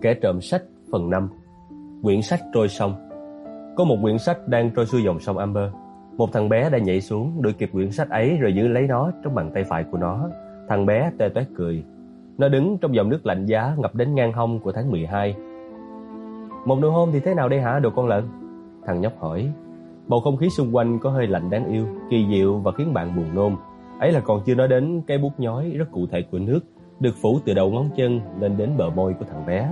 Kẻ trộm sách phần 5 Quyển sách trôi sông Có một quyển sách đang trôi xuôi dòng sông Amber. Một thằng bé đã nhảy xuống đuổi kịp quyển sách ấy rồi giữ lấy nó trong bàn tay phải của nó. Thằng bé tê toét cười. Nó đứng trong dòng nước lạnh giá ngập đến ngang hông của tháng 12 Một nụ hôn thì thế nào đây hả đồ con lợn? Thằng nhóc hỏi. Bầu không khí xung quanh có hơi lạnh đáng yêu, kỳ diệu và khiến bạn buồn nôn. Ấy là còn chưa nói đến cái bút nhói rất cụ thể của nước được phủ từ đầu ngón chân lên đến bờ môi của thằng bé.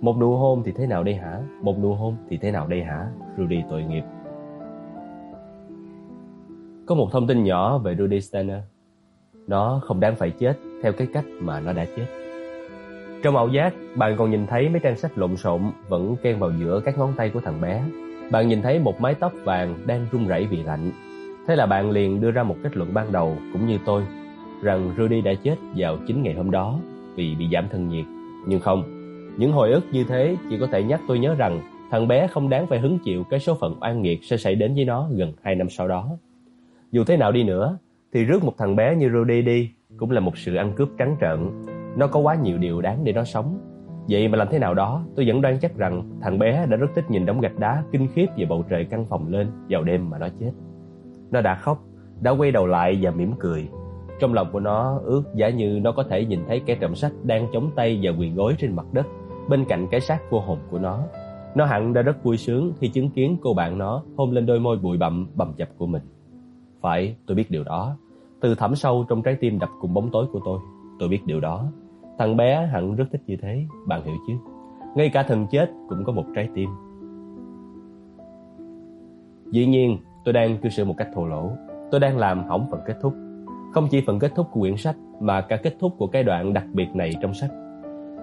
Một nụ hôn thì thế nào đây hả? Một nụ hôn thì thế nào đây hả? Rudy tội nghiệp. Có một thông tin nhỏ về Rudy Steiner. Nó không đáng phải chết theo cái cách mà nó đã chết. Trong ảo giác, bạn còn nhìn thấy mấy trang sách lộn xộn vẫn ken vào giữa các ngón tay của thằng bé. Bạn nhìn thấy một mái tóc vàng đang run rẩy vì lạnh. Thế là bạn liền đưa ra một kết luận ban đầu cũng như tôi rằng Rudy đã chết vào chính ngày hôm đó vì bị giảm thân nhiệt. Nhưng không, những hồi ức như thế chỉ có thể nhắc tôi nhớ rằng thằng bé không đáng phải hứng chịu cái số phận oan nghiệt sẽ xảy đến với nó gần 2 năm sau đó. Dù thế nào đi nữa, thì rước một thằng bé như Rudy đi cũng là một sự ăn cướp trắng trợn. Nó có quá nhiều điều đáng để nó sống. Vậy mà làm thế nào đó, tôi vẫn đoán chắc rằng thằng bé đã rất thích nhìn đống gạch đá kinh khiếp về bầu trời căn phòng lên vào đêm mà nó chết. Nó đã khóc, đã quay đầu lại và mỉm cười. Trong lòng của nó ước giả như nó có thể nhìn thấy kẻ trộm sách đang chống tay và quỳ gối trên mặt đất bên cạnh cái xác vô hồn của nó. Nó hẳn đã rất vui sướng khi chứng kiến cô bạn nó hôn lên đôi môi bụi bặm bầm dập của mình. Phải, tôi biết điều đó. Từ thẳm sâu trong trái tim đập cùng bóng tối của tôi, tôi biết điều đó. Thằng bé hẳn rất thích như thế, bạn hiểu chứ? Ngay cả thần chết cũng có một trái tim. Dĩ nhiên, tôi đang cư xử một cách thô lỗ. Tôi đang làm hỏng phần kết thúc không chỉ phần kết thúc của quyển sách mà cả kết thúc của cái đoạn đặc biệt này trong sách.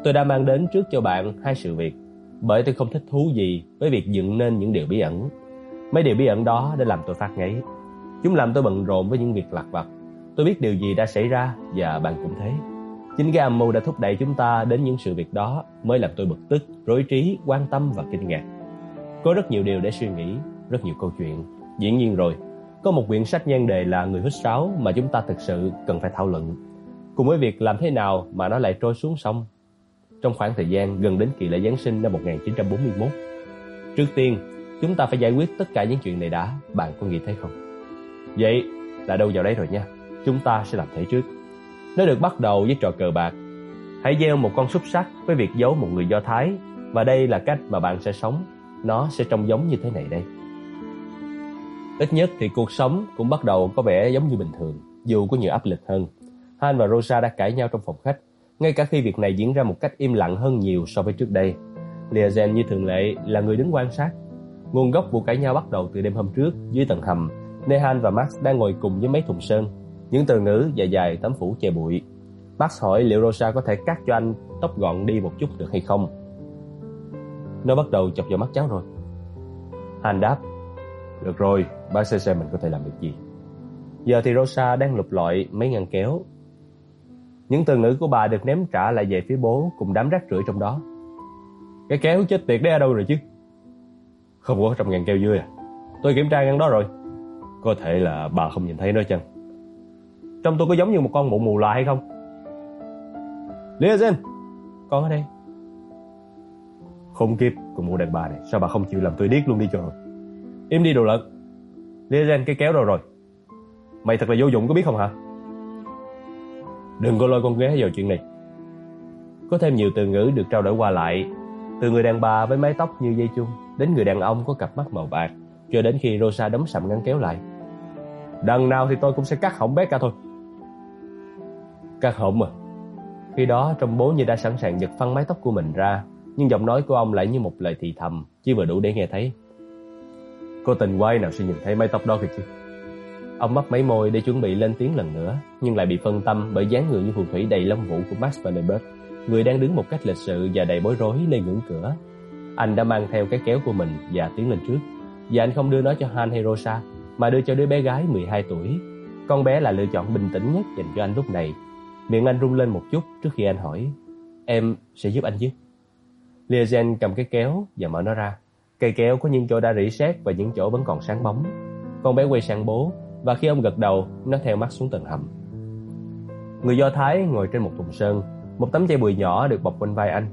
Tôi đã mang đến trước cho bạn hai sự việc, bởi tôi không thích thú gì với việc dựng nên những điều bí ẩn. Mấy điều bí ẩn đó đã làm tôi phát ngấy. Chúng làm tôi bận rộn với những việc lặt vặt. Tôi biết điều gì đã xảy ra và bạn cũng thế. Chính cái âm mưu đã thúc đẩy chúng ta đến những sự việc đó mới làm tôi bực tức, rối trí, quan tâm và kinh ngạc. Có rất nhiều điều để suy nghĩ, rất nhiều câu chuyện. Dĩ nhiên rồi, có một quyển sách nhan đề là Người hút sáo mà chúng ta thực sự cần phải thảo luận. Cùng với việc làm thế nào mà nó lại trôi xuống sông trong khoảng thời gian gần đến kỳ lễ Giáng sinh năm 1941. Trước tiên, chúng ta phải giải quyết tất cả những chuyện này đã, bạn có nghĩ thế không? Vậy là đâu vào đấy rồi nha, chúng ta sẽ làm thế trước. Nó được bắt đầu với trò cờ bạc. Hãy gieo một con xúc sắc với việc giấu một người Do Thái và đây là cách mà bạn sẽ sống. Nó sẽ trông giống như thế này đây. Ít nhất thì cuộc sống cũng bắt đầu có vẻ giống như bình thường, dù có nhiều áp lực hơn. Han và Rosa đã cãi nhau trong phòng khách, ngay cả khi việc này diễn ra một cách im lặng hơn nhiều so với trước đây. Liazen như thường lệ là người đứng quan sát. Nguồn gốc vụ cãi nhau bắt đầu từ đêm hôm trước dưới tầng hầm. Nehan và Max đang ngồi cùng với mấy thùng sơn, những từ ngữ dài dài tấm phủ che bụi. Max hỏi liệu Rosa có thể cắt cho anh tóc gọn đi một chút được hay không. Nó bắt đầu chọc vào mắt cháu rồi. Han đáp được rồi, ba sẽ xem mình có thể làm được gì. Giờ thì Rosa đang lục lọi mấy ngăn kéo. Những từ ngữ của bà được ném trả lại về phía bố cùng đám rác rưởi trong đó. Cái kéo chết tiệt đấy ở đâu rồi chứ? Không có trong ngàn keo dưới à? Tôi kiểm tra ngăn đó rồi. Có thể là bà không nhìn thấy nó chăng? Trong tôi có giống như một con mụ mù lạ hay không? Liazen, con ở đây. Không kiếp, cùng mụ đàn bà này, sao bà không chịu làm tôi điếc luôn đi cho rồi? Im đi đồ lợn Liazen cái kéo đâu rồi Mày thật là vô dụng có biết không hả Đừng có lôi con ghé vào chuyện này. Có thêm nhiều từ ngữ được trao đổi qua lại, Từ người đàn bà với mái tóc như dây chung Đến người đàn ông có cặp mắt màu bạc, Cho đến khi Rosa đóng sầm ngăn kéo lại. Đằng nào thì tôi cũng sẽ cắt hỏng bé cả thôi. Cắt hỏng à? Khi đó trong bố như đã sẵn sàng giật phăng mái tóc của mình ra, Nhưng giọng nói của ông lại như một lời thì thầm, Chỉ vừa đủ để nghe thấy. Cô tình quay nào sẽ nhìn thấy mái tóc đó kìa chứ? Ông mấp mấy môi để chuẩn bị lên tiếng lần nữa, Nhưng lại bị phân tâm bởi dáng người như phù thủy đầy lông vũ của Max Vanderbilt Người đang đứng một cách lịch sự và đầy bối rối nơi ngưỡng cửa. Anh đã mang theo cái kéo của mình và tiến lên trước. Và anh không đưa nó cho Han hay Rosa Mà đưa cho đứa bé gái 12 tuổi. Con bé là lựa chọn bình tĩnh nhất dành cho anh lúc này. Miệng anh rung lên một chút trước khi anh hỏi, Em sẽ giúp anh chứ? Liazen cầm cái kéo và mở nó ra. Cây kéo có những chỗ đã rỉ sét và những chỗ vẫn còn sáng bóng. Con bé quay sang bố và khi ông gật đầu, nó theo mắt xuống tầng hầm. Người Do Thái ngồi trên một thùng sơn, một tấm chai bùi nhỏ được bọc quanh vai anh.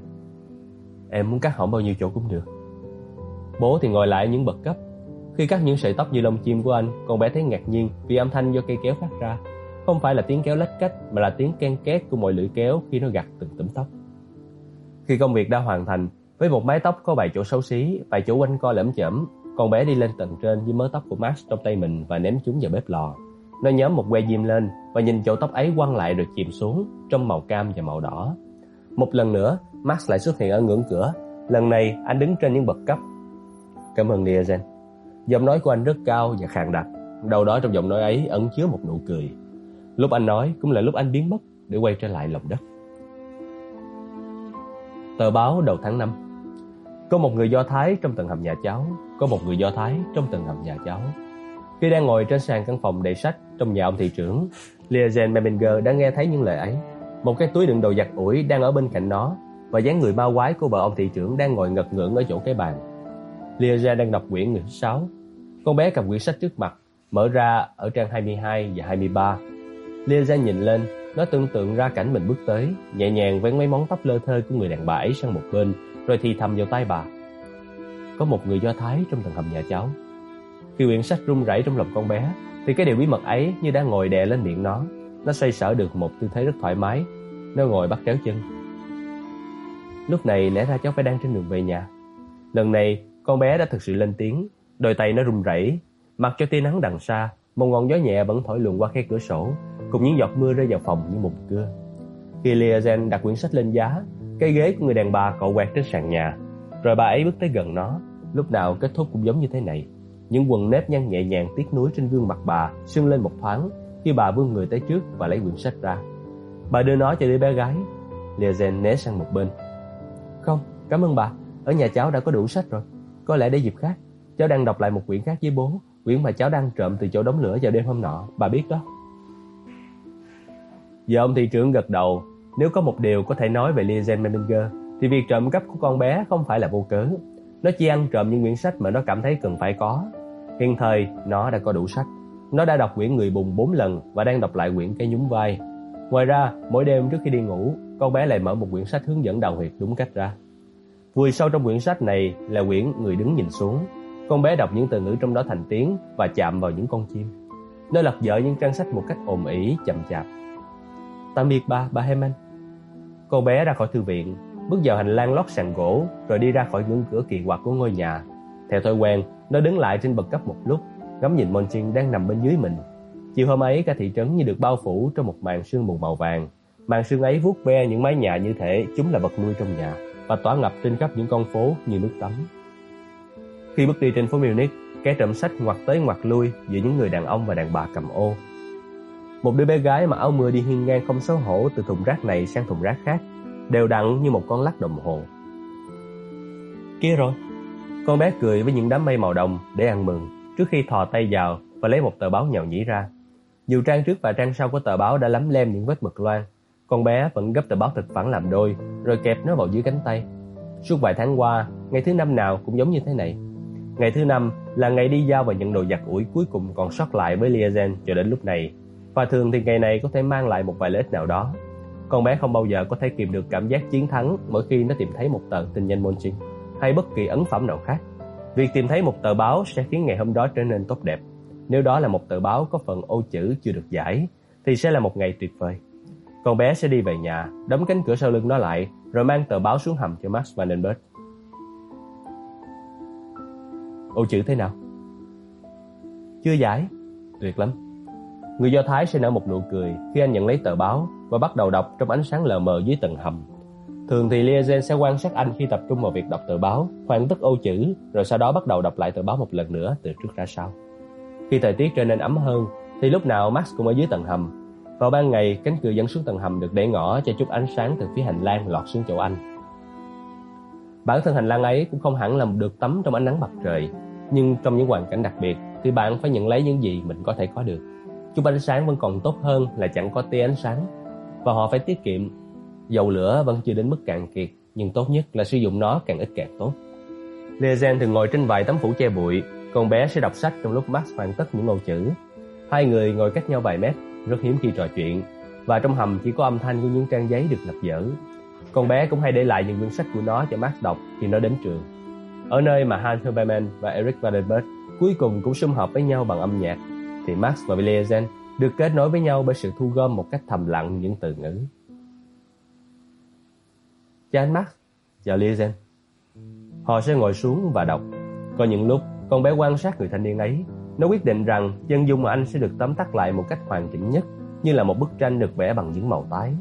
em muốn cắt hỏng bao nhiêu chỗ cũng được. Bố thì ngồi lại những bậc cấp. Khi cắt những sợi tóc như lông chim của anh, con bé thấy ngạc nhiên vì âm thanh do cây kéo phát ra. Không phải là tiếng kéo lách cách mà là tiếng ken két của mọi lưỡi kéo khi nó gặt từng tấm tóc. Khi công việc đã hoàn thành, với một mái tóc có vài chỗ xấu xí, vài chỗ quanh co lẫm chẩm con bé đi lên tầng trên với mớ tóc của Max trong tay mình và ném chúng vào bếp lò. Nó nhóm một que diêm lên và nhìn chỗ tóc ấy quăng lại rồi chìm xuống trong màu cam và màu đỏ. Một lần nữa, Max lại xuất hiện ở ngưỡng cửa. Lần này, anh đứng trên những bậc cấp. Cảm ơn Diazen. Giọng nói của anh rất cao và khàn đặc. Đầu đó trong giọng nói ấy ẩn chứa một nụ cười. Lúc anh nói cũng là lúc anh biến mất để quay trở lại lòng đất. Tờ báo đầu tháng 5 có một người Do Thái trong tầng hầm nhà cháu Có một người Do Thái trong tầng hầm nhà cháu. Khi đang ngồi trên sàn căn phòng đầy sách Trong nhà ông thị trưởng Liazen Meminger đã nghe thấy những lời ấy. Một cái túi đựng đồ giặt ủi đang ở bên cạnh nó Và dáng người ma quái của vợ ông thị trưởng Đang ngồi ngật ngưỡng ở chỗ cái bàn. Liazen đang đọc quyển người thứ sáu. Con bé cầm quyển sách trước mặt Mở ra ở trang 22 và 23 Liazen nhìn lên nó tưởng tượng ra cảnh mình bước tới, nhẹ nhàng vén mấy món tóc lơ thơ của người đàn bà ấy sang một bên, rồi thì thầm vào tai bà. Có một người Do Thái trong tầng hầm nhà cháu. Khi quyển sách rung rẩy trong lòng con bé, thì cái điều bí mật ấy như đã ngồi đè lên miệng nó. Nó xoay sở được một tư thế rất thoải mái. Nó ngồi bắt chéo chân. Lúc này lẽ ra cháu phải đang trên đường về nhà. Lần này, con bé đã thực sự lên tiếng. Đôi tay nó run rẩy, mặc cho tia nắng đằng xa, một ngọn gió nhẹ vẫn thổi luồn qua khe cửa sổ, cùng những giọt mưa rơi vào phòng như một cưa. Khi Liazen đặt quyển sách lên giá, cây ghế của người đàn bà cậu quẹt trên sàn nhà, rồi bà ấy bước tới gần nó. Lúc nào kết thúc cũng giống như thế này. Những quần nếp nhăn nhẹ nhàng tiếc nuối trên gương mặt bà sưng lên một thoáng khi bà vươn người tới trước và lấy quyển sách ra. Bà đưa nó cho đứa bé gái. Liazen né sang một bên. Không, cảm ơn bà. Ở nhà cháu đã có đủ sách rồi. Có lẽ để dịp khác, cháu đang đọc lại một quyển khác với bố. Quyển mà cháu đang trộm từ chỗ đống lửa vào đêm hôm nọ. Bà biết đó. Giờ ông thị trưởng gật đầu, nếu có một điều có thể nói về Liesel Meminger thì việc trộm cắp của con bé không phải là vô cớ. Nó chỉ ăn trộm những quyển sách mà nó cảm thấy cần phải có. Hiện thời, nó đã có đủ sách. Nó đã đọc quyển Người Bùng 4 lần và đang đọc lại quyển Cây Nhúng Vai. Ngoài ra, mỗi đêm trước khi đi ngủ, con bé lại mở một quyển sách hướng dẫn đào huyệt đúng cách ra. Vùi sâu trong quyển sách này là quyển Người Đứng Nhìn Xuống. Con bé đọc những từ ngữ trong đó thành tiếng và chạm vào những con chim. Nó lật dở những trang sách một cách ồn ỉ, chậm chạp Tạm biệt bà, bà Heman. Cô bé ra khỏi thư viện, bước vào hành lang lót sàn gỗ, rồi đi ra khỏi ngưỡng cửa kỳ quặc của ngôi nhà. Theo thói quen, nó đứng lại trên bậc cấp một lúc, ngắm nhìn Monchin đang nằm bên dưới mình. Chiều hôm ấy, cả thị trấn như được bao phủ trong một màn sương mù màu vàng. Màn sương ấy vuốt ve những mái nhà như thể chúng là vật nuôi trong nhà và tỏa ngập trên khắp những con phố như nước tắm. Khi bước đi trên phố Munich, kẻ trộm sách ngoặt tới ngoặt lui giữa những người đàn ông và đàn bà cầm ô một đứa bé gái mặc áo mưa đi hiên ngang không xấu hổ từ thùng rác này sang thùng rác khác, đều đặn như một con lắc đồng hồ. Kia rồi, con bé cười với những đám mây màu đồng để ăn mừng trước khi thò tay vào và lấy một tờ báo nhào nhĩ ra. Nhiều trang trước và trang sau của tờ báo đã lấm lem những vết mực loang. Con bé vẫn gấp tờ báo thực phẳng làm đôi, rồi kẹp nó vào dưới cánh tay. Suốt vài tháng qua, ngày thứ năm nào cũng giống như thế này. Ngày thứ năm là ngày đi giao và nhận đồ giặt ủi cuối cùng còn sót lại với Liazen cho đến lúc này và thường thì ngày này có thể mang lại một vài lợi ích nào đó. Con bé không bao giờ có thể kìm được cảm giác chiến thắng mỗi khi nó tìm thấy một tờ tin nhanh Monchi hay bất kỳ ấn phẩm nào khác. Việc tìm thấy một tờ báo sẽ khiến ngày hôm đó trở nên tốt đẹp. Nếu đó là một tờ báo có phần ô chữ chưa được giải, thì sẽ là một ngày tuyệt vời. Con bé sẽ đi về nhà, đóng cánh cửa sau lưng nó lại, rồi mang tờ báo xuống hầm cho Max Vandenberg. Ô chữ thế nào? Chưa giải. Tuyệt lắm. Người Do Thái sẽ nở một nụ cười khi anh nhận lấy tờ báo và bắt đầu đọc trong ánh sáng lờ mờ dưới tầng hầm. Thường thì Liazen sẽ quan sát anh khi tập trung vào việc đọc tờ báo, hoàn tất ô chữ, rồi sau đó bắt đầu đọc lại tờ báo một lần nữa từ trước ra sau. Khi thời tiết trở nên ấm hơn, thì lúc nào Max cũng ở dưới tầng hầm. Vào ban ngày, cánh cửa dẫn xuống tầng hầm được để ngỏ cho chút ánh sáng từ phía hành lang lọt xuống chỗ anh. Bản thân hành lang ấy cũng không hẳn là được tắm trong ánh nắng mặt trời, nhưng trong những hoàn cảnh đặc biệt thì bạn phải nhận lấy những gì mình có thể có được. Chút ánh sáng vẫn còn tốt hơn là chẳng có tia ánh sáng. Và họ phải tiết kiệm. Dầu lửa vẫn chưa đến mức cạn kiệt Nhưng tốt nhất là sử dụng nó càng ít càng tốt. Lezen thường ngồi trên vài tấm phủ che bụi. Con bé sẽ đọc sách trong lúc Max hoàn tất những ô chữ. Hai người ngồi cách nhau vài mét Rất hiếm khi trò chuyện. Và trong hầm chỉ có âm thanh của những trang giấy được lập dở. Con bé cũng hay để lại những quyển sách của nó cho Max đọc khi nó đến trường. Ở nơi mà Hans Huberman và Eric Vandenberg cuối cùng cũng sum họp với nhau bằng âm nhạc, thì Max và Williamson được kết nối với nhau bởi sự thu gom một cách thầm lặng những từ ngữ. Chào anh Max, chào Williamson. Họ sẽ ngồi xuống và đọc. Có những lúc, con bé quan sát người thanh niên ấy. Nó quyết định rằng chân dung mà anh sẽ được tóm tắt lại một cách hoàn chỉnh nhất, như là một bức tranh được vẽ bằng những màu tái.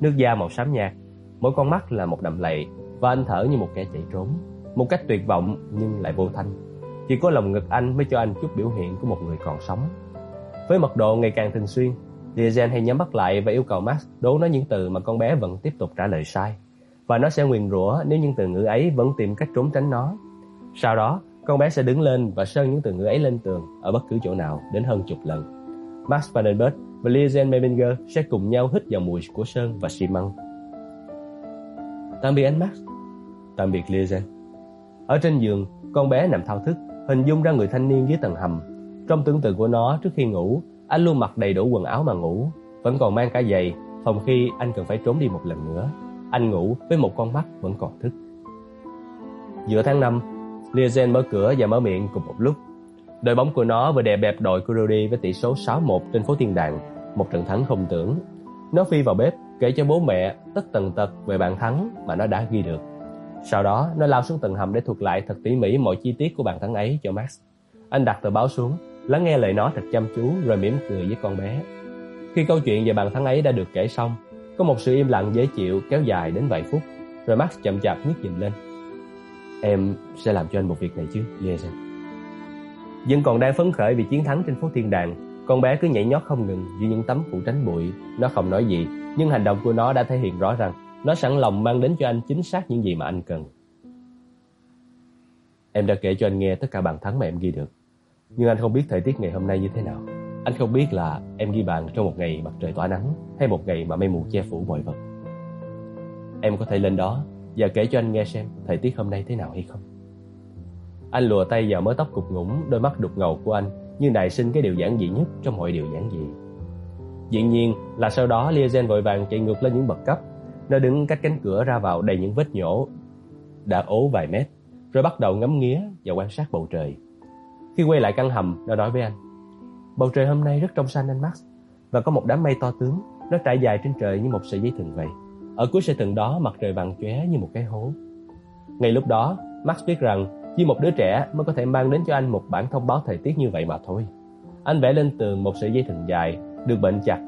Nước da màu xám nhạt, mỗi con mắt là một đầm lầy, và anh thở như một kẻ chạy trốn, một cách tuyệt vọng nhưng lại vô thanh. Chỉ có lòng ngực anh mới cho anh chút biểu hiện của một người còn sống. Với mật độ ngày càng thường xuyên, Diagen hay nhắm mắt lại và yêu cầu Max đố nó những từ mà con bé vẫn tiếp tục trả lời sai. Và nó sẽ nguyền rủa nếu những từ ngữ ấy vẫn tìm cách trốn tránh nó. Sau đó, con bé sẽ đứng lên và sơn những từ ngữ ấy lên tường ở bất cứ chỗ nào đến hơn chục lần. Max Vandenberg và Lizen Meminger sẽ cùng nhau hít vào mùi của sơn và xi măng. Tạm biệt anh Max. Tạm biệt Lizen. Ở trên giường, con bé nằm thao thức, hình dung ra người thanh niên dưới tầng hầm. Trong tưởng tượng của nó trước khi ngủ, anh luôn mặc đầy đủ quần áo mà ngủ, vẫn còn mang cả giày, phòng khi anh cần phải trốn đi một lần nữa. Anh ngủ với một con mắt vẫn còn thức. Giữa tháng 5, Liazen mở cửa và mở miệng cùng một lúc. Đội bóng của nó vừa đè bẹp đội của Rudy với tỷ số 6-1 trên phố Tiên Đàng, một trận thắng không tưởng. Nó phi vào bếp, kể cho bố mẹ tất tần tật về bàn thắng mà nó đã ghi được. Sau đó, nó lao xuống tầng hầm để thuật lại thật tỉ mỉ mọi chi tiết của bàn thắng ấy cho Max. Anh đặt tờ báo xuống, lắng nghe lời nó thật chăm chú rồi mỉm cười với con bé. Khi câu chuyện về bàn thắng ấy đã được kể xong, có một sự im lặng dễ chịu kéo dài đến vài phút, rồi Max chậm chạp ngước nhìn lên. Em sẽ làm cho anh một việc này chứ, Liaison. Vẫn còn đang phấn khởi vì chiến thắng trên phố Thiên Đàng, con bé cứ nhảy nhót không ngừng dưới những tấm phủ tránh bụi. Nó không nói gì, nhưng hành động của nó đã thể hiện rõ rằng nó sẵn lòng mang đến cho anh chính xác những gì mà anh cần. Em đã kể cho anh nghe tất cả bàn thắng mà em ghi được. Nhưng anh không biết thời tiết ngày hôm nay như thế nào. Anh không biết là em ghi bàn trong một ngày mặt trời tỏa nắng hay một ngày mà mây mù che phủ mọi vật. Em có thể lên đó và kể cho anh nghe xem thời tiết hôm nay thế nào hay không. Anh lùa tay vào mớ tóc cục ngủng, đôi mắt đục ngầu của anh như nài sinh cái điều giản dị nhất trong mọi điều giản dị. Dĩ nhiên là sau đó Liazen vội vàng chạy ngược lên những bậc cấp. Nó đứng cách cánh cửa ra vào đầy những vết nhổ đã ố vài mét, rồi bắt đầu ngắm nghía và quan sát bầu trời. Khi quay lại căn hầm, nó nói với anh: "Bầu trời hôm nay rất trong xanh anh Max, và có một đám mây to tướng, nó trải dài trên trời như một sợi dây thừng vậy." Ở cuối sợi thừng đó mặt trời vàng chóe như một cái hố. Ngay lúc đó, Max biết rằng chỉ một đứa trẻ mới có thể mang đến cho anh một bản thông báo thời tiết như vậy mà thôi. Anh vẽ lên tường một sợi dây thừng dài, được bệnh chặt.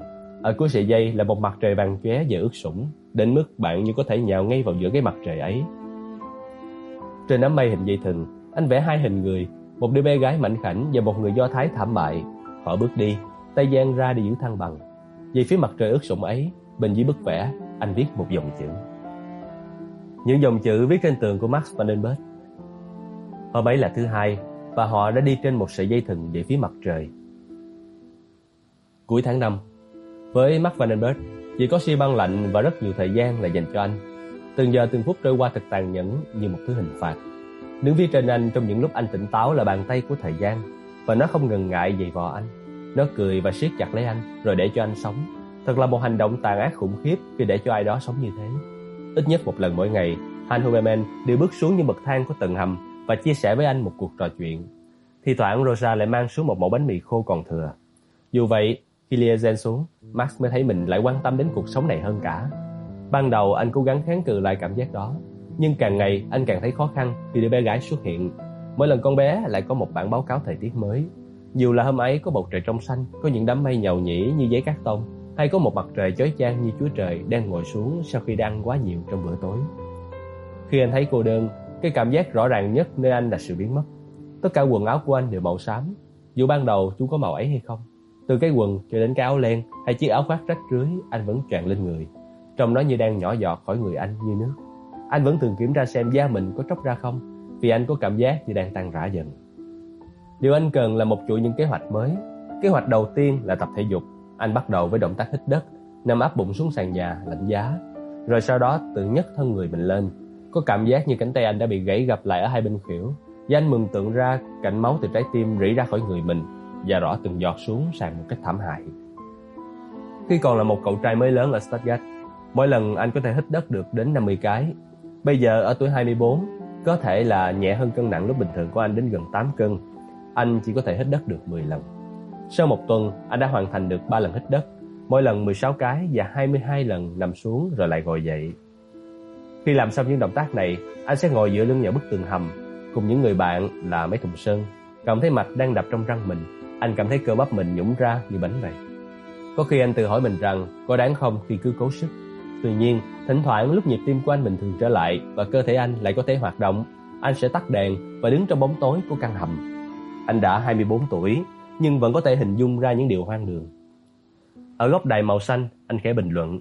Ở cuối sợi dây là một mặt trời vàng chóe và ướt sũng, đến mức bạn như có thể nhào ngay vào giữa cái mặt trời ấy. Trên đám mây hình dây thừng, anh vẽ hai hình người, một đứa bé gái mảnh khảnh và một người Do Thái thảm bại. Họ bước đi, tay giang ra để giữ thăng bằng. Về phía mặt trời ướt sũng ấy, bên dưới bức vẽ anh viết một dòng chữ. Những dòng chữ viết trên tường của Max Vandenberg. Hôm ấy là thứ hai và họ đã đi trên một sợi dây thừng về phía mặt trời. Cuối tháng 5, với Max Vandenberg, chỉ có xi băng lạnh và rất nhiều thời gian là dành cho anh. Từng giờ từng phút trôi qua thật tàn nhẫn như một thứ hình phạt. Đứng phía trên anh trong những lúc anh tỉnh táo là bàn tay của thời gian và nó không ngần ngại giày vò anh. Nó cười và siết chặt lấy anh rồi để cho anh sống Thật là một hành động tàn ác khủng khiếp khi để cho ai đó sống như thế. Ít nhất một lần mỗi ngày, Han Huberman đều bước xuống những bậc thang của tầng hầm và chia sẻ với anh một cuộc trò chuyện. Thì thoảng Rosa lại mang xuống một mẫu bánh mì khô còn thừa. Dù vậy, khi Liazen xuống, Max mới thấy mình lại quan tâm đến cuộc sống này hơn cả. Ban đầu anh cố gắng kháng cự lại cảm giác đó, nhưng càng ngày anh càng thấy khó khăn khi đứa bé gái xuất hiện. Mỗi lần con bé lại có một bản báo cáo thời tiết mới. Dù là hôm ấy có bầu trời trong xanh, có những đám mây nhầu nhĩ như giấy cát tông, hay có một mặt trời chói chang như Chúa Trời đang ngồi xuống sau khi đã ăn quá nhiều trong bữa tối. Khi anh thấy cô đơn, cái cảm giác rõ ràng nhất nơi anh là sự biến mất. Tất cả quần áo của anh đều màu xám, dù ban đầu chúng có màu ấy hay không. Từ cái quần cho đến cái áo len hay chiếc áo khoác rách rưới anh vẫn tràn lên người, trông nó như đang nhỏ giọt khỏi người anh như nước. Anh vẫn thường kiểm tra xem da mình có tróc ra không, vì anh có cảm giác như đang tan rã dần. Điều anh cần là một chuỗi những kế hoạch mới. Kế hoạch đầu tiên là tập thể dục anh bắt đầu với động tác hít đất, nằm áp bụng xuống sàn nhà, lạnh giá. Rồi sau đó tự nhấc thân người mình lên. Có cảm giác như cánh tay anh đã bị gãy gập lại ở hai bên khỉu Và anh mừng tượng ra cảnh máu từ trái tim rỉ ra khỏi người mình và rõ từng giọt xuống sàn một cách thảm hại. Khi còn là một cậu trai mới lớn ở Stuttgart, Mỗi lần anh có thể hít đất được đến 50 cái. Bây giờ ở tuổi 24, có thể là nhẹ hơn cân nặng lúc bình thường của anh đến gần 8 cân. Anh chỉ có thể hít đất được 10 lần. Sau một tuần, anh đã hoàn thành được 3 lần hít đất, mỗi lần 16 cái và 22 lần nằm xuống rồi lại ngồi dậy. Khi làm xong những động tác này, anh sẽ ngồi dựa lưng vào bức tường hầm cùng những người bạn là mấy thùng sơn, cảm thấy mạch đang đập trong răng mình. Anh cảm thấy cơ bắp mình nhũng ra như bánh vậy. Có khi anh tự hỏi mình rằng có đáng không khi cứ cố sức. Tuy nhiên, thỉnh thoảng lúc nhịp tim của anh bình thường trở lại và cơ thể anh lại có thể hoạt động, anh sẽ tắt đèn và đứng trong bóng tối của căn hầm. Anh đã 24 tuổi, nhưng vẫn có thể hình dung ra những điều hoang đường. Ở góc đài màu xanh, anh khẽ bình luận.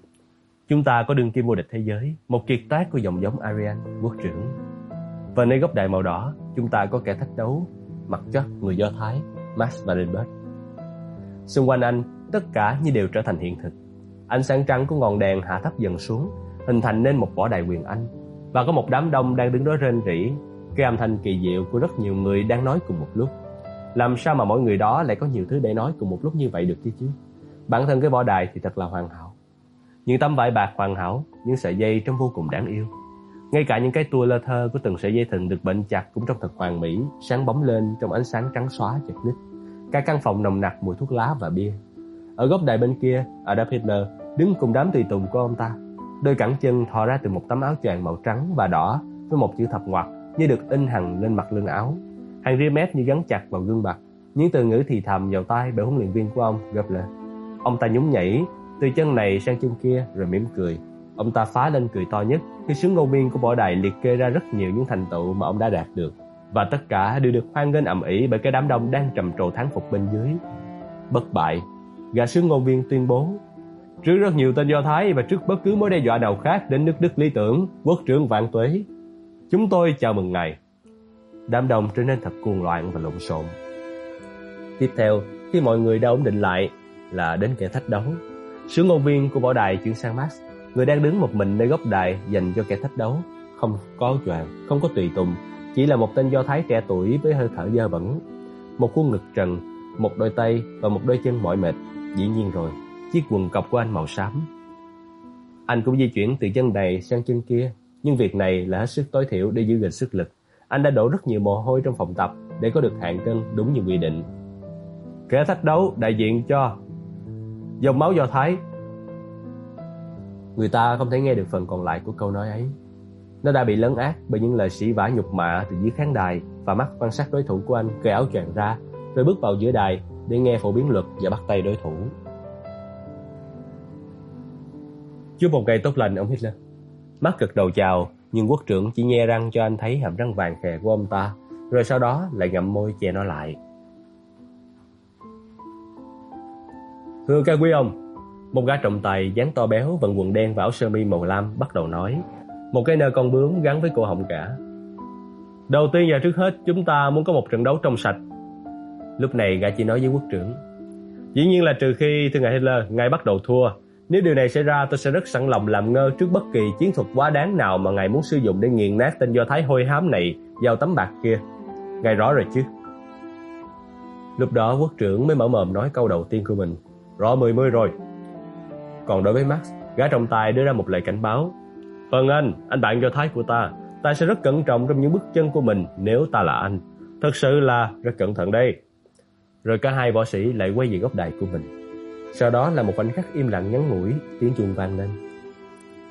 Chúng ta có đương kim vô địch thế giới, một kiệt tác của dòng giống Aryan, quốc trưởng. Và nơi góc đài màu đỏ, chúng ta có kẻ thách đấu, mặt chất người Do Thái, Max Valenberg. Xung quanh anh, tất cả như đều trở thành hiện thực. Ánh sáng trắng của ngọn đèn hạ thấp dần xuống, hình thành nên một võ đài quyền Anh. Và có một đám đông đang đứng đó rên rỉ, cái âm thanh kỳ diệu của rất nhiều người đang nói cùng một lúc. Làm sao mà mỗi người đó lại có nhiều thứ để nói cùng một lúc như vậy được chứ chứ? Bản thân cái võ đài thì thật là hoàn hảo. Những tấm vải bạc hoàn hảo, những sợi dây trông vô cùng đáng yêu. Ngay cả những cái tua lơ thơ của từng sợi dây thừng được bệnh chặt cũng trông thật hoàn mỹ, sáng bóng lên trong ánh sáng trắng xóa chật ních. Cả căn phòng nồng nặc mùi thuốc lá và bia. Ở góc đài bên kia, Adolf Hitler đứng cùng đám tùy tùng của ông ta. Đôi cẳng chân thò ra từ một tấm áo choàng màu trắng và đỏ với một chữ thập ngoặc như được in hằn lên mặt lưng áo. Hàng ria mép như gắn chặt vào gương mặt. Những từ ngữ thì thầm vào tai bởi huấn luyện viên của ông, Gabler. Ông ta nhún nhảy từ chân này sang chân kia rồi mỉm cười. Ông ta phá lên cười to nhất khi sướng ngôn viên của võ đài liệt kê ra rất nhiều những thành tựu mà ông đã đạt được. Và tất cả đều được hoan nghênh ầm ĩ bởi cái đám đông đang trầm trồ thắng phục bên dưới. Bất bại, gã sướng ngôn viên tuyên bố Trước rất nhiều tên Do Thái và trước bất cứ mối đe dọa nào khác đến nước Đức lý tưởng, quốc trưởng vạn tuế. Chúng tôi chào mừng ngài. Đám đông trở nên thật cuồng loạn và lộn xộn. Tiếp theo, khi mọi người đã ổn định lại, là đến kẻ thách đấu. Sứ ngôn viên của võ đài chuyển sang Max, người đang đứng một mình nơi góc đài dành cho kẻ thách đấu, không có choàng, không có tùy tùng, chỉ là một tên Do Thái trẻ tuổi với hơi thở dơ bẩn, một khuôn ngực trần, một đôi tay và một đôi chân mỏi mệt. Dĩ nhiên rồi, chiếc quần cọc của anh màu xám. Anh cũng di chuyển từ chân này sang chân kia, nhưng việc này là hết sức tối thiểu để giữ gìn sức lực. Anh đã đổ rất nhiều mồ hôi trong phòng tập để có được hạng cân đúng như quy định. Kẻ thách đấu đại diện cho dòng máu Do Thái. Người ta không thể nghe được phần còn lại của câu nói ấy. Nó đã bị lấn át bởi những lời sĩ vả nhục mạ từ dưới khán đài và mắt quan sát đối thủ của anh cởi áo choàng ra rồi bước vào giữa đài để nghe phổ biến luật và bắt tay đối thủ. Chúc một ngày tốt lành ông Hitler. Mắt cực đầu chào, nhưng quốc trưởng chỉ nhe răng cho anh thấy hàm răng vàng khè của ông ta, rồi sau đó lại ngậm môi che nó lại. Thưa ca quý ông, một gã trọng tài dáng to béo vận quần đen và áo sơ mi màu lam bắt đầu nói, một cái nơ con bướm gắn với cổ họng cả. Đầu tiên và trước hết chúng ta muốn có một trận đấu trong sạch. Lúc này gã chỉ nói với quốc trưởng, dĩ nhiên là trừ khi thưa ngài Hitler ngài bắt đầu thua nếu điều này xảy ra, tôi sẽ rất sẵn lòng làm ngơ trước bất kỳ chiến thuật quá đáng nào mà ngài muốn sử dụng để nghiền nát tên Do Thái hôi hám này vào tấm bạc kia. Ngài rõ rồi chứ? Lúc đó quốc trưởng mới mở mồm nói câu đầu tiên của mình. Rõ mười mươi rồi. Còn đối với Max, gã trọng tài đưa ra một lời cảnh báo. Phần anh, anh bạn Do Thái của ta, ta sẽ rất cẩn trọng trong những bước chân của mình nếu ta là anh. Thật sự là rất cẩn thận đây. Rồi cả hai võ sĩ lại quay về góc đài của mình. Sau đó là một khoảnh khắc im lặng ngắn ngủi, tiếng chuông vang lên.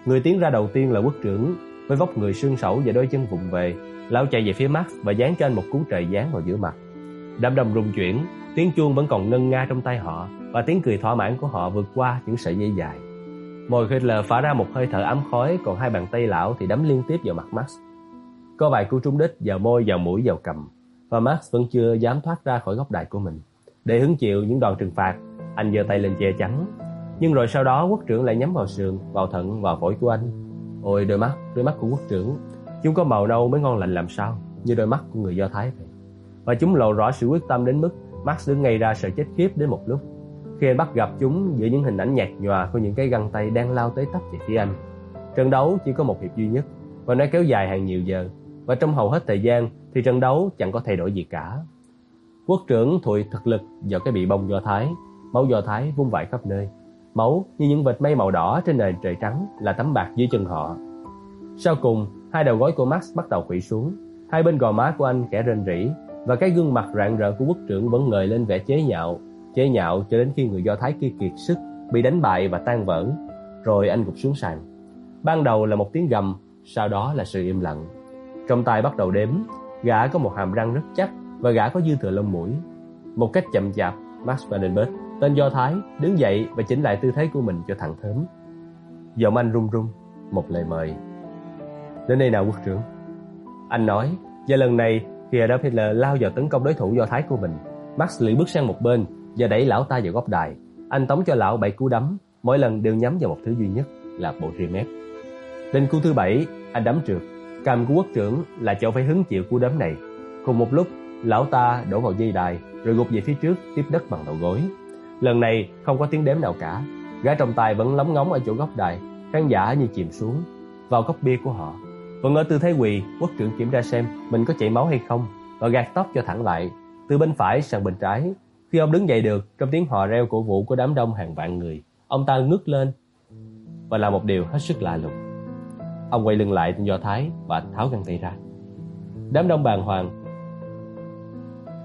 Người tiến ra đầu tiên là quốc trưởng, với vóc người xương sẩu và đôi chân vụng về, lão chạy về phía Max và dán cho anh một cú trời giáng vào giữa mặt. Đám đông rung chuyển, tiếng chuông vẫn còn ngân nga trong tay họ và tiếng cười thỏa mãn của họ vượt qua những sợi dây dài. Môi Hitler phả ra một hơi thở ấm khói, còn hai bàn tay lão thì đấm liên tiếp vào mặt Max. Có vài cú trúng đích vào môi, vào mũi, vào cầm, và Max vẫn chưa dám thoát ra khỏi góc đài của mình. Để hứng chịu những đòn trừng phạt, anh giơ tay lên che chắn. Nhưng rồi sau đó quốc trưởng lại nhắm vào sườn Vào thận, vào phổi của anh. Ôi đôi mắt, đôi mắt của quốc trưởng. Chúng có màu nâu mới ngon lành làm sao? Như đôi mắt của người Do Thái vậy. Và chúng lộ rõ sự quyết tâm đến mức Max đứng ngay ra sợ chết khiếp đến một lúc. Khi anh bắt gặp chúng giữa những hình ảnh nhạt nhòa Của những cái găng tay đang lao tới tấp về phía anh. Trận đấu chỉ có một hiệp duy nhất Và nó kéo dài hàng nhiều giờ. Và trong hầu hết thời gian Thì trận đấu chẳng có thay đổi gì cả. Quốc trưởng thụi thực lực vào cái bị bông Do Thái máu do thái vung vãi khắp nơi. Máu như những vệt mây màu đỏ trên nền trời trắng là tấm bạc dưới chân họ. Sau cùng, hai đầu gối của Max bắt đầu quỵ xuống, hai bên gò má của anh kẻ rên rỉ và cái gương mặt rạng rỡ của quốc trưởng vẫn ngời lên vẻ chế nhạo, chế nhạo cho đến khi người Do Thái kia kiệt sức, bị đánh bại và tan vỡ, rồi anh gục xuống sàn. Ban đầu là một tiếng gầm, sau đó là sự im lặng. Trong tay bắt đầu đếm, gã có một hàm răng rất chắc và gã có dư thừa lông mũi. Một cách chậm chạp, Max Vandenberg, tên Do Thái, đứng dậy và chỉnh lại tư thế của mình cho thẳng thớm. Giọng anh run run, một lời mời. Đến đây nào quốc trưởng. Anh nói, và lần này khi Adolf Hitler lao vào tấn công đối thủ Do Thái của mình, Max lưỡi bước sang một bên và đẩy lão ta vào góc đài. Anh tống cho lão bảy cú đấm, mỗi lần đều nhắm vào một thứ duy nhất là bộ rìa mép. Đến cú thứ bảy, anh đấm trượt. Cầm của quốc trưởng là chỗ phải hứng chịu cú đấm này. Cùng một lúc, lão ta đổ vào dây đài, rồi gục về phía trước tiếp đất bằng đầu gối. Lần này không có tiếng đếm nào cả. Gái trong tay vẫn lóng ngóng ở chỗ góc đài, khán giả như chìm xuống vào góc bia của họ. Vẫn ở tư thế quỳ, quốc trưởng kiểm tra xem mình có chảy máu hay không và gạt tóc cho thẳng lại, từ bên phải sang bên trái. Khi ông đứng dậy được, trong tiếng hò reo cổ vũ của đám đông hàng vạn người, ông ta ngước lên và làm một điều hết sức lạ lùng. Ông quay lưng lại Do Thái và tháo găng tay ra. Đám đông bàng hoàng.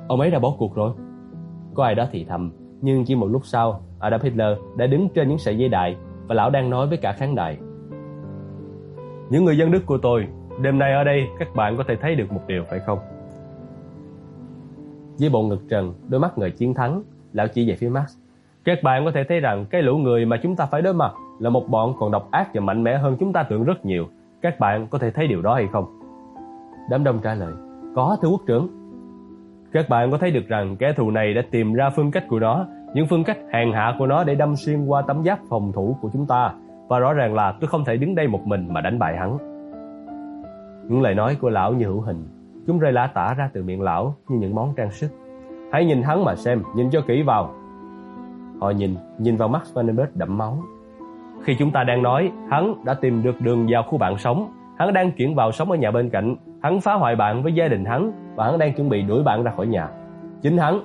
Ông ấy đã bỏ cuộc rồi. Có ai đó thì thầm, nhưng chỉ một lúc sau, Adolf Hitler đã đứng trên những sợi dây đại và lão đang nói với cả khán đài. Những người dân Đức của tôi, đêm nay ở đây các bạn có thể thấy được một điều phải không? Với bộ ngực trần, đôi mắt người chiến thắng, lão chỉ về phía Max. Các bạn có thể thấy rằng cái lũ người mà chúng ta phải đối mặt là một bọn còn độc ác và mạnh mẽ hơn chúng ta tưởng rất nhiều. Các bạn có thể thấy điều đó hay không? Đám đông trả lời, có thưa quốc trưởng. Các bạn có thấy được rằng kẻ thù này đã tìm ra phương cách của nó, những phương cách hèn hạ của nó để đâm xuyên qua tấm giáp phòng thủ của chúng ta. Và rõ ràng là tôi không thể đứng đây một mình mà đánh bại hắn. Những lời nói của lão như hữu hình, chúng rơi lá tả ra từ miệng lão như những món trang sức. Hãy nhìn hắn mà xem, nhìn cho kỹ vào. Họ nhìn, nhìn vào Max Vandenberg đẫm máu, khi chúng ta đang nói, hắn đã tìm được đường vào khu bạn sống, hắn đang chuyển vào sống ở nhà bên cạnh, hắn phá hoại bạn với gia đình hắn và hắn đang chuẩn bị đuổi bạn ra khỏi nhà. Chính hắn.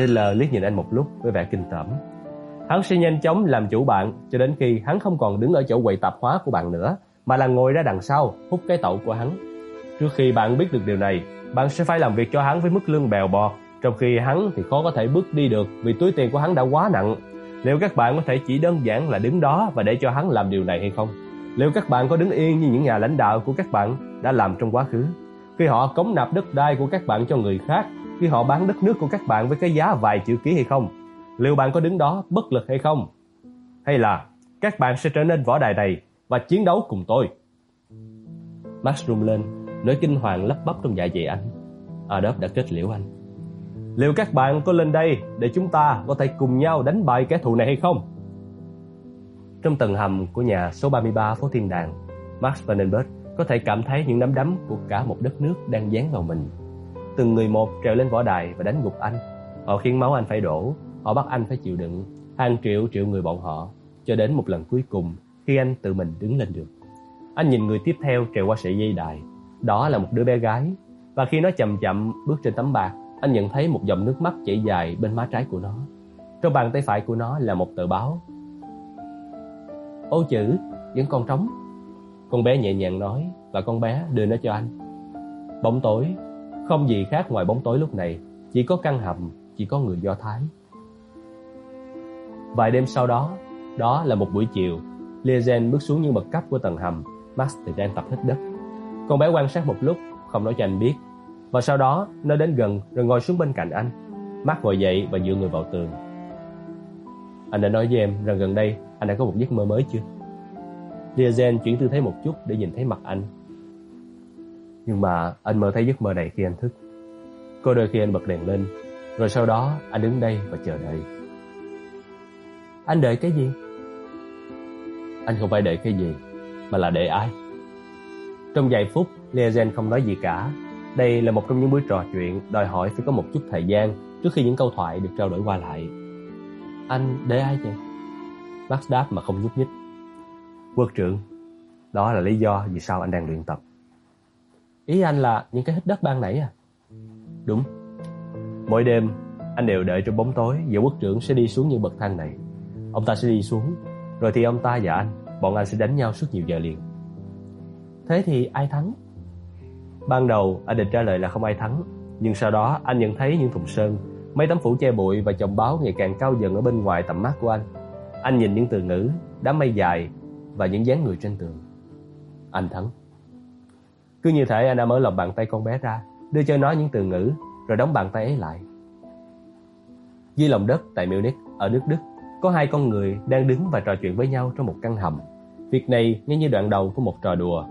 Hitler liếc nhìn anh một lúc với vẻ kinh tởm. Hắn sẽ nhanh chóng làm chủ bạn cho đến khi hắn không còn đứng ở chỗ quầy tạp hóa của bạn nữa, mà là ngồi ra đằng sau hút cái tẩu của hắn. Trước khi bạn biết được điều này, bạn sẽ phải làm việc cho hắn với mức lương bèo bọt, trong khi hắn thì khó có thể bước đi được vì túi tiền của hắn đã quá nặng Liệu các bạn có thể chỉ đơn giản là đứng đó và để cho hắn làm điều này hay không? Liệu các bạn có đứng yên như những nhà lãnh đạo của các bạn đã làm trong quá khứ? Khi họ cống nạp đất đai của các bạn cho người khác, khi họ bán đất nước của các bạn với cái giá vài chữ ký hay không? Liệu bạn có đứng đó bất lực hay không? Hay là các bạn sẽ trở nên võ đài này và chiến đấu cùng tôi? Max rung lên, nỗi kinh hoàng lấp bắp trong dạ dày anh. Adolf đã kết liễu anh. Liệu các bạn có lên đây để chúng ta có thể cùng nhau đánh bại kẻ thù này hay không? Trong tầng hầm của nhà số 33 phố Thiên Đàng, Max Vandenberg có thể cảm thấy những nắm đấm của cả một đất nước đang dán vào mình. Từng người một trèo lên võ đài và đánh gục anh. Họ khiến máu anh phải đổ, họ bắt anh phải chịu đựng, hàng triệu triệu người bọn họ, cho đến một lần cuối cùng khi anh tự mình đứng lên được. Anh nhìn người tiếp theo trèo qua sợi dây đài. Đó là một đứa bé gái, và khi nó chậm chậm bước trên tấm bạc, anh nhận thấy một dòng nước mắt chảy dài bên má trái của nó. Trong bàn tay phải của nó là một tờ báo. Ô chữ, vẫn còn trống. Con bé nhẹ nhàng nói và con bé đưa nó cho anh. Bóng tối, không gì khác ngoài bóng tối lúc này, chỉ có căn hầm, chỉ có người Do Thái. Vài đêm sau đó, đó là một buổi chiều, Liazen bước xuống những bậc cấp của tầng hầm, Max thì đang tập hít đất. Con bé quan sát một lúc, không nói cho anh biết và sau đó nó đến gần rồi ngồi xuống bên cạnh anh. max ngồi dậy và dựa người vào tường. Anh đã nói với em rằng gần đây anh đã có một giấc mơ mới chưa? Diazen chuyển tư thế một chút để nhìn thấy mặt anh. Nhưng mà anh mơ thấy giấc mơ này khi anh thức. Có đôi khi anh bật đèn lên, rồi sau đó anh đứng đây và chờ đợi. Anh đợi cái gì? Anh không phải đợi cái gì, mà là đợi ai? Trong vài phút, Liazen không nói gì cả đây là một trong những buổi trò chuyện đòi hỏi phải có một chút thời gian trước khi những câu thoại được trao đổi qua lại. Anh để ai vậy? Max đáp mà không nhúc nhích. Quốc trưởng, đó là lý do vì sao anh đang luyện tập. Ý anh là những cái hít đất ban nãy à? Đúng. Mỗi đêm, anh đều đợi trong bóng tối và quốc trưởng sẽ đi xuống những bậc thang này. Ông ta sẽ đi xuống, rồi thì ông ta và anh, bọn anh sẽ đánh nhau suốt nhiều giờ liền. Thế thì ai thắng? Ban đầu anh định trả lời là không ai thắng, nhưng sau đó anh nhận thấy những thùng sơn, mấy tấm phủ che bụi và chồng báo ngày càng cao dần ở bên ngoài tầm mắt của anh. Anh nhìn những từ ngữ, đám mây dài và những dáng người trên tường. Anh thắng. Cứ như thể anh đã mở lòng bàn tay con bé ra, đưa cho nó những từ ngữ, rồi đóng bàn tay ấy lại. Dưới lòng đất tại Munich, ở nước Đức, có hai con người đang đứng và trò chuyện với nhau trong một căn hầm. Việc này nghe như đoạn đầu của một trò đùa.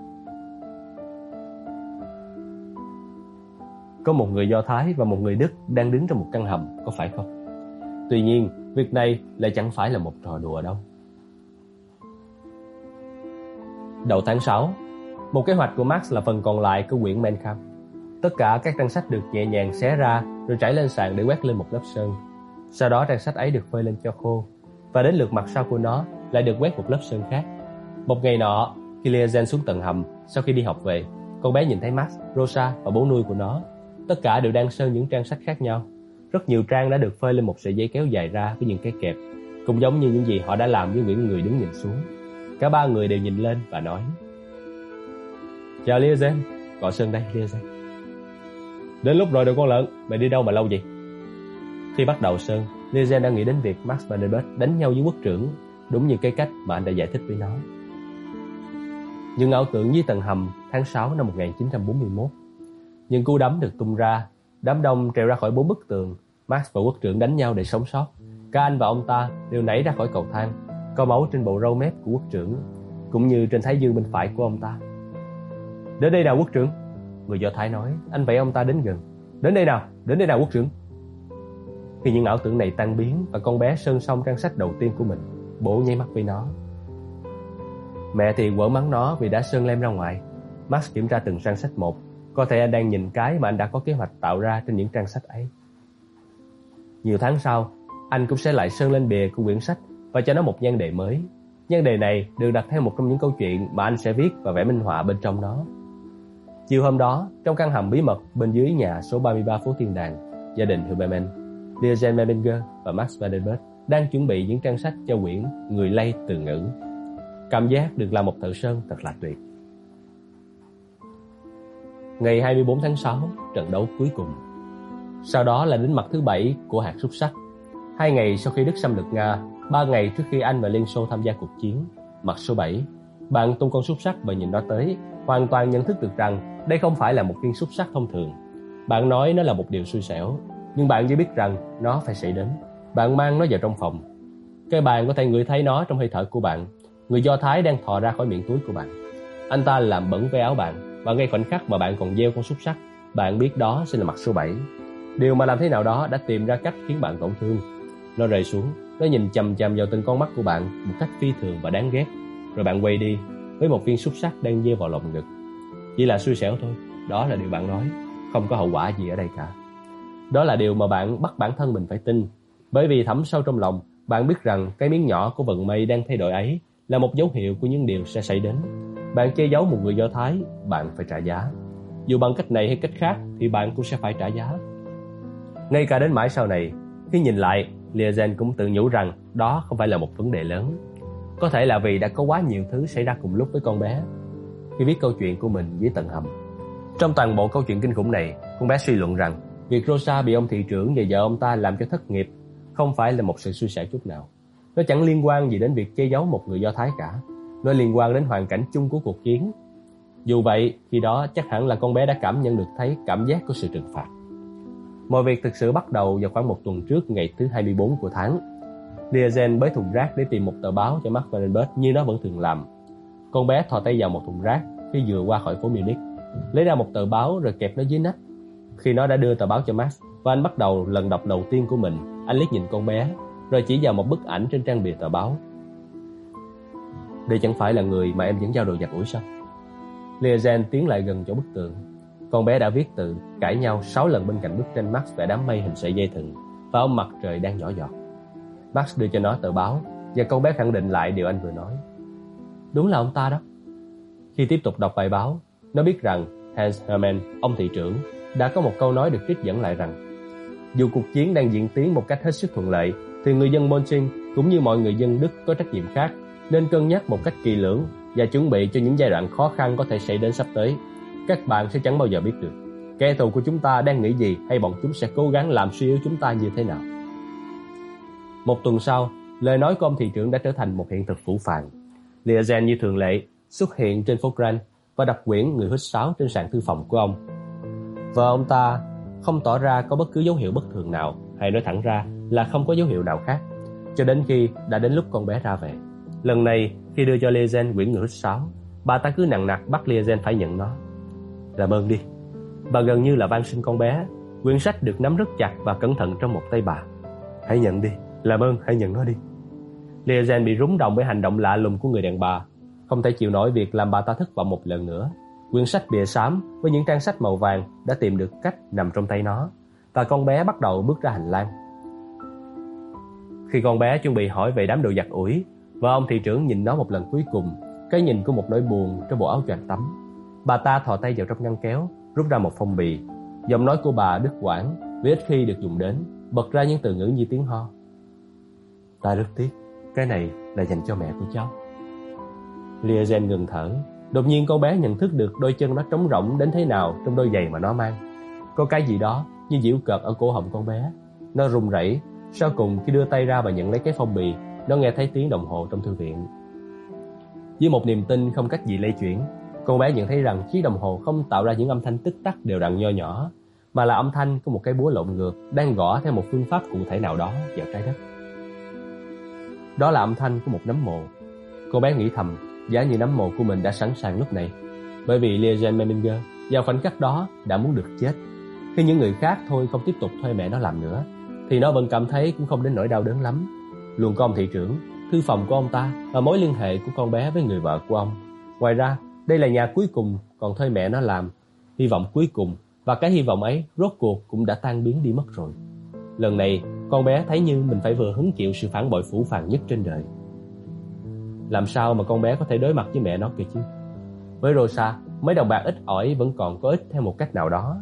Có một người Do Thái và một người Đức đang đứng trong một căn hầm, có phải không? Tuy nhiên, việc này lại chẳng phải là một trò đùa đâu. Đầu tháng 6, một kế hoạch của Max là phần còn lại của quyển Mein Tất cả các trang sách được nhẹ nhàng xé ra rồi trải lên sàn để quét lên một lớp sơn. Sau đó trang sách ấy được phơi lên cho khô và đến lượt mặt sau của nó lại được quét một lớp sơn khác. Một ngày nọ, khi Liazen xuống tầng hầm sau khi đi học về, con bé nhìn thấy Max, Rosa và bố nuôi của nó. Tất cả đều đang sơn những trang sách khác nhau. Rất nhiều trang đã được phơi lên một sợi dây kéo dài ra với những cái kẹp, cũng giống như những gì họ đã làm với những người đứng nhìn xuống. Cả ba người đều nhìn lên và nói: "Chào Liazen, gọi sơn đây Liazen." "Đến lúc rồi đồ con lợn, mày đi đâu mà lâu vậy?" Khi bắt đầu sơn, Liazen đang nghĩ đến việc Max và Vanderbilt đánh nhau với quốc trưởng, đúng như cái cách mà anh đã giải thích với nó. Những ảo tưởng dưới tầng hầm tháng 6 năm 1941. Những cú đấm được tung ra, đám đông trèo ra khỏi bốn bức tường, Max và quốc trưởng đánh nhau để sống sót. Cả anh và ông ta đều nảy ra khỏi cầu thang, có máu trên bộ râu mép của quốc trưởng, cũng như trên thái dương bên phải của ông ta. Đến đây nào quốc trưởng, người Do Thái nói, anh vẫy ông ta đến gần. Đến đây nào, đến đây nào quốc trưởng. Khi những ảo tưởng này tan biến và con bé sơn xong trang sách đầu tiên của mình, bố nháy mắt với nó. Mẹ thì quở mắng nó vì đã sơn lem ra ngoài. Max kiểm tra từng trang sách một, có thể anh đang nhìn cái mà anh đã có kế hoạch tạo ra trên những trang sách ấy. Nhiều tháng sau, anh cũng sẽ lại sơn lên bìa của quyển sách và cho nó một nhan đề mới. Nhan đề này được đặt theo một trong những câu chuyện mà anh sẽ viết và vẽ minh họa bên trong nó. Chiều hôm đó, trong căn hầm bí mật bên dưới nhà số 33 phố Thiên Đàng, gia đình Huberman Diogen Memminger và Max Vandenberg đang chuẩn bị những trang sách cho quyển Người lây từ ngữ. Cảm giác được làm một thợ sơn thật là tuyệt. Ngày 24 tháng 6, trận đấu cuối cùng. Sau đó là đến mặt thứ bảy của hạt xúc sắc. Hai ngày sau khi Đức xâm lược Nga, ba ngày trước khi Anh và Liên Xô tham gia cuộc chiến, mặt số 7, bạn tung con xúc sắc và nhìn nó tới, hoàn toàn nhận thức được rằng đây không phải là một viên xúc sắc thông thường. Bạn nói nó là một điều xui xẻo, nhưng bạn chỉ biết rằng nó phải xảy đến. Bạn mang nó vào trong phòng. Cái bàn có thể ngửi thấy nó trong hơi thở của bạn. Người Do Thái đang thò ra khỏi miệng túi của bạn. Anh ta làm bẩn với áo bạn và ngay khoảnh khắc mà bạn còn gieo con xúc sắc, bạn biết đó sẽ là mặt số 7. Điều mà làm thế nào đó đã tìm ra cách khiến bạn tổn thương. Nó rơi xuống, nó nhìn chầm chầm vào từng con mắt của bạn một cách phi thường và đáng ghét. Rồi bạn quay đi với một viên xúc sắc đang gieo vào lòng ngực. Chỉ là xui xẻo thôi, đó là điều bạn nói, không có hậu quả gì ở đây cả. Đó là điều mà bạn bắt bản thân mình phải tin. Bởi vì thẳm sâu trong lòng, bạn biết rằng cái miếng nhỏ của vận may đang thay đổi ấy là một dấu hiệu của những điều sẽ xảy đến. Bạn che giấu một người Do Thái, bạn phải trả giá. Dù bằng cách này hay cách khác thì bạn cũng sẽ phải trả giá. Ngay cả đến mãi sau này, khi nhìn lại, Liazen cũng tự nhủ rằng đó không phải là một vấn đề lớn. Có thể là vì đã có quá nhiều thứ xảy ra cùng lúc với con bé. Khi viết câu chuyện của mình dưới tầng hầm. Trong toàn bộ câu chuyện kinh khủng này, con bé suy luận rằng Việc Rosa bị ông thị trưởng và vợ ông ta làm cho thất nghiệp không phải là một sự suy sẻ chút nào. Nó chẳng liên quan gì đến việc che giấu một người Do Thái cả. Nó liên quan đến hoàn cảnh chung của cuộc chiến. Dù vậy, khi đó chắc hẳn là con bé đã cảm nhận được thấy cảm giác của sự trừng phạt. Mọi việc thực sự bắt đầu vào khoảng một tuần trước ngày thứ 24 của tháng. Liazen bới thùng rác để tìm một tờ báo cho Mark Vandenberg như nó vẫn thường làm. Con bé thò tay vào một thùng rác khi vừa qua khỏi phố Munich, lấy ra một tờ báo rồi kẹp nó dưới nách khi nó đã đưa tờ báo cho Max và anh bắt đầu lần đọc đầu tiên của mình, anh liếc nhìn con bé, rồi chỉ vào một bức ảnh trên trang bìa tờ báo. Đây chẳng phải là người mà em vẫn giao đồ giặt ủi sao? Liazen tiến lại gần chỗ bức tượng, Con bé đã viết từ cãi nhau 6 lần bên cạnh bức tranh Max vẽ đám mây hình sợi dây thừng và ông mặt trời đang nhỏ giọt. Max đưa cho nó tờ báo và con bé khẳng định lại điều anh vừa nói. Đúng là ông ta đó. Khi tiếp tục đọc bài báo, nó biết rằng Hans Hermann, ông thị trưởng, đã có một câu nói được trích dẫn lại rằng dù cuộc chiến đang diễn tiến một cách hết sức thuận lợi thì người dân Bonching cũng như mọi người dân Đức có trách nhiệm khác, nên cân nhắc một cách kỳ lưỡng và chuẩn bị cho những giai đoạn khó khăn có thể xảy đến sắp tới. Các bạn sẽ chẳng bao giờ biết được kẻ thù của chúng ta đang nghĩ gì hay bọn chúng sẽ cố gắng làm suy yếu chúng ta như thế nào. Một tuần sau, lời nói của ông thị trưởng đã trở thành một hiện thực phủ phàng. Liazen như thường lệ xuất hiện trên phố Grand và đặt quyển người hít sáo trên sàn thư phòng của ông. Và ông ta không tỏ ra có bất cứ dấu hiệu bất thường nào hay nói thẳng ra là không có dấu hiệu nào khác cho đến khi đã đến lúc con bé ra về. Lần này khi đưa cho Liazen quyển hít sáo, bà ta cứ nặng nặc bắt Liazen phải nhận nó. Làm ơn đi. Bà gần như là van xin con bé. Quyển sách được nắm rất chặt và cẩn thận trong một tay bà. Hãy nhận đi. Làm ơn hãy nhận nó đi. Liazen bị rúng động bởi hành động lạ lùng của người đàn bà không thể chịu nổi việc làm bà ta thất vọng một lần nữa. Quyển sách bìa xám với những trang sách màu vàng đã tìm được cách nằm trong tay nó và con bé bắt đầu bước ra hành lang. Khi con bé chuẩn bị hỏi về đám đồ giặt ủi và ông thị trưởng nhìn nó một lần cuối cùng, cái nhìn của một nỗi buồn trong bộ áo choàng tắm. Bà ta thò tay vào trong ngăn kéo, rút ra một phong bì. Giọng nói của bà đứt quãng vì ít khi được dùng đến, bật ra những từ ngữ như tiếng ho. Ta rất tiếc, cái này là dành cho mẹ của cháu. Liazen ngừng thở. Đột nhiên con bé nhận thức được đôi chân nó trống rỗng đến thế nào trong đôi giày mà nó mang. Có cái gì đó như diễu cợt ở cổ họng con bé. Nó run rẩy. Sau cùng khi đưa tay ra và nhận lấy cái phong bì, nó nghe thấy tiếng đồng hồ trong thư viện. Với một niềm tin không cách gì lay chuyển, cô bé nhận thấy rằng chiếc đồng hồ không tạo ra những âm thanh tích tắc đều đặn nho nhỏ, mà là âm thanh của một cái búa lộn ngược đang gõ theo một phương pháp cụ thể nào đó vào trái đất. Đó là âm thanh của một nấm mồ. Cô bé nghĩ thầm Giá như nấm mồ của mình đã sẵn sàng lúc này Bởi vì Liegen Meminger vào khoảnh khắc đó đã muốn được chết Khi những người khác thôi không tiếp tục thuê mẹ nó làm nữa Thì nó vẫn cảm thấy cũng không đến nỗi đau đớn lắm Luôn có ông thị trưởng, thư phòng của ông ta Và mối liên hệ của con bé với người vợ của ông. Ngoài ra, đây là nhà cuối cùng còn thuê mẹ nó làm. Hy vọng cuối cùng Và cái hy vọng ấy rốt cuộc cũng đã tan biến đi mất rồi. Lần này, con bé thấy như mình phải vừa hứng chịu sự phản bội phủ phàng nhất trên đời. Làm sao mà con bé có thể đối mặt với mẹ nó kìa chứ? Với Rosa Mấy đồng bạc ít ỏi vẫn còn có ích theo một cách nào đó.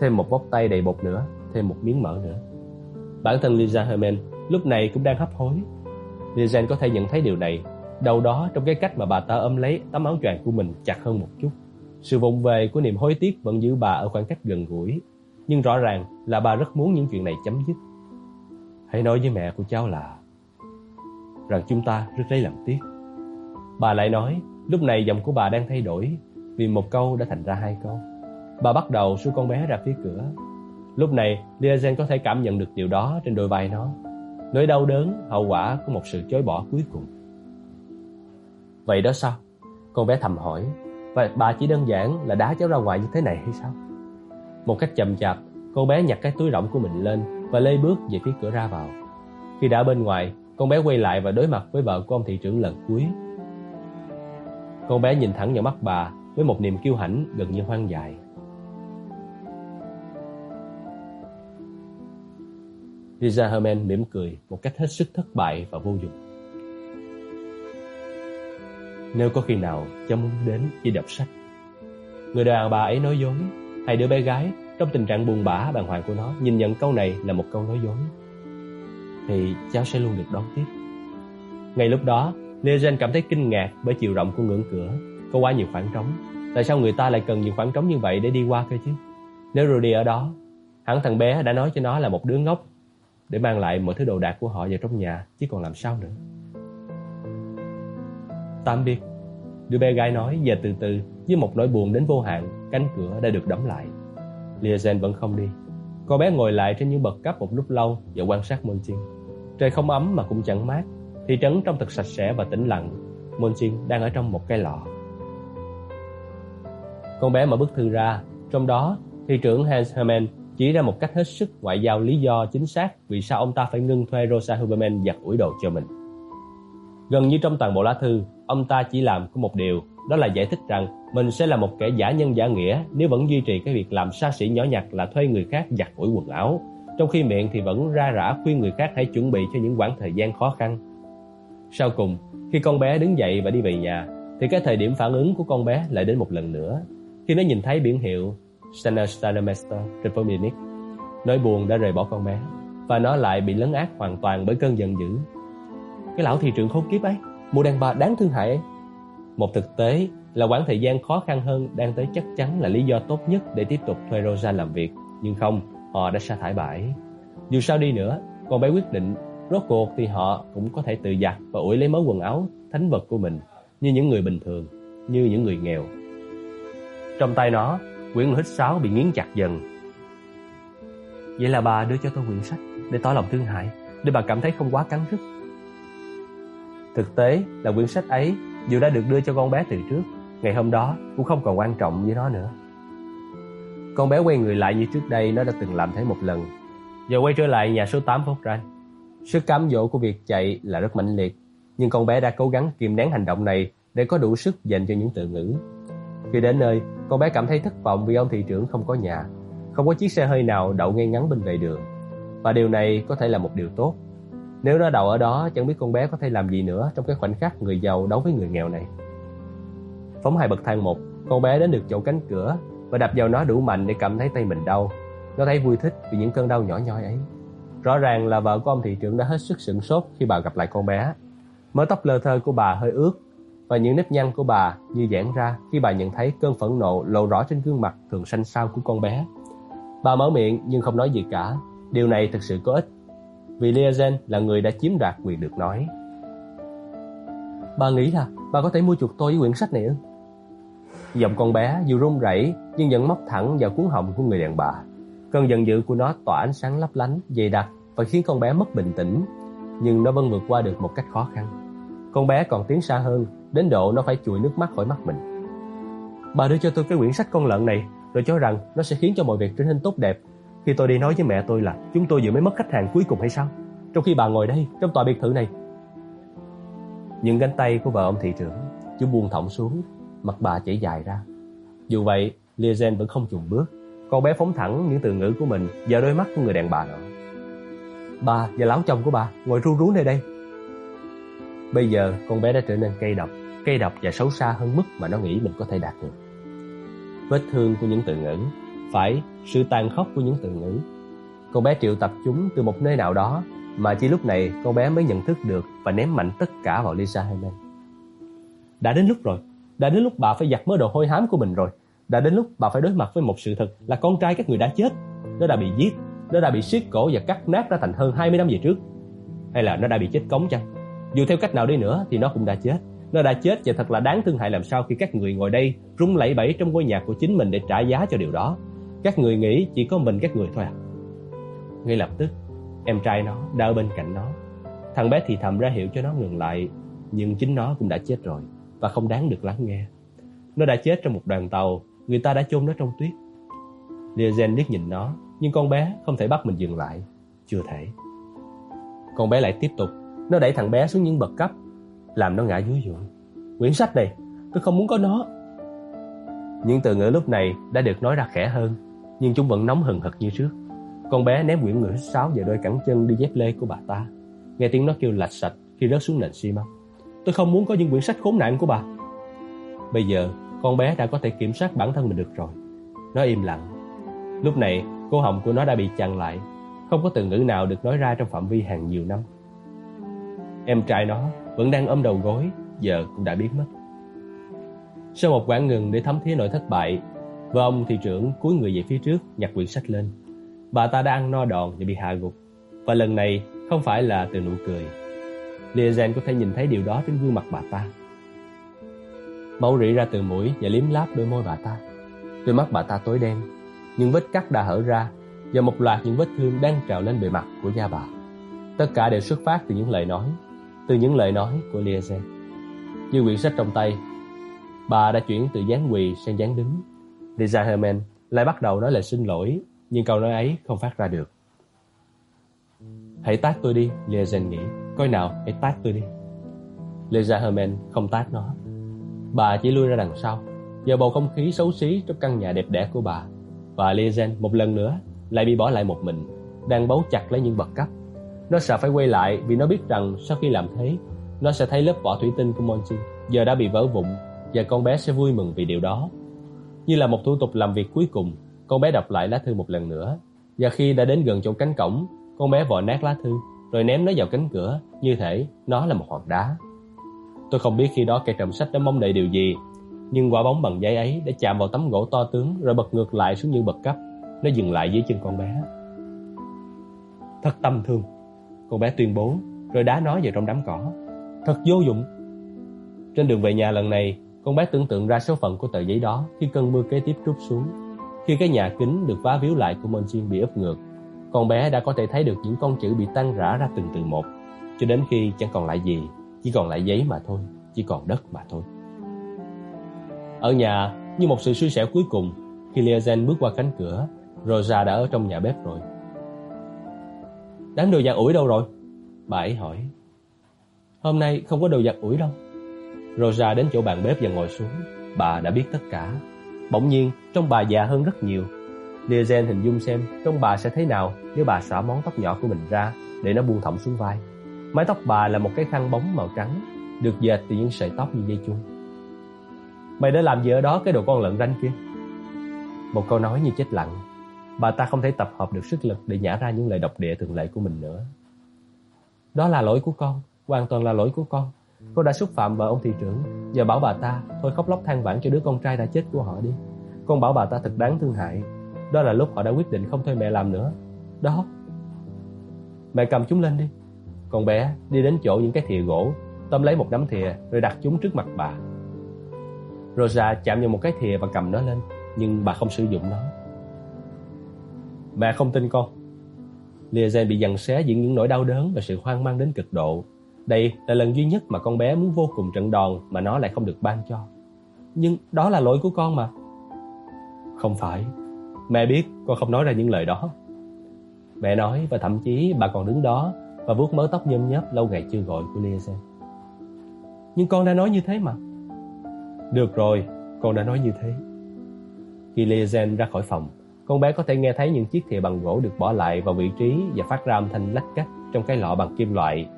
Thêm một bóc tay đầy bột nữa Thêm một miếng mỡ nữa. Bản thân Lisa Herman lúc này cũng đang hấp hối Lizen có thể nhận thấy điều này đâu đó trong cái cách mà bà ta ôm lấy tấm áo choàng của mình chặt hơn một chút Sự vụng về của niềm hối tiếc vẫn giữ bà ở khoảng cách gần gũi Nhưng rõ ràng là bà rất muốn những chuyện này chấm dứt Hãy nói với mẹ của cháu là Rằng chúng ta rất lấy làm tiếc Bà lại nói, lúc này giọng của bà đang thay đổi, vì một câu đã thành ra hai câu. Bà bắt đầu xua con bé ra phía cửa. Lúc này, Liazen có thể cảm nhận được điều đó trên đôi vai nó. Nỗi đau đớn, hậu quả của một sự chối bỏ cuối cùng. Vậy đó sao? Con bé thầm hỏi. Và bà chỉ đơn giản là đá cháu ra ngoài như thế này hay sao? Một cách chậm chạp, con bé nhặt cái túi rộng của mình lên và lê bước về phía cửa ra vào. Khi đã bên ngoài, con bé quay lại và đối mặt với vợ của ông thị trưởng lần cuối con bé nhìn thẳng vào mắt bà với một niềm kiêu hãnh gần như hoang dại. Lisa Herman mỉm cười một cách hết sức thất bại và vô dụng. Nếu có khi nào cháu muốn đến chỉ đọc sách Người đàn bà ấy nói dối Hay đứa bé gái trong tình trạng buồn bã bàng hoàng của nó Nhìn nhận câu này là một câu nói dối Thì cháu sẽ luôn được đón tiếp Ngay lúc đó Neogen cảm thấy kinh ngạc bởi chiều rộng của ngưỡng cửa, có quá nhiều khoảng trống. Tại sao người ta lại cần nhiều khoảng trống như vậy để đi qua cơ chứ? Nếu Rudy ở đó, hẳn thằng bé đã nói cho nó là một đứa ngốc để mang lại mọi thứ đồ đạc của họ vào trong nhà, chứ còn làm sao nữa. Tạm biệt, đứa bé gái nói và từ từ với một nỗi buồn đến vô hạn, cánh cửa đã được đóng lại. Liazen vẫn không đi. Cô bé ngồi lại trên những bậc cấp một lúc lâu và quan sát Monchin. Trời không ấm mà cũng chẳng mát, Thị trấn trông thật sạch sẽ và tĩnh lặng Monchin đang ở trong một cái lọ Con bé mở bức thư ra Trong đó thị trưởng Hans Hermann chỉ ra một cách hết sức ngoại giao lý do chính xác vì sao ông ta phải ngưng thuê Rosa Huberman giặt ủi đồ cho mình. Gần như trong toàn bộ lá thư, ông ta chỉ làm có một điều, đó là giải thích rằng mình sẽ là một kẻ giả nhân giả nghĩa nếu vẫn duy trì cái việc làm xa xỉ nhỏ nhặt là thuê người khác giặt ủi quần áo, trong khi miệng thì vẫn ra rã khuyên người khác hãy chuẩn bị cho những khoảng thời gian khó khăn. Sau cùng, khi con bé đứng dậy và đi về nhà, thì cái thời điểm phản ứng của con bé lại đến một lần nữa. Khi nó nhìn thấy biển hiệu Steiner Steinemeister trên nói Munich, nỗi buồn đã rời bỏ con bé và nó lại bị lấn át hoàn toàn bởi cơn giận dữ. Cái lão thị trưởng khốn kiếp ấy, mua đàn bà đáng thương hại ấy. Một thực tế là quãng thời gian khó khăn hơn đang tới chắc chắn là lý do tốt nhất để tiếp tục thuê Rosa làm việc. Nhưng không, họ đã sa thải bãi. Dù sao đi nữa, con bé quyết định rốt cuộc thì họ cũng có thể tự giặt và ủi lấy mớ quần áo thánh vật của mình như những người bình thường, như những người nghèo. Trong tay nó, quyển hít sáo bị nghiến chặt dần. Vậy là bà đưa cho tôi quyển sách để tỏ lòng thương hại, để bà cảm thấy không quá cắn rứt. Thực tế là quyển sách ấy dù đã được đưa cho con bé từ trước, ngày hôm đó cũng không còn quan trọng với nó nữa. Con bé quay người lại như trước đây nó đã từng làm thế một lần. Giờ quay trở lại nhà số 8 Vaughan. Sức cám dỗ của việc chạy là rất mãnh liệt, nhưng con bé đã cố gắng kiềm nén hành động này để có đủ sức dành cho những từ ngữ. Khi đến nơi, Cô bé cảm thấy thất vọng vì ông thị trưởng không có nhà, không có chiếc xe hơi nào đậu ngay ngắn bên vệ đường. Và điều này có thể là một điều tốt. Nếu nó đậu ở đó, chẳng biết con bé có thể làm gì nữa trong cái khoảnh khắc người giàu đấu với người nghèo này. Phóng hai bậc thang một, con bé đến được chỗ cánh cửa và đập vào nó đủ mạnh để cảm thấy tay mình đau. Nó thấy vui thích vì những cơn đau nhỏ nhoi ấy. Rõ ràng là vợ của ông thị trưởng đã hết sức sửng sốt khi bà gặp lại con bé. Mớ tóc lơ thơ của bà hơi ướt và những nếp nhăn của bà như giãn ra khi bà nhận thấy cơn phẫn nộ lộ rõ trên gương mặt thường xanh xao của con bé. Bà mở miệng nhưng không nói gì cả. Điều này thực sự có ích vì Liazen là người đã chiếm đoạt quyền được nói. Bà nghĩ là bà có thể mua chuộc tôi với quyển sách này ư? Giọng con bé dù run rẩy nhưng vẫn móc thẳng vào cuốn họng của người đàn bà. Cơn giận dữ của nó tỏa ánh sáng lấp lánh, dày đặc và khiến con bé mất bình tĩnh. Nhưng nó vẫn vượt qua được một cách khó khăn. Con bé còn tiến xa hơn, đến độ nó phải chùi nước mắt khỏi mắt mình. Bà đưa cho tôi cái quyển sách con lợn này, rồi cho rằng nó sẽ khiến cho mọi việc trở nên tốt đẹp. Khi tôi đi nói với mẹ tôi là chúng tôi vừa mới mất khách hàng cuối cùng hay sao? Trong khi bà ngồi đây, trong tòa biệt thự này. Những cánh tay của vợ ông thị trưởng cứ buông thõng xuống, mặt bà chảy dài ra. Dù vậy, Liazen vẫn không chùn bước. Con bé phóng thẳng những từ ngữ của mình vào đôi mắt của người đàn bà nọ. Bà và lão chồng của bà ngồi ru rú nơi đây. Bây giờ con bé đã trở nên cây độc, cây độc và xấu xa hơn mức mà nó nghĩ mình có thể đạt được. Vết thương của những từ ngữ, phải sự tàn khốc của những từ ngữ. Con bé triệu tập chúng từ một nơi nào đó mà chỉ lúc này con bé mới nhận thức được và ném mạnh tất cả vào Lisa Heyman. Đã đến lúc rồi, đã đến lúc bà phải giặt mớ đồ hôi hám của mình rồi. Đã đến lúc bà phải đối mặt với một sự thật là con trai các người đã chết. Nó đã bị giết, nó đã bị siết cổ và cắt nát ra thành hơn 20 năm về trước. Hay là nó đã bị chết cống chăng? Dù theo cách nào đi nữa thì nó cũng đã chết. Nó đã chết và thật là đáng thương hại làm sao khi các người ngồi đây rung lẩy bẩy trong ngôi nhà của chính mình để trả giá cho điều đó. Các người nghĩ chỉ có mình các người thôi à? Ngay lập tức, em trai nó đã ở bên cạnh nó. Thằng bé thì thầm ra hiệu cho nó ngừng lại, nhưng chính nó cũng đã chết rồi và không đáng được lắng nghe. Nó đã chết trong một đoàn tàu, người ta đã chôn nó trong tuyết. Liazen liếc nhìn nó, nhưng con bé không thể bắt mình dừng lại. Chưa thể. Con bé lại tiếp tục, nó đẩy thằng bé xuống những bậc cấp, làm nó ngã dưới ruộng. Quyển sách này, tôi không muốn có nó. Những từ ngữ lúc này đã được nói ra khẽ hơn, nhưng chúng vẫn nóng hừng hực như trước. Con bé ném quyển ngữ sáo vào đôi cẳng chân đi dép lê của bà ta. Nghe tiếng nó kêu lạch sạch khi rớt xuống nền xi măng. Tôi không muốn có những quyển sách khốn nạn của bà. Bây giờ, con bé đã có thể kiểm soát bản thân mình được rồi. Nó im lặng. Lúc này, cô họng của nó đã bị chặn lại. Không có từ ngữ nào được nói ra trong phạm vi hàng nhiều năm. Em trai nó vẫn đang ôm đầu gối, giờ cũng đã biến mất. Sau một quãng ngừng để thấm thía nỗi thất bại, vợ ông thị trưởng cúi người về phía trước nhặt quyển sách lên. Bà ta đã ăn no đòn và bị hạ gục. Và lần này không phải là từ nụ cười. Liazen có thể nhìn thấy điều đó trên gương mặt bà ta. Máu rỉ ra từ mũi và liếm láp đôi môi bà ta. Đôi mắt bà ta tối đen, những vết cắt đã hở ra và một loạt những vết thương đang trào lên bề mặt của da bà. Tất cả đều xuất phát từ những lời nói, từ những lời nói của Liazen. Như quyển sách trong tay, bà đã chuyển từ dáng quỳ sang dáng đứng. Lisa Herman lại bắt đầu nói lời xin lỗi, nhưng câu nói ấy không phát ra được. Hãy tát tôi đi, Liazen nghĩ. Coi nào, hãy tát tôi đi. Lisa Herman không tát nó. Bà chỉ lui ra đằng sau, giờ bầu không khí xấu xí trong căn nhà đẹp đẽ của bà. Và Liazen một lần nữa lại bị bỏ lại một mình, đang bấu chặt lấy những bậc cấp. Nó sợ phải quay lại vì nó biết rằng sau khi làm thế, nó sẽ thấy lớp vỏ thủy tinh của Monty giờ đã bị vỡ vụn và con bé sẽ vui mừng vì điều đó. Như là một thủ tục làm việc cuối cùng, con bé đọc lại lá thư một lần nữa. Và khi đã đến gần chỗ cánh cổng, con bé vò nát lá thư rồi ném nó vào cánh cửa, như thể nó là một hòn đá. Tôi không biết khi đó kẻ trộm sách đã mong đợi điều gì, nhưng quả bóng bằng giấy ấy đã chạm vào tấm gỗ to tướng rồi bật ngược lại xuống như bật cấp. Nó dừng lại dưới chân con bé. Thật tâm thương, cô bé tuyên bố, rồi đá nó vào trong đám cỏ. Thật vô dụng. Trên đường về nhà lần này, con bé tưởng tượng ra số phận của tờ giấy đó khi cơn mưa kế tiếp trút xuống. Khi cái nhà kính được vá víu lại của Monjin bị úp ngược, con bé đã có thể thấy được những con chữ bị tan rã ra từng từ một, cho đến khi chẳng còn lại gì, chỉ còn lại giấy mà thôi, chỉ còn đất mà thôi. Ở nhà, như một sự suy sẻ cuối cùng, khi Liazen bước qua cánh cửa, Rosa đã ở trong nhà bếp rồi. Đám đồ giặt ủi đâu rồi? Bà ấy hỏi. Hôm nay không có đồ giặt ủi đâu. Rosa đến chỗ bàn bếp và ngồi xuống. Bà đã biết tất cả. Bỗng nhiên, trong bà già hơn rất nhiều. Liazen hình dung xem trong bà sẽ thế nào nếu bà xõa món tóc nhỏ của mình ra để nó buông thõng xuống vai. Mái tóc bà là một cái khăn bóng màu trắng, được dệt từ những sợi tóc như dây chuông. Mày đã làm gì ở đó cái đồ con lợn ranh kia? Một câu nói như chết lặng. Bà ta không thể tập hợp được sức lực để nhả ra những lời độc địa thường lệ của mình nữa. Đó là lỗi của con, hoàn toàn là lỗi của con. Cô đã xúc phạm vợ ông thị trưởng Giờ bảo bà ta thôi khóc lóc than vãn cho đứa con trai đã chết của họ đi. Con bảo bà ta thật đáng thương hại. Đó là lúc họ đã quyết định không thuê mẹ làm nữa. Đó. Mẹ cầm chúng lên đi. Con bé đi đến chỗ những cái thìa gỗ tóm lấy một nắm thìa rồi đặt chúng trước mặt bà. Rosa chạm vào một cái thìa và cầm nó lên Nhưng bà không sử dụng nó. Mẹ không tin con Liazen bị giằng xé giữa những nỗi đau đớn và sự hoang mang đến cực độ đây là lần duy nhất mà con bé muốn vô cùng trận đòn mà nó lại không được ban cho. Nhưng đó là lỗi của con mà. Không phải. Mẹ biết con không nói ra những lời đó. Mẹ nói và thậm chí bà còn đứng đó và vuốt mớ tóc nhâm nhấp lâu ngày chưa gọi của Liazen. Nhưng con đã nói như thế mà. Được rồi, con đã nói như thế. Khi Liazen ra khỏi phòng, con bé có thể nghe thấy những chiếc thìa bằng gỗ được bỏ lại vào vị trí và phát ra âm thanh lách cách trong cái lọ bằng kim loại.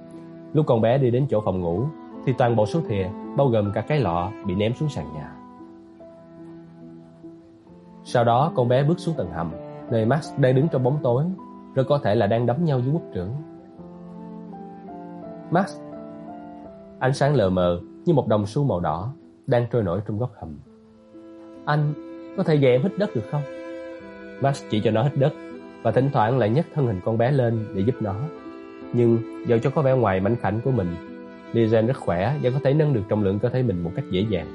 Lúc con bé đi đến chỗ phòng ngủ, Thì toàn bộ số thìa, Bao gồm cả cái lọ, bị ném xuống sàn nhà. Sau đó, con bé bước xuống tầng hầm, Nơi Max đang đứng trong bóng tối Rất có thể là đang đấm nhau với quốc trưởng. Max, Ánh sáng lờ mờ Như một đồng xu màu đỏ Đang trôi nổi trong góc hầm. Anh có thể dạy em hít đất được không? Max chỉ cho nó hít đất Và thỉnh thoảng lại nhấc thân hình con bé lên để giúp nó nhưng dẫu cho có vẻ ngoài mảnh khảnh của mình, Lizen rất khỏe và có thể nâng được trọng lượng cơ thể mình một cách dễ dàng.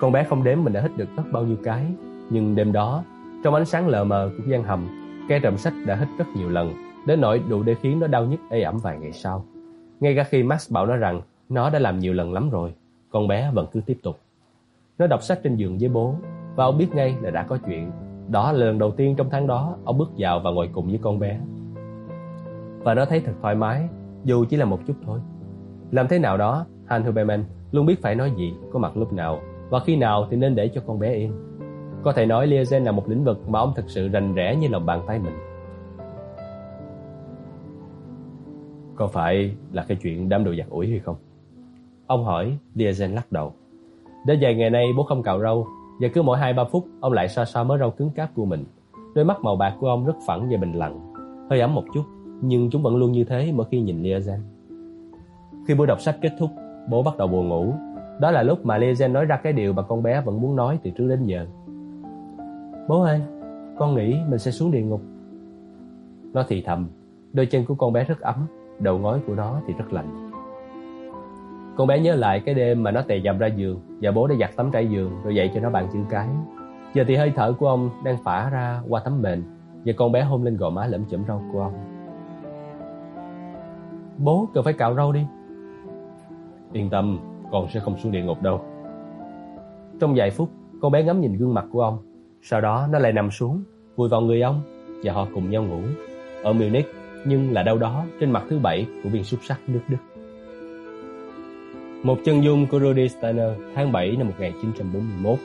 Con bé không đếm mình đã hít được tất bao nhiêu cái, nhưng đêm đó, trong ánh sáng lờ mờ của gian hầm, cây trầm sách đã hít rất nhiều lần, đến nỗi đủ để khiến nó đau nhức ê ẩm vài ngày sau. Ngay cả khi Max bảo nó rằng nó đã làm nhiều lần lắm rồi, con bé vẫn cứ tiếp tục. Nó đọc sách trên giường với bố, và ông biết ngay là đã có chuyện. Đó là lần đầu tiên trong tháng đó, ông bước vào và ngồi cùng với con bé và nó thấy thật thoải mái, dù chỉ là một chút thôi. Làm thế nào đó, Han Huberman luôn biết phải nói gì, có mặt lúc nào, và khi nào thì nên để cho con bé yên. Có thể nói Liazen là một lĩnh vực mà ông thực sự rành rẽ như lòng bàn tay mình. Có phải là cái chuyện đám đồ giặt ủi hay không? Ông hỏi, Liazen lắc đầu. Đến vài ngày nay bố không cạo râu, và cứ mỗi 2-3 phút ông lại xoa xoa mớ rau cứng cáp của mình. Đôi mắt màu bạc của ông rất phẳng và bình lặng, hơi ấm một chút nhưng chúng vẫn luôn như thế mỗi khi nhìn Liazen. Khi buổi đọc sách kết thúc, bố bắt đầu buồn ngủ. Đó là lúc mà Liazen nói ra cái điều mà con bé vẫn muốn nói từ trước đến giờ. Bố ơi, con nghĩ mình sẽ xuống địa ngục. Nó thì thầm, đôi chân của con bé rất ấm, đầu ngói của nó thì rất lạnh. Con bé nhớ lại cái đêm mà nó tè dầm ra giường và bố đã giặt tấm trải giường rồi dạy cho nó bàn chữ cái. Giờ thì hơi thở của ông đang phả ra qua tấm mền và con bé hôn lên gò má lẫm chẩm râu của ông. Bố, cần phải cạo râu đi. Yên tâm, Con sẽ không xuống địa ngục đâu. Trong vài phút, Con bé ngắm nhìn gương mặt của ông. Sau đó, nó lại nằm xuống, Vùi vào người ông Và họ cùng nhau ngủ. Ở Munich, Nhưng là đâu đó Trên mặt thứ bảy Của viên xúc sắc nước Đức. Một chân dung của Rudy Steiner Tháng 7 năm 1941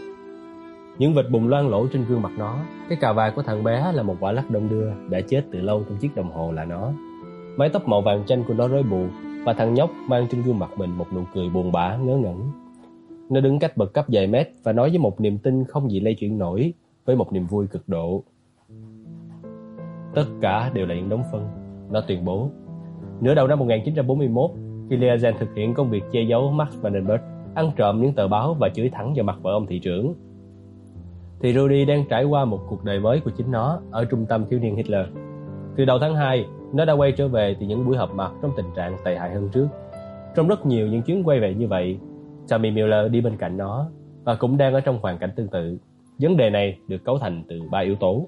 những vệt bùng loang lỗ trên gương mặt nó Cái cà vạt của thằng bé là một quả lắc đông đưa Đã chết từ lâu trong chiếc đồng hồ là nó Mái tóc màu vàng chanh của nó rối bù và thằng nhóc mang trên gương mặt mình một nụ cười buồn bã ngớ ngẩn. Nó đứng cách bậc cấp vài mét và nói với một niềm tin không gì lay chuyển nổi với một niềm vui cực độ. Tất cả đều là những đống phân. nó tuyên bố. Nửa đầu năm 1941, khi Liazen thực hiện công việc che giấu Max Vandenberg, ăn trộm những tờ báo và chửi thẳng vào mặt vợ ông thị trưởng, thì Rudy đang trải qua một cuộc đời mới của chính nó ở trung tâm thiếu niên Hitler. Từ đầu tháng 2, nó đã quay trở về từ những buổi họp mặt trong tình trạng tệ hại hơn trước. Trong rất nhiều những chuyến quay về như vậy, Tommy Miller đi bên cạnh nó và cũng đang ở trong hoàn cảnh tương tự. Vấn đề này được cấu thành từ ba yếu tố.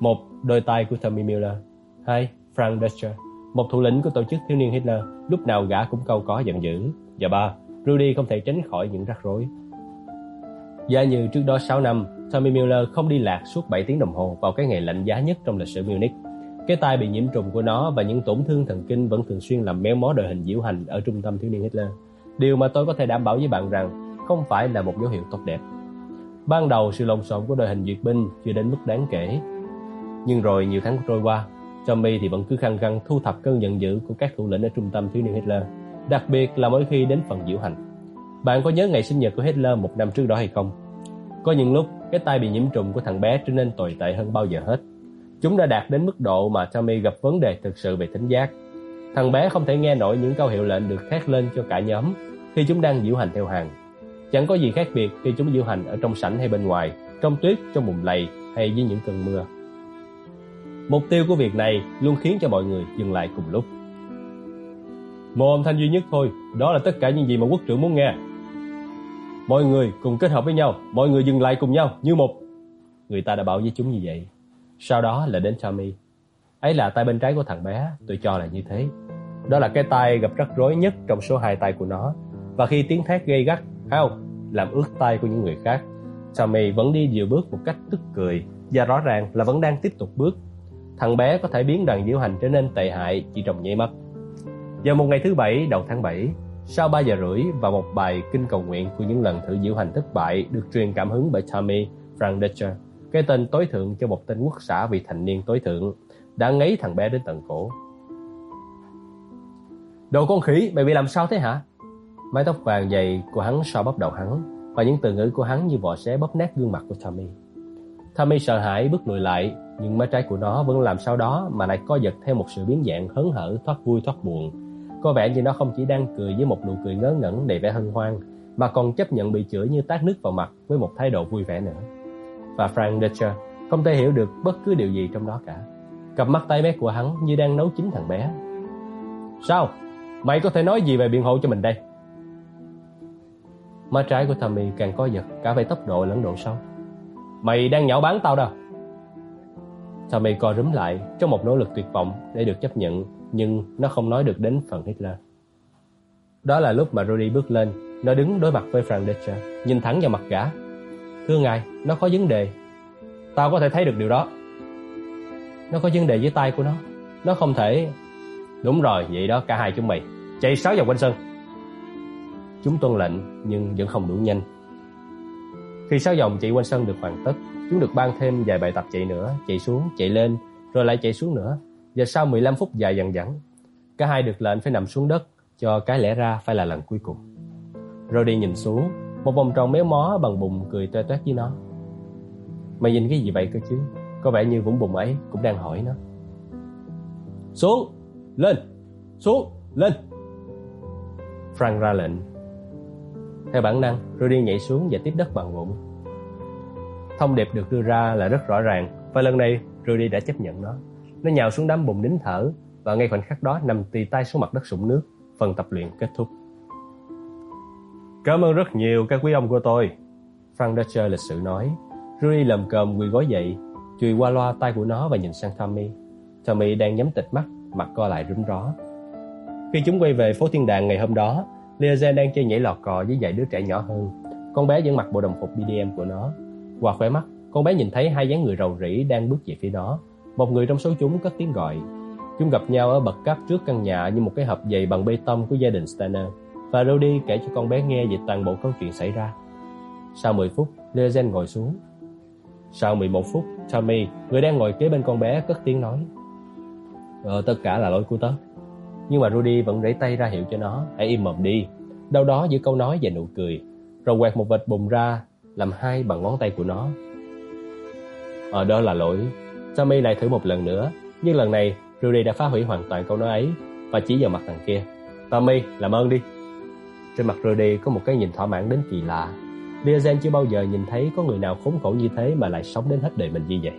Một, đôi tay của Tommy Miller. Hai, Frank Dutcher, một thủ lĩnh của tổ chức thiếu niên Hitler, lúc nào gã cũng câu có giận dữ. Và ba, Rudy không thể tránh khỏi những rắc rối. Giả như trước đó 6 năm, Tommy Miller không đi lạc suốt 7 tiếng đồng hồ vào cái ngày lạnh giá nhất trong lịch sử Munich. Cái tai bị nhiễm trùng của nó và những tổn thương thần kinh vẫn thường xuyên làm méo mó đội hình diễu hành ở trung tâm thiếu niên Hitler. Điều mà tôi có thể đảm bảo với bạn rằng không phải là một dấu hiệu tốt đẹp. Ban đầu sự lộn xộn của đội hình duyệt binh chưa đến mức đáng kể. Nhưng rồi nhiều tháng trôi qua, Tommy thì vẫn cứ khăng khăng thu thập cơn giận dữ của các thủ lĩnh ở trung tâm thiếu niên Hitler, đặc biệt là mỗi khi đến phần diễu hành. Bạn có nhớ ngày sinh nhật của Hitler một năm trước đó hay không? Có những lúc cái tay bị nhiễm trùng của thằng bé trở nên tồi tệ hơn bao giờ hết. Chúng đã đạt đến mức độ mà Tommy gặp vấn đề thực sự về thính giác. Thằng bé không thể nghe nổi những câu hiệu lệnh được thét lên cho cả nhóm khi chúng đang diễu hành theo hàng. Chẳng có gì khác biệt khi chúng diễu hành ở trong sảnh hay bên ngoài, trong tuyết, trong bùn lầy hay dưới những cơn mưa. Mục tiêu của việc này luôn khiến cho mọi người dừng lại cùng lúc. Một âm thanh duy nhất thôi, đó là tất cả những gì mà quốc trưởng muốn nghe. Mọi người cùng kết hợp với nhau, mọi người dừng lại cùng nhau như một. Người ta đã bảo với chúng như vậy. Sau đó là đến Tommy. Ấy là tay bên trái của thằng bé, tôi cho là như thế. Đó là cái tay gặp rắc rối nhất trong số hai tay của nó. Và khi tiếng thét gây gắt, không, làm ướt tay của những người khác, Tommy vẫn đi dìu bước một cách tức cười và rõ ràng là vẫn đang tiếp tục bước. Thằng bé có thể biến đoàn diễu hành trở nên tệ hại chỉ trong nháy mắt. Vào một ngày thứ bảy đầu tháng 7, sau 3 giờ rưỡi và một bài kinh cầu nguyện của những lần thử diễu hành thất bại được truyền cảm hứng bởi Tommy Frandecher, cái tên tối thượng cho một tên quốc xã vị thành niên tối thượng, đã ngấy thằng bé đến tận cổ. Đồ con khỉ, mày bị làm sao thế hả? Mái tóc vàng dày của hắn so bóp đầu hắn và những từ ngữ của hắn như vỏ xé bóp nát gương mặt của Tommy. Tommy sợ hãi bước lùi lại, nhưng má trái của nó vẫn làm sao đó mà lại co giật theo một sự biến dạng hớn hở thoát vui thoát buồn. Có vẻ như nó không chỉ đang cười với một nụ cười ngớ ngẩn đầy vẻ hân hoan, mà còn chấp nhận bị chửi như tát nước vào mặt với một thái độ vui vẻ nữa. Và Frank Dutcher không thể hiểu được bất cứ điều gì trong đó cả. Cặp mắt tay bé của hắn như đang nấu chín thằng bé. Sao? Mày có thể nói gì về biện hộ cho mình đây? Má trái của Tommy càng co giật cả về tốc độ lẫn độ sâu. Mày đang nhạo báng tao đâu? Tommy co rúm lại trong một nỗ lực tuyệt vọng để được chấp nhận, nhưng nó không nói được đến phần Hitler. Đó là lúc mà Rudy bước lên, nó đứng đối mặt với Frank Dutcher, nhìn thẳng vào mặt gã. Thưa ngài, nó có vấn đề. Tao có thể thấy được điều đó. Nó có vấn đề với tay của nó. Nó không thể... Đúng rồi, vậy đó, cả hai chúng mày. Chạy sáu vòng quanh sân. Chúng tuân lệnh, nhưng vẫn không đủ nhanh. Khi sáu vòng chạy quanh sân được hoàn tất, chúng được ban thêm vài bài tập chạy nữa, chạy xuống, chạy lên, rồi lại chạy xuống nữa. Và sau 15 phút dài dằng dẳng, cả hai được lệnh phải nằm xuống đất, cho cái lẽ ra phải là lần cuối cùng. Rồi nhìn xuống, một vòng tròn méo mó bằng bụng cười toe toét với nó. Mày nhìn cái gì vậy cơ chứ? Có vẻ như vũng bụng ấy cũng đang hỏi nó. Xuống, lên, xuống, lên. Frank ra lệnh. Theo bản năng, Rudy nhảy xuống và tiếp đất bằng bụng. Thông điệp được đưa ra là rất rõ ràng và lần này Rudy đã chấp nhận nó. Nó nhào xuống đám bùn nín thở và ngay khoảnh khắc đó nằm tì tay xuống mặt đất sũng nước. Phần tập luyện kết thúc. Cảm ơn rất nhiều các quý ông của tôi. Frank Dutcher lịch sự nói. Rudy lầm cơm quỳ gối dậy, chùi qua loa tay của nó và nhìn sang Tommy. Tommy đang nhắm tịch mắt, mặt co lại rúm ró. Khi chúng quay về phố thiên đàng ngày hôm đó, Liazen đang chơi nhảy lọt cò với vài đứa trẻ nhỏ hơn. Con bé vẫn mặc bộ đồng phục BDM của nó. Qua khóe mắt, con bé nhìn thấy hai dáng người rầu rĩ đang bước về phía nó. Một người trong số chúng cất tiếng gọi. Chúng gặp nhau ở bậc cấp trước căn nhà như một cái hộp dày bằng bê tông của gia đình Steiner. Và Rudy kể cho con bé nghe về toàn bộ câu chuyện xảy ra. Sau 10 phút, Leozen ngồi xuống. Sau 11 phút, Tommy, người đang ngồi kế bên con bé, cất tiếng nói. Ờ, tất cả là lỗi của tớ. Nhưng mà Rudy vẫn rẩy tay ra hiệu cho nó, hãy im mồm đi. Đâu đó giữa câu nói và nụ cười, rồi quẹt một vệt bùng ra, làm hai bằng ngón tay của nó. ở đó là lỗi. Tommy lại thử một lần nữa, nhưng lần này Rudy đã phá hủy hoàn toàn câu nói ấy và chỉ vào mặt thằng kia. Tommy, làm ơn đi. Trên mặt Rudy có một cái nhìn thỏa mãn đến kỳ lạ. Diazen chưa bao giờ nhìn thấy có người nào khốn khổ như thế mà lại sống đến hết đời mình như vậy.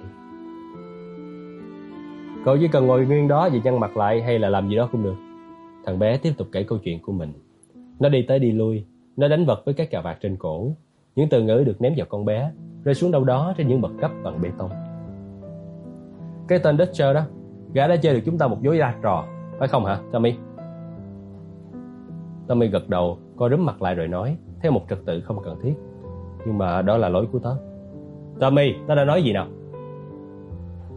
Cậu chỉ cần ngồi nguyên đó và nhăn mặt lại hay là làm gì đó cũng được. Thằng bé tiếp tục kể câu chuyện của mình. Nó đi tới đi lui, nó đánh vật với các cà vạt trên cổ. Những từ ngữ được ném vào con bé, rơi xuống đâu đó trên những bậc cấp bằng bê tông. Cái tên Dutcher đó, gã đã chơi được chúng ta một dối ra trò, phải không hả, Tommy? Tommy gật đầu, co rúm mặt lại rồi nói, theo một trật tự không cần thiết. Nhưng mà đó là lỗi của tớ. Tommy, tớ đã nói gì nào?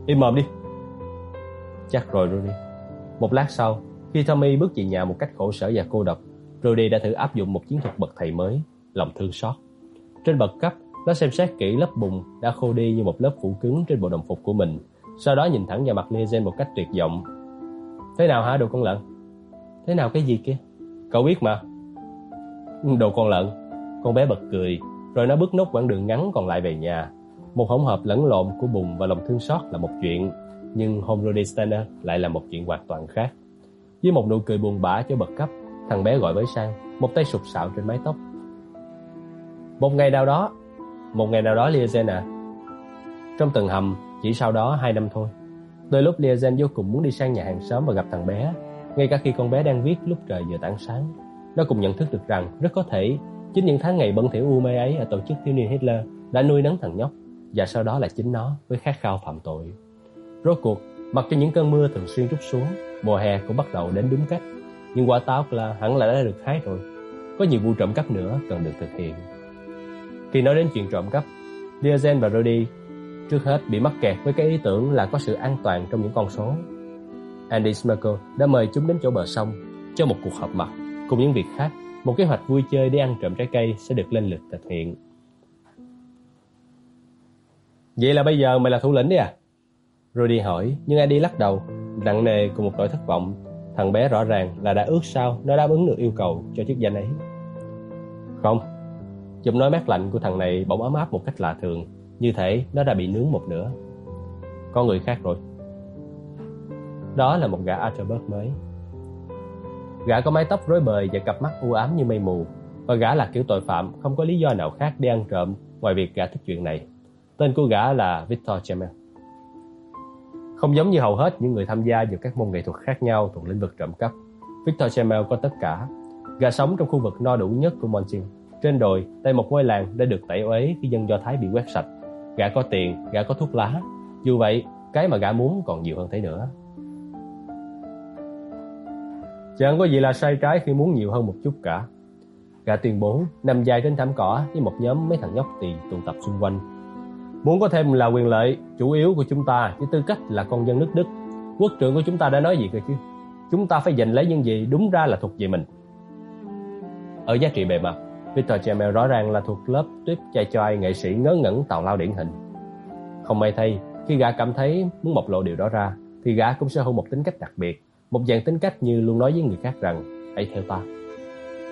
Im mồm đi. Chắc rồi Rudy. Một lát sau, khi Tommy bước về nhà một cách khổ sở và cô độc, Rudy đã thử áp dụng một chiến thuật bậc thầy mới, lòng thương xót. Trên bậc cấp, nó xem xét kỹ lớp bùn đã khô đi như một lớp phủ cứng trên bộ đồng phục của mình, sau đó nhìn thẳng vào mặt Nezen một cách tuyệt vọng. Thế nào hả đồ con lợn? Thế nào cái gì kia? Cậu biết mà. Đồ con lợn. Con bé bật cười, rồi nó bước nốt quãng đường ngắn còn lại về nhà. Một hỗn hợp lẫn lộn của bùn và lòng thương xót là một chuyện, nhưng Home Rudy Steiner lại là một chuyện hoàn toàn khác. Với một nụ cười buồn bã cho bậc cấp, thằng bé gọi với sang, một tay sụp sạo trên mái tóc. Một ngày nào đó, một ngày nào đó Liazen à. Trong tầng hầm, chỉ sau đó hai năm thôi. Đôi lúc Liazen vô cùng muốn đi sang nhà hàng xóm và gặp thằng bé, ngay cả khi con bé đang viết lúc trời vừa tảng sáng. Nó cũng nhận thức được rằng rất có thể chính những tháng ngày bẩn thỉu u mê ấy ở tổ chức thiếu niên Hitler đã nuôi nấng thằng nhóc và sau đó là chính nó với khát khao phạm tội. Rốt cuộc, mặc cho những cơn mưa thường xuyên trút xuống, mùa hè cũng bắt đầu đến đúng cách. Nhưng quả táo là hẳn là đã được hái rồi. Có nhiều vụ trộm cắp nữa cần được thực hiện. Khi nói đến chuyện trộm cắp, Diazen và Rudy trước hết bị mắc kẹt với cái ý tưởng là có sự an toàn trong những con số. Andy Smerkel đã mời chúng đến chỗ bờ sông cho một cuộc họp mặt cùng những việc khác. Một kế hoạch vui chơi đi ăn trộm trái cây sẽ được lên lịch thực hiện. Vậy là bây giờ mày là thủ lĩnh đi à? Rudy hỏi, nhưng Andy lắc đầu, nặng nề cùng một nỗi thất vọng. Thằng bé rõ ràng là đã ước sao nó đáp ứng được yêu cầu cho chức danh ấy. Không, giọng nói mát lạnh của thằng này bỗng ấm áp một cách lạ thường, như thể nó đã bị nướng một nửa. Có người khác rồi. Đó là một gã Atterberg mới. Gã có mái tóc rối bời và cặp mắt u ám như mây mù, và gã là kiểu tội phạm không có lý do nào khác để ăn trộm ngoài việc gã thích chuyện này. Tên của gã là Victor Chamel. Không giống như hầu hết những người tham gia vào các môn nghệ thuật khác nhau thuộc lĩnh vực trộm cắp, Victor Chamel có tất cả. Gã sống trong khu vực no đủ nhất của Montin, trên đồi, tại một ngôi làng đã được tẩy uế khi dân Do Thái bị quét sạch. Gã có tiền, gã có thuốc lá. Dù vậy, cái mà gã muốn còn nhiều hơn thế nữa. Chẳng có gì là sai trái khi muốn nhiều hơn một chút cả. Gã tuyên bố nằm dài trên thảm cỏ với một nhóm mấy thằng nhóc tỳ tụ tập xung quanh. Muốn có thêm là quyền lợi chủ yếu của chúng ta với tư cách là con dân nước Đức. Quốc trưởng của chúng ta đã nói gì cơ chứ? Chúng ta phải giành lấy những gì đúng ra là thuộc về mình. Ở giá trị bề mặt, Victor Chamel rõ ràng là thuộc lớp tuyếp chai choai nghệ sĩ ngớ ngẩn tào lao điển hình. Không may thay, khi gã cảm thấy muốn bộc lộ điều đó ra, thì gã cũng sở hữu một tính cách đặc biệt, một dạng tính cách như luôn nói với người khác rằng hãy theo ta.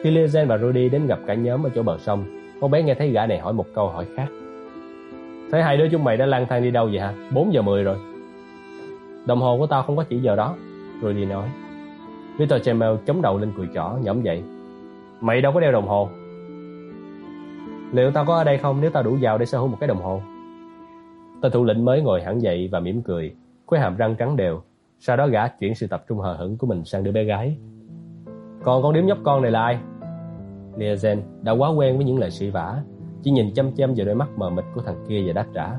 Khi Lizen và Rudy đến gặp cả nhóm ở chỗ bờ sông, con bé nghe thấy gã này hỏi một câu hỏi khác. Thế hai đứa chúng mày đã lang thang đi đâu vậy hả? 4 giờ 10 rồi. Đồng hồ của tao không có chỉ giờ đó, Rudy nói. Victor Chamel chống đầu lên cùi chỏ, nhõm dậy. Mày đâu có đeo đồng hồ. Liệu tao có ở đây không nếu tao đủ giàu để sở hữu một cái đồng hồ? Tên thủ lĩnh mới ngồi hẳn dậy và mỉm cười, khóe hàm răng trắng đều. Sau đó gã chuyển sự tập trung hờ hững của mình sang đứa bé gái. Còn con điếm nhóc con này là ai? Liazen đã quá quen với những lời sĩ vả, chỉ nhìn chăm chăm vào đôi mắt mờ mịt của thằng kia và đáp trả.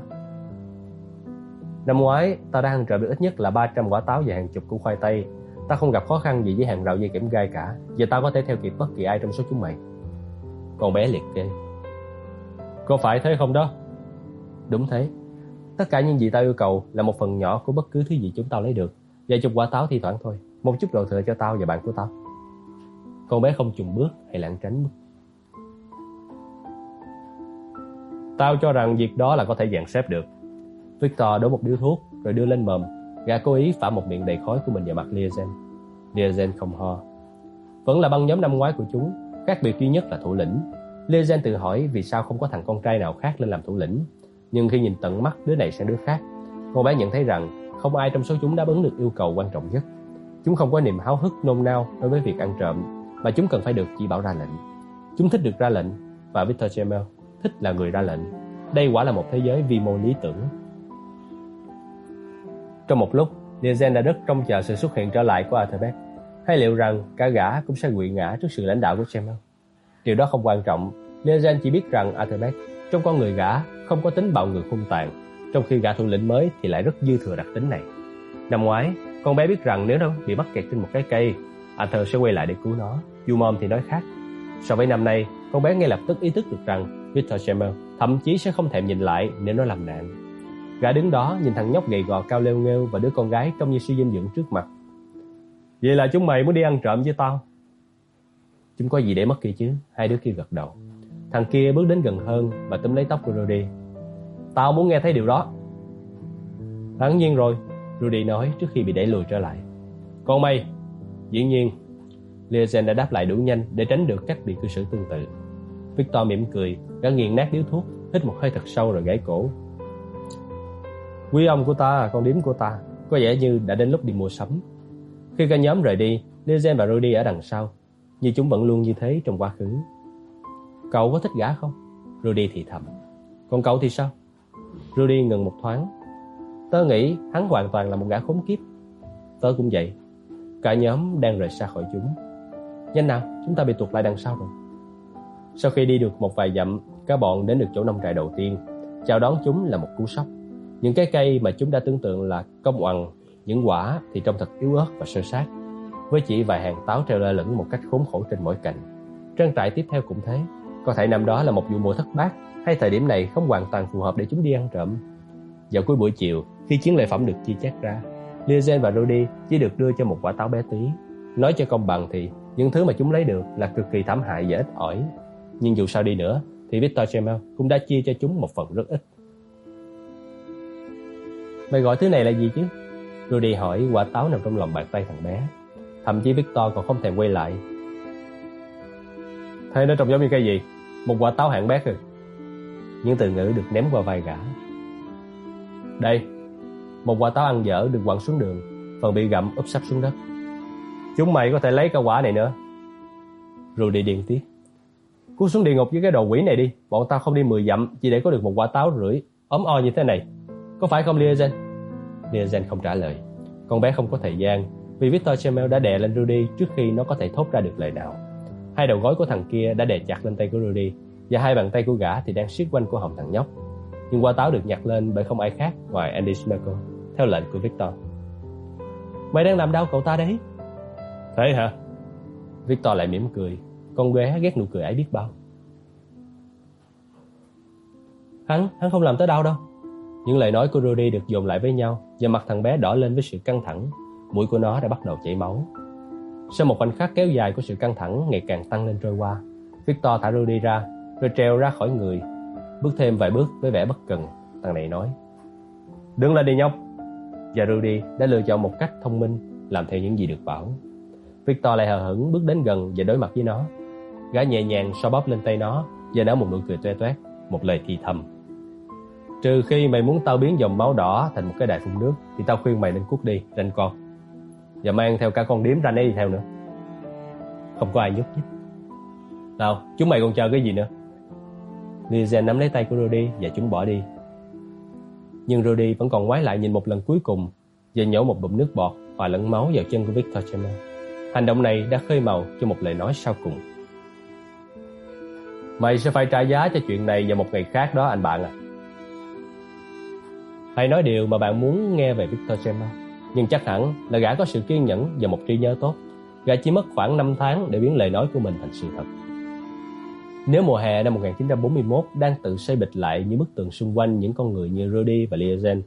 Năm ngoái, tao đã ăn trộm được ít nhất là 300 quả táo và hàng chục củ khoai tây. Tao không gặp khó khăn gì với hàng rào dây kiểm gai cả. Giờ tao có thể theo kịp bất kỳ ai trong số chúng mày. Con bé liệt kê. Có phải thế không đó? Đúng thế. Tất cả những gì tao yêu cầu là một phần nhỏ của bất cứ thứ gì chúng tao lấy được. Vài chục quả táo thi thoảng thôi. Một chút đồ thừa cho tao và bạn của tao. Con bé không chùng bước hay lảng tránh bước. Tao cho rằng việc đó là có thể dàn xếp được. Victor đổ một điếu thuốc rồi đưa lên mồm. Gã cố ý phả một miệng đầy khói của mình vào mặt Liazen. Liazen không ho. Vẫn là băng nhóm năm ngoái của chúng, khác biệt duy nhất là thủ lĩnh. Liazen tự hỏi vì sao không có thằng con trai nào khác lên làm thủ lĩnh. Nhưng khi nhìn tận mắt đứa này sang đứa khác, cô bé nhận thấy rằng không ai trong số chúng đáp ứng được yêu cầu quan trọng nhất. Chúng không có niềm háo hức nôn nao đối với việc ăn trộm, mà chúng cần phải được chỉ bảo ra lệnh. Chúng thích được ra lệnh, và Victor Chamel thích là người ra lệnh. Đây quả là một thế giới vi mô lý tưởng. Trong một lúc, Liazen đã rất trông chờ sự xuất hiện trở lại của Arthur hay liệu rằng cả gã cũng sẽ quỵ ngã trước sự lãnh đạo của Chamel. Điều đó không quan trọng, Liazen chỉ biết rằng Arthur trong con người gã không có tính bạo ngược hung tàn, trong khi gã thủ lĩnh mới thì lại rất dư thừa đặc tính này. Năm ngoái, con bé biết rằng nếu nó bị mắc kẹt trên một cái cây, Arthur sẽ quay lại để cứu nó. Dù mom thì nói khác. So với năm nay, con bé ngay lập tức ý thức được rằng Victor Chamber thậm chí sẽ không thèm nhìn lại nếu nó làm nạn. Gã đứng đó nhìn thằng nhóc gầy gò cao leo nghêu và đứa con gái trông như suy dinh dưỡng trước mặt. Vậy là chúng mày muốn đi ăn trộm với tao? Chúng có gì để mất kia chứ? Hai đứa kia gật đầu. Thằng kia bước đến gần hơn và túm lấy tóc của Rudy. Tao muốn nghe thấy điều đó. Tất nhiên rồi, Rudy nói trước khi bị đẩy lùi trở lại. Còn mày, dĩ nhiên, Liazen đã đáp lại đủ nhanh để tránh được cách bị cư xử tương tự. Victor mỉm cười, đã nghiền nát điếu thuốc, hít một hơi thật sâu rồi gãy cổ. Quý ông của ta, con điếm của ta, có vẻ như đã đến lúc đi mua sắm. Khi cả nhóm rời đi, Liazen và Rudy ở đằng sau, như chúng vẫn luôn như thế trong quá khứ. Cậu có thích gã không? Rudy thì thầm. Còn cậu thì sao? Rudy ngừng một thoáng. Tớ nghĩ hắn hoàn toàn là một gã khốn kiếp. Tớ cũng vậy. Cả nhóm đang rời xa khỏi chúng. Nhanh nào, chúng ta bị tuột lại đằng sau rồi. Sau khi đi được một vài dặm, các bọn đến được chỗ nông trại đầu tiên. Chào đón chúng là một cú sốc. Những cái cây mà chúng đã tưởng tượng là công oằn, những quả thì trông thật yếu ớt và sơ sát, với chỉ vài hàng táo treo lơ lửng một cách khốn khổ trên mỗi cành. Trang trại tiếp theo cũng thế, có thể năm đó là một vụ mùa thất bát, hay thời điểm này không hoàn toàn phù hợp để chúng đi ăn trộm. Vào cuối buổi chiều, khi chiến lợi phẩm được chia chác ra, Liazen và Rudy chỉ được đưa cho một quả táo bé tí. Nói cho công bằng thì những thứ mà chúng lấy được là cực kỳ thảm hại và ít ỏi. Nhưng dù sao đi nữa, thì Victor Chamel cũng đã chia cho chúng một phần rất ít. Mày gọi thứ này là gì chứ? Rudy hỏi quả táo nằm trong lòng bàn tay thằng bé. Thậm chí Victor còn không thèm quay lại. Thế nó trông giống như cái gì? Một quả táo hạng bét rồi. Những từ ngữ được ném qua vai gã. Đây, một quả táo ăn dở được quẳng xuống đường, phần bị gặm úp sắp xuống đất. Chúng mày có thể lấy cả quả này nữa. Rudy điền tiếp. Cút xuống địa ngục với cái đồ quỷ này đi, bọn tao không đi 10 dặm chỉ để có được một quả táo rưỡi, ốm o như thế này. Có phải không Liazen? Liazen không trả lời. Con bé không có thời gian, vì Victor Chamel đã đè lên Rudy trước khi nó có thể thốt ra được lời nào. Hai đầu gối của thằng kia đã đè chặt lên tay của Rudy, và hai bàn tay của gã thì đang siết quanh cổ họng thằng nhóc. Nhưng quả táo được nhặt lên bởi không ai khác ngoài Andy Smirkle, theo lệnh của Victor. Mày đang làm đau cậu ta đấy? Thế hả? Victor lại mỉm cười, con bé ghét nụ cười ấy biết bao. Hắn, hắn không làm tới đau đâu. Những lời nói của Rudy được dồn lại với nhau và mặt thằng bé đỏ lên với sự căng thẳng. Mũi của nó đã bắt đầu chảy máu. Sau một khoảnh khắc kéo dài của sự căng thẳng ngày càng tăng lên trôi qua, Victor thả Rudy ra, rồi treo ra khỏi người. Bước thêm vài bước với vẻ bất cần, thằng này nói. Đứng lên đi nhóc. Và Rudy đã lựa chọn một cách thông minh làm theo những gì được bảo. Victor lại hờ hững bước đến gần và đối mặt với nó. Gã nhẹ nhàng so bóp lên tay nó và nở một nụ cười toe toét, một lời thì thầm. Trừ khi mày muốn tao biến dòng máu đỏ thành một cái đài phun nước thì tao khuyên mày nên cút đi, ranh con. Và mang theo cả con điếm ra ấy đi theo nữa. Không có ai nhúc nhích. Nào, chúng mày còn chờ cái gì nữa? Lizen nắm lấy tay của Rudy và chúng bỏ đi. Nhưng Rudy vẫn còn ngoái lại nhìn một lần cuối cùng và nhổ một bụm nước bọt hòa lẫn máu vào chân của Victor Chamel. Hành động này đã khơi màu cho một lời nói sau cùng. Mày sẽ phải trả giá cho chuyện này vào một ngày khác đó anh bạn à. Hãy nói điều mà bạn muốn nghe về Victor Chamel. Nhưng chắc hẳn là gã có sự kiên nhẫn và một trí nhớ tốt. Gã chỉ mất khoảng 5 tháng để biến lời nói của mình thành sự thật. Nếu mùa hè năm 1941 đang tự xây bịch lại những bức tường xung quanh những con người như Rudy và Liazen,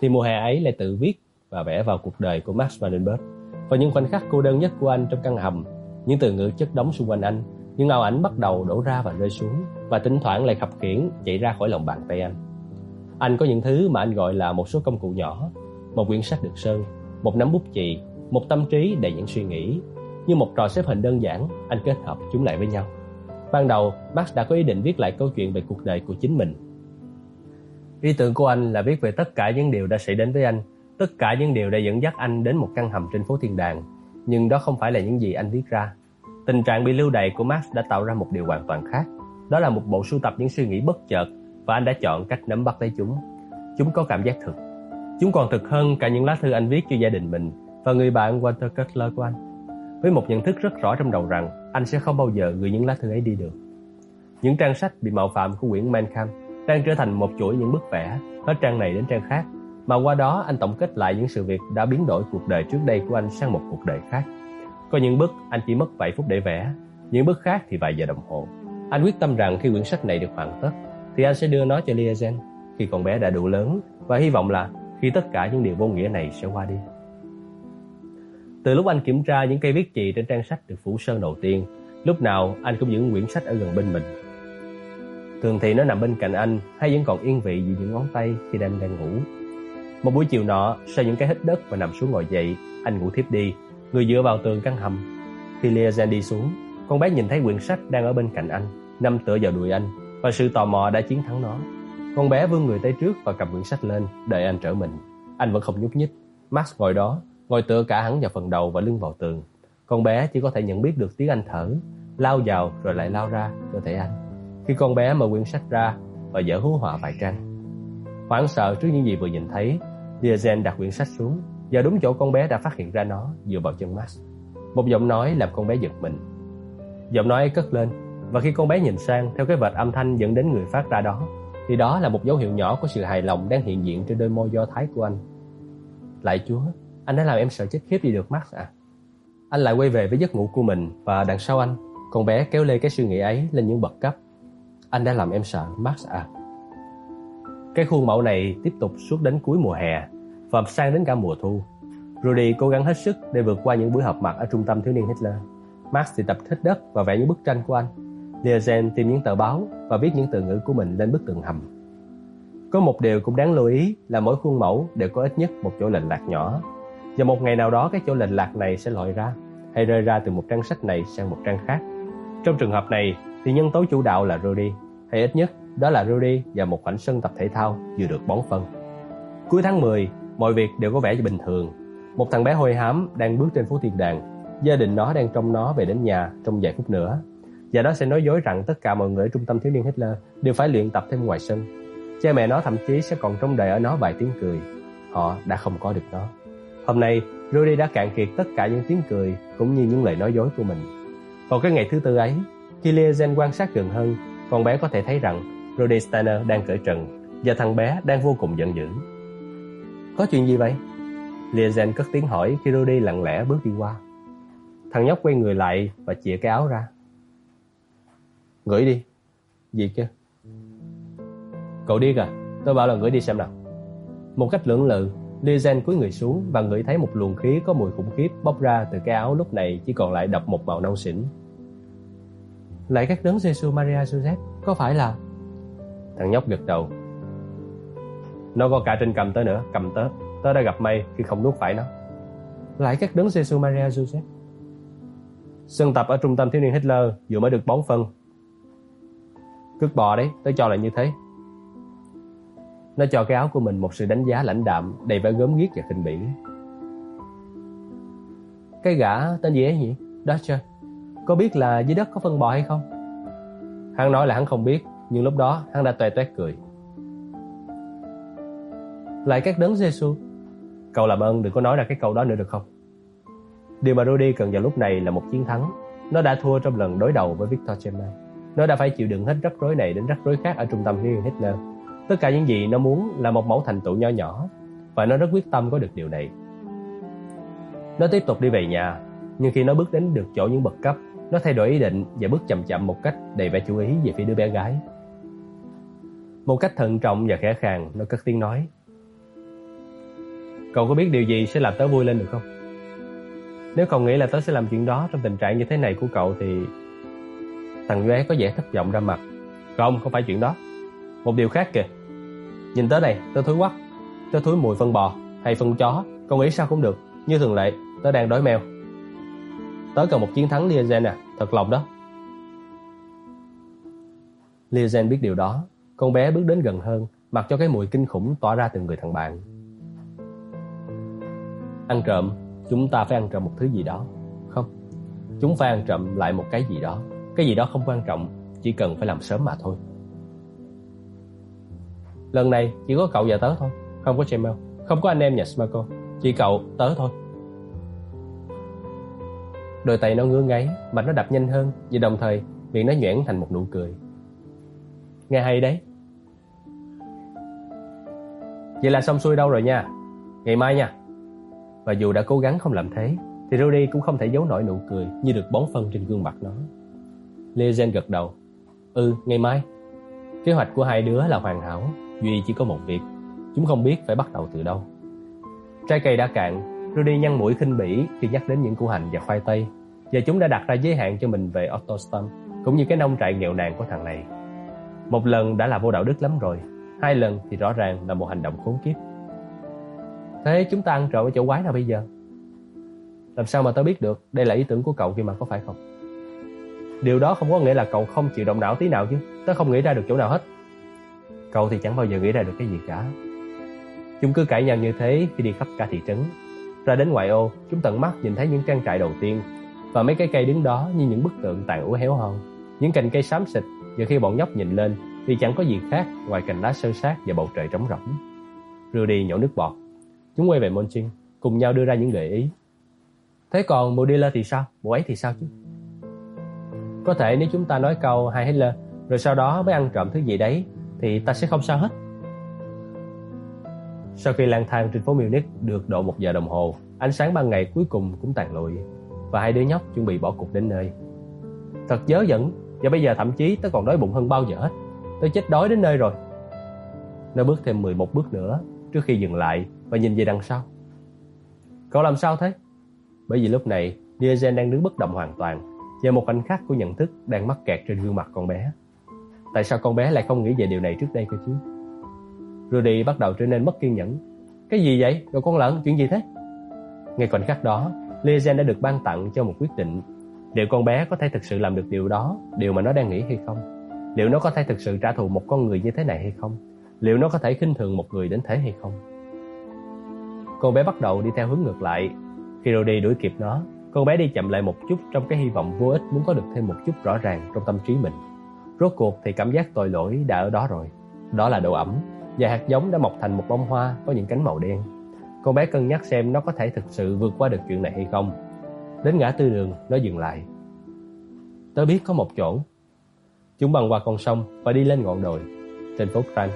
thì mùa hè ấy lại tự viết và vẽ vào cuộc đời của Max Vandenberg và những khoảnh khắc cô đơn nhất của anh trong căn hầm, những từ ngữ chất đóng xung quanh anh, những ảo ảnh bắt đầu đổ ra và rơi xuống và thỉnh thoảng lại khập khiễng chạy ra khỏi lòng bàn tay anh. Anh có những thứ mà anh gọi là một số công cụ nhỏ, một quyển sách được sơn, một nắm bút chì, một tâm trí đầy những suy nghĩ. Như một trò xếp hình đơn giản, anh kết hợp chúng lại với nhau. Ban đầu, Max đã có ý định viết lại câu chuyện về cuộc đời của chính mình. Ý tưởng của anh là viết về tất cả những điều đã xảy đến với anh Tất cả những điều đã dẫn dắt anh đến một căn hầm trên phố Thiên Đàng, nhưng đó không phải là những gì anh viết ra. Tình trạng bị lưu đày của Max đã tạo ra một điều hoàn toàn khác. Đó là một bộ sưu tập những suy nghĩ bất chợt và anh đã chọn cách nắm bắt lấy chúng. Chúng có cảm giác thực. Chúng còn thực hơn cả những lá thư anh viết cho gia đình mình và người bạn Walter Cutler của anh. Với một nhận thức rất rõ trong đầu rằng anh sẽ không bao giờ gửi những lá thư ấy đi được. Những trang sách bị mạo phạm của quyển Mein Kampf đang trở thành một chuỗi những bức vẽ hết trang này đến trang khác mà qua đó anh tổng kết lại những sự việc đã biến đổi cuộc đời trước đây của anh sang một cuộc đời khác. Có những bức anh chỉ mất vài phút để vẽ, những bức khác thì vài giờ đồng hồ. Anh quyết tâm rằng khi quyển sách này được hoàn tất thì anh sẽ đưa nó cho Liazen khi con bé đã đủ lớn và hy vọng là khi tất cả những điều vô nghĩa này sẽ qua đi. Từ lúc anh kiểm tra những cây viết chì trên trang sách được phủ sơn đầu tiên, lúc nào anh cũng giữ quyển sách ở gần bên mình. Thường thì nó nằm bên cạnh anh hay vẫn còn yên vị giữa những ngón tay khi anh đang ngủ. Một buổi chiều nọ, sau những cái hít đất và nằm xuống ngồi dậy, anh ngủ thiếp đi, người dựa vào tường căn hầm. Khi Liazen đi xuống, con bé nhìn thấy quyển sách đang ở bên cạnh anh, nằm tựa vào đùi anh, và sự tò mò đã chiến thắng nó. Con bé vươn người tới trước và cầm quyển sách lên, đợi anh trở mình. Anh vẫn không nhúc nhích. Max ngồi đó, ngồi tựa cả hắn vào phần đầu và lưng vào tường. Con bé chỉ có thể nhận biết được tiếng anh thở, lao vào rồi lại lao ra cơ thể anh. Khi con bé mở quyển sách ra và dở hú họa vài trang. Hoảng sợ trước những gì vừa nhìn thấy, Diazen đặt quyển sách xuống và đúng chỗ con bé đã phát hiện ra nó dựa vào chân Max. Một giọng nói làm con bé giật mình. Giọng nói cất lên và khi con bé nhìn sang theo cái vệt âm thanh dẫn đến người phát ra đó thì đó là một dấu hiệu nhỏ của sự hài lòng đang hiện diện trên đôi môi do thái của anh. Lại Chúa, anh đã làm em sợ chết khiếp đi được Max à? Anh lại quay về với giấc ngủ của mình và đằng sau anh, con bé kéo lê cái suy nghĩ ấy lên những bậc cấp. Anh đã làm em sợ Max à? Cái khuôn mẫu này tiếp tục suốt đến cuối mùa hè và sang đến cả mùa thu. Rudy cố gắng hết sức để vượt qua những buổi họp mặt ở trung tâm thiếu niên Hitler. Max thì tập thích đất và vẽ những bức tranh của anh. Liazen tìm những tờ báo và viết những từ ngữ của mình lên bức tường hầm. Có một điều cũng đáng lưu ý là mỗi khuôn mẫu đều có ít nhất một chỗ lệch lạc nhỏ. Và một ngày nào đó cái chỗ lệch lạc này sẽ lòi ra hay rơi ra từ một trang sách này sang một trang khác. Trong trường hợp này thì nhân tố chủ đạo là Rudy, hay ít nhất đó là Rudy và một khoảnh sân tập thể thao vừa được bón phân. Cuối tháng 10, mọi việc đều có vẻ bình thường. Một thằng bé hôi hám đang bước trên phố thiên đàng. Gia đình nó đang trông nó về đến nhà trong vài phút nữa. Và nó sẽ nói dối rằng tất cả mọi người ở trung tâm thiếu niên Hitler đều phải luyện tập thêm ngoài sân. Cha mẹ nó thậm chí sẽ còn trông đợi ở nó vài tiếng cười. Họ đã không có được nó. Hôm nay, Rudy đã cạn kiệt tất cả những tiếng cười cũng như những lời nói dối của mình. Vào cái ngày thứ tư ấy, khi Liazen quan sát gần hơn, con bé có thể thấy rằng Rudy Steiner đang cởi trần và thằng bé đang vô cùng giận dữ. Có chuyện gì vậy? Liazen cất tiếng hỏi khi Rudy lặng lẽ bước đi qua. Thằng nhóc quay người lại và chìa cái áo ra. Ngửi đi. Gì chứ? Cậu điên à? Tôi bảo là ngửi đi xem nào. Một cách lưỡng lự, Liazen cúi người xuống và ngửi thấy một luồng khí có mùi khủng khiếp bốc ra từ cái áo lúc này chỉ còn lại đập một màu nâu xỉn. Lại các đấng giê Maria Joseph, có phải là... Thằng nhóc gật đầu. Nó có cả trên cầm tớ nữa, cầm tớ. Tớ đã gặp may khi không nuốt phải nó. Lại các đấng giê Maria Joseph. Sân tập ở trung tâm thiếu niên Hitler vừa mới được bón phân. Cước bò đấy, tớ cho là như thế. Nó cho cái áo của mình một sự đánh giá lãnh đạm đầy vẻ gớm ghiếc và khinh bỉ. Cái gã tên gì ấy nhỉ? Dutcher. Có biết là dưới đất có phân bò hay không? Hắn nói là hắn không biết, nhưng lúc đó hắn đã toe toét cười. Lại các đấng Giêsu, cậu làm ơn đừng có nói ra cái câu đó nữa được không? Điều mà Rudy cần vào lúc này là một chiến thắng. Nó đã thua trong lần đối đầu với Victor Chemay. Nó đã phải chịu đựng hết rắc rối này đến rắc rối khác ở trung tâm Hiên Hitler. Tất cả những gì nó muốn là một mẫu thành tựu nho nhỏ và nó rất quyết tâm có được điều này. Nó tiếp tục đi về nhà, nhưng khi nó bước đến được chỗ những bậc cấp, nó thay đổi ý định và bước chậm chậm một cách đầy vẻ chú ý về phía đứa bé gái. Một cách thận trọng và khẽ khàng, nó cất tiếng nói. Cậu có biết điều gì sẽ làm tớ vui lên được không? Nếu cậu nghĩ là tớ sẽ làm chuyện đó trong tình trạng như thế này của cậu thì... Thằng bé có vẻ thất vọng ra mặt. Không, không phải chuyện đó. Một điều khác kìa. Nhìn tới này, tớ thúi quá. Tớ thúi mùi phân bò hay phân chó. con nghĩ sao cũng được. Như thường lệ, tớ đang đói mèo. Tớ cần một chiến thắng Liazen à, thật lòng đó. Liazen biết điều đó. Con bé bước đến gần hơn, mặc cho cái mùi kinh khủng tỏa ra từ người thằng bạn. Ăn trộm, chúng ta phải ăn trộm một thứ gì đó. Không, chúng phải ăn trộm lại một cái gì đó. Cái gì đó không quan trọng, chỉ cần phải làm sớm mà thôi. Lần này chỉ có cậu và tớ thôi, không có Jamel, không có anh em nhà Smarco, chỉ cậu, tớ thôi. Đôi tay nó ngứa ngáy, mạch nó đập nhanh hơn và đồng thời miệng nó nhoẻn thành một nụ cười. Nghe hay đấy. Vậy là xong xuôi đâu rồi nha. Ngày mai nha. Và dù đã cố gắng không làm thế, thì Rudy cũng không thể giấu nổi nụ cười như được bón phân trên gương mặt nó. Lê Zen gật đầu. Ừ, ngày mai. Kế hoạch của hai đứa là hoàn hảo, duy chỉ có một việc, chúng không biết phải bắt đầu từ đâu. Trái cây đã cạn, Rudy nhăn mũi khinh bỉ khi nhắc đến những củ hành và khoai tây, và chúng đã đặt ra giới hạn cho mình về Autoston, cũng như cái nông trại nghèo nàn của thằng này. Một lần đã là vô đạo đức lắm rồi, hai lần thì rõ ràng là một hành động khốn kiếp. Thế chúng ta ăn trộm ở chỗ quái nào bây giờ? Làm sao mà tao biết được đây là ý tưởng của cậu khi mà có phải không? Điều đó không có nghĩa là cậu không chịu động não tí nào chứ. Tớ không nghĩ ra được chỗ nào hết. Cậu thì chẳng bao giờ nghĩ ra được cái gì cả. Chúng cứ cãi nhau như thế khi đi khắp cả thị trấn. Ra đến ngoại ô, Chúng tận mắt nhìn thấy những trang trại đầu tiên Và mấy cái cây đứng đó như những bức tượng tàn úa héo hon. Những cành cây xám xịt Và khi bọn nhóc nhìn lên Thì chẳng có gì khác ngoài cành lá sơ sát và bầu trời trống rỗng. Rudy nhổ nước bọt. Chúng quay về Monchin Cùng nhau đưa ra những gợi ý. Thế còn Modilla thì sao? Bộ ấy thì sao chứ? Có thể nếu chúng ta nói câu Hai Hitler, Rồi sau đó mới ăn trộm thứ gì đấy, Thì ta sẽ không sao hết. Sau khi lang thang trên phố Munich Được độ một giờ đồng hồ, Ánh sáng ban ngày cuối cùng cũng tàn lụi Và hai đứa nhóc chuẩn bị bỏ cuộc đến nơi. Thật dớ dẫn, Và bây giờ thậm chí tớ còn đói bụng hơn bao giờ hết. Tớ chết đói đến nơi rồi. Nó bước thêm 11 bước nữa Trước khi dừng lại Và nhìn về đằng sau. Cậu làm sao thế? Bởi vì lúc này Diazen đang đứng bất động hoàn toàn và một khoảnh khắc của nhận thức đang mắc kẹt trên gương mặt con bé. Tại sao con bé lại không nghĩ về điều này trước đây cơ chứ? Rudy bắt đầu trở nên mất kiên nhẫn. Cái gì vậy? Rồi con lợn, chuyện gì thế? Ngay khoảnh khắc đó, Lezen đã được ban tặng cho một quyết định. Liệu con bé có thể thực sự làm được điều đó, điều mà nó đang nghĩ hay không? Liệu nó có thể thực sự trả thù một con người như thế này hay không? Liệu nó có thể khinh thường một người đến thế hay không? Con bé bắt đầu đi theo hướng ngược lại. Khi Rudy đuổi kịp nó, con bé đi chậm lại một chút trong cái hy vọng vô ích muốn có được thêm một chút rõ ràng trong tâm trí mình. Rốt cuộc thì cảm giác tội lỗi đã ở đó rồi. Đó là độ ẩm và hạt giống đã mọc thành một bông hoa có những cánh màu đen. Con bé cân nhắc xem nó có thể thực sự vượt qua được chuyện này hay không. Đến ngã tư đường, nó dừng lại. Tớ biết có một chỗ. Chúng băng qua con sông và đi lên ngọn đồi trên phố Kran.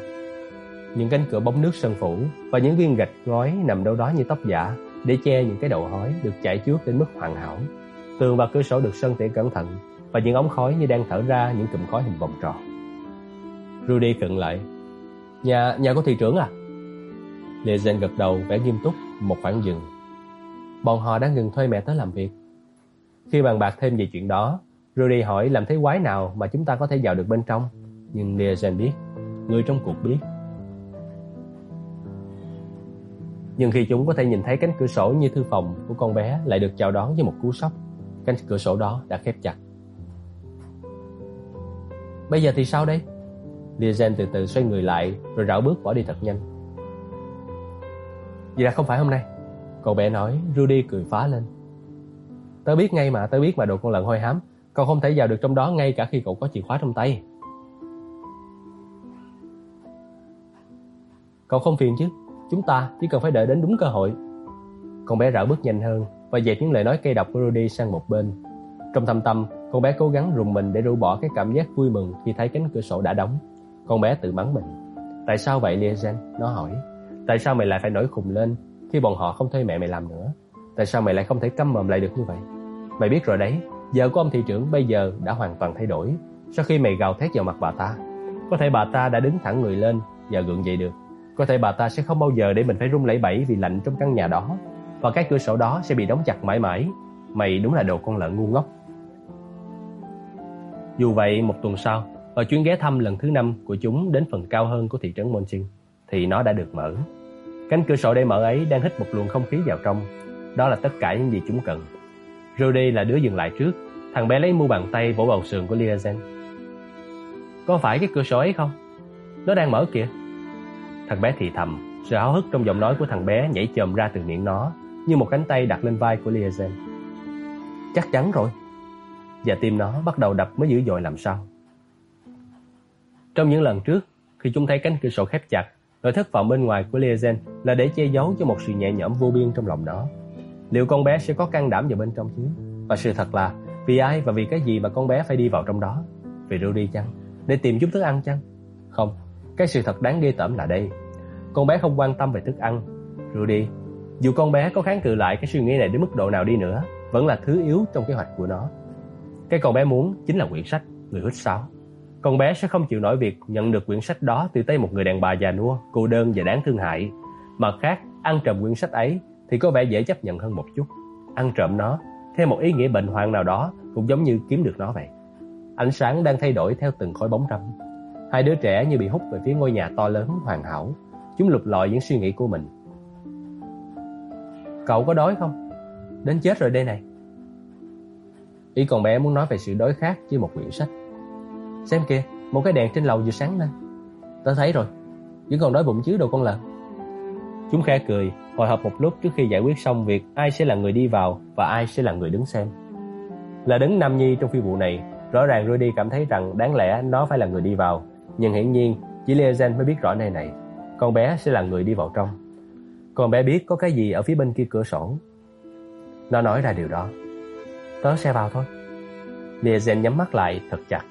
Những cánh cửa bóng nước sân phủ và những viên gạch ngói nằm đâu đó như tóc giả để che những cái đầu hói được chải chuốt đến mức hoàn hảo. Tường và cửa sổ được sơn tỉa cẩn thận và những ống khói như đang thở ra những cụm khói hình vòng tròn. Rudy khựng lại. Nhà nhà của thị trưởng à? Lezen gật đầu vẻ nghiêm túc một khoảng dừng. Bọn họ đã ngừng thuê mẹ tới làm việc. Khi bàn bạc thêm về chuyện đó, Rudy hỏi làm thế quái nào mà chúng ta có thể vào được bên trong. Nhưng Lezen biết, người trong cuộc biết Nhưng khi chúng có thể nhìn thấy cánh cửa sổ như thư phòng của con bé lại được chào đón với một cú sốc, cánh cửa sổ đó đã khép chặt. Bây giờ thì sao đây? Liazen từ từ xoay người lại rồi rảo bước bỏ đi thật nhanh. Vậy là không phải hôm nay. Cậu bé nói, Rudy cười phá lên. Tớ biết ngay mà, tớ biết mà đồ con lợn hôi hám. Cậu không thể vào được trong đó ngay cả khi cậu có chìa khóa trong tay. Cậu không phiền chứ? Chúng ta chỉ cần phải đợi đến đúng cơ hội. Con bé rảo bước nhanh hơn và dẹp những lời nói cay độc của Rudy sang một bên. Trong thâm tâm, con bé cố gắng rùng mình để rũ bỏ cái cảm giác vui mừng khi thấy cánh cửa sổ đã đóng. Con bé tự mắng mình. Tại sao vậy Liazen? Nó hỏi. Tại sao mày lại phải nổi khùng lên khi bọn họ không thuê mẹ mày làm nữa? Tại sao mày lại không thể câm mồm lại được như vậy? Mày biết rồi đấy, giờ của ông thị trưởng bây giờ đã hoàn toàn thay đổi sau khi mày gào thét vào mặt bà ta. Có thể bà ta đã đứng thẳng người lên và gượng dậy được. Có thể bà ta sẽ không bao giờ để mình phải run lẩy bẩy vì lạnh trong căn nhà đó. Và cái cửa sổ đó sẽ bị đóng chặt mãi mãi. Mày đúng là đồ con lợn ngu ngốc. Dù vậy, một tuần sau, Ở chuyến ghé thăm lần thứ năm của chúng đến phần cao hơn của thị trấn Monching Thì nó đã được mở. Cánh cửa sổ để mở ấy đang hít một luồng không khí vào trong. Đó là tất cả những gì chúng cần. Rudy là đứa dừng lại trước. Thằng bé lấy mu bàn tay vỗ vào sườn của Liazen Có phải cái cửa sổ ấy không? Nó đang mở kìa. Thằng bé thì thầm, sự háo hức trong giọng nói của thằng bé nhảy chồm ra từ miệng nó, như một cánh tay đặt lên vai của Liazen. Chắc chắn rồi. Và tim nó bắt đầu đập mới dữ dội làm sao. Trong những lần trước, khi chúng thấy cánh cửa sổ khép chặt, nỗi thất vọng bên ngoài của Liazen là để che giấu cho một sự nhẹ nhõm vô biên trong lòng nó. Liệu con bé sẽ có can đảm vào bên trong chứ? Và sự thật là, vì ai và vì cái gì mà con bé phải đi vào trong đó? Vì Rudy chăng? Để tìm chút thức ăn chăng? Không, cái sự thật đáng ghê tởm là đây. Con bé không quan tâm về thức ăn. Rudy, dù con bé có kháng cự lại cái suy nghĩ này đến mức độ nào đi nữa, vẫn là thứ yếu trong kế hoạch của nó. Cái con bé muốn chính là quyển sách Người hít sáo. Con bé sẽ không chịu nổi việc nhận được quyển sách đó từ tay một người đàn bà già nua, cô đơn và đáng thương hại. Mặt khác, ăn trộm quyển sách ấy thì có vẻ dễ chấp nhận hơn một chút. Ăn trộm nó, theo một ý nghĩa bệnh hoạn nào đó, cũng giống như kiếm được nó vậy. Ánh sáng đang thay đổi theo từng khối bóng râm. Hai đứa trẻ như bị hút về phía ngôi nhà to lớn hoàn hảo. Chúng lục lọi những suy nghĩ của mình. Cậu có đói không? Đến chết rồi đây này. Ý con bé muốn nói về sự đói khát với một quyển sách. Xem kìa, một cái đèn trên lầu vừa sáng lên. Tớ thấy rồi, vẫn còn đói bụng chứ đồ con lợn. Chúng khẽ cười, hồi hộp một lúc trước khi giải quyết xong việc ai sẽ là người đi vào và ai sẽ là người đứng xem. Là đứng Nam Nhi trong phi vụ này, rõ ràng Rudy cảm thấy rằng đáng lẽ nó phải là người đi vào, nhưng hiển nhiên chỉ Liazen mới biết rõ nơi này. Con bé sẽ là người đi vào trong. Con bé biết có cái gì ở phía bên kia cửa sổ. Nó nói ra điều đó. Tớ sẽ vào thôi. Liazen nhắm mắt lại thật chặt.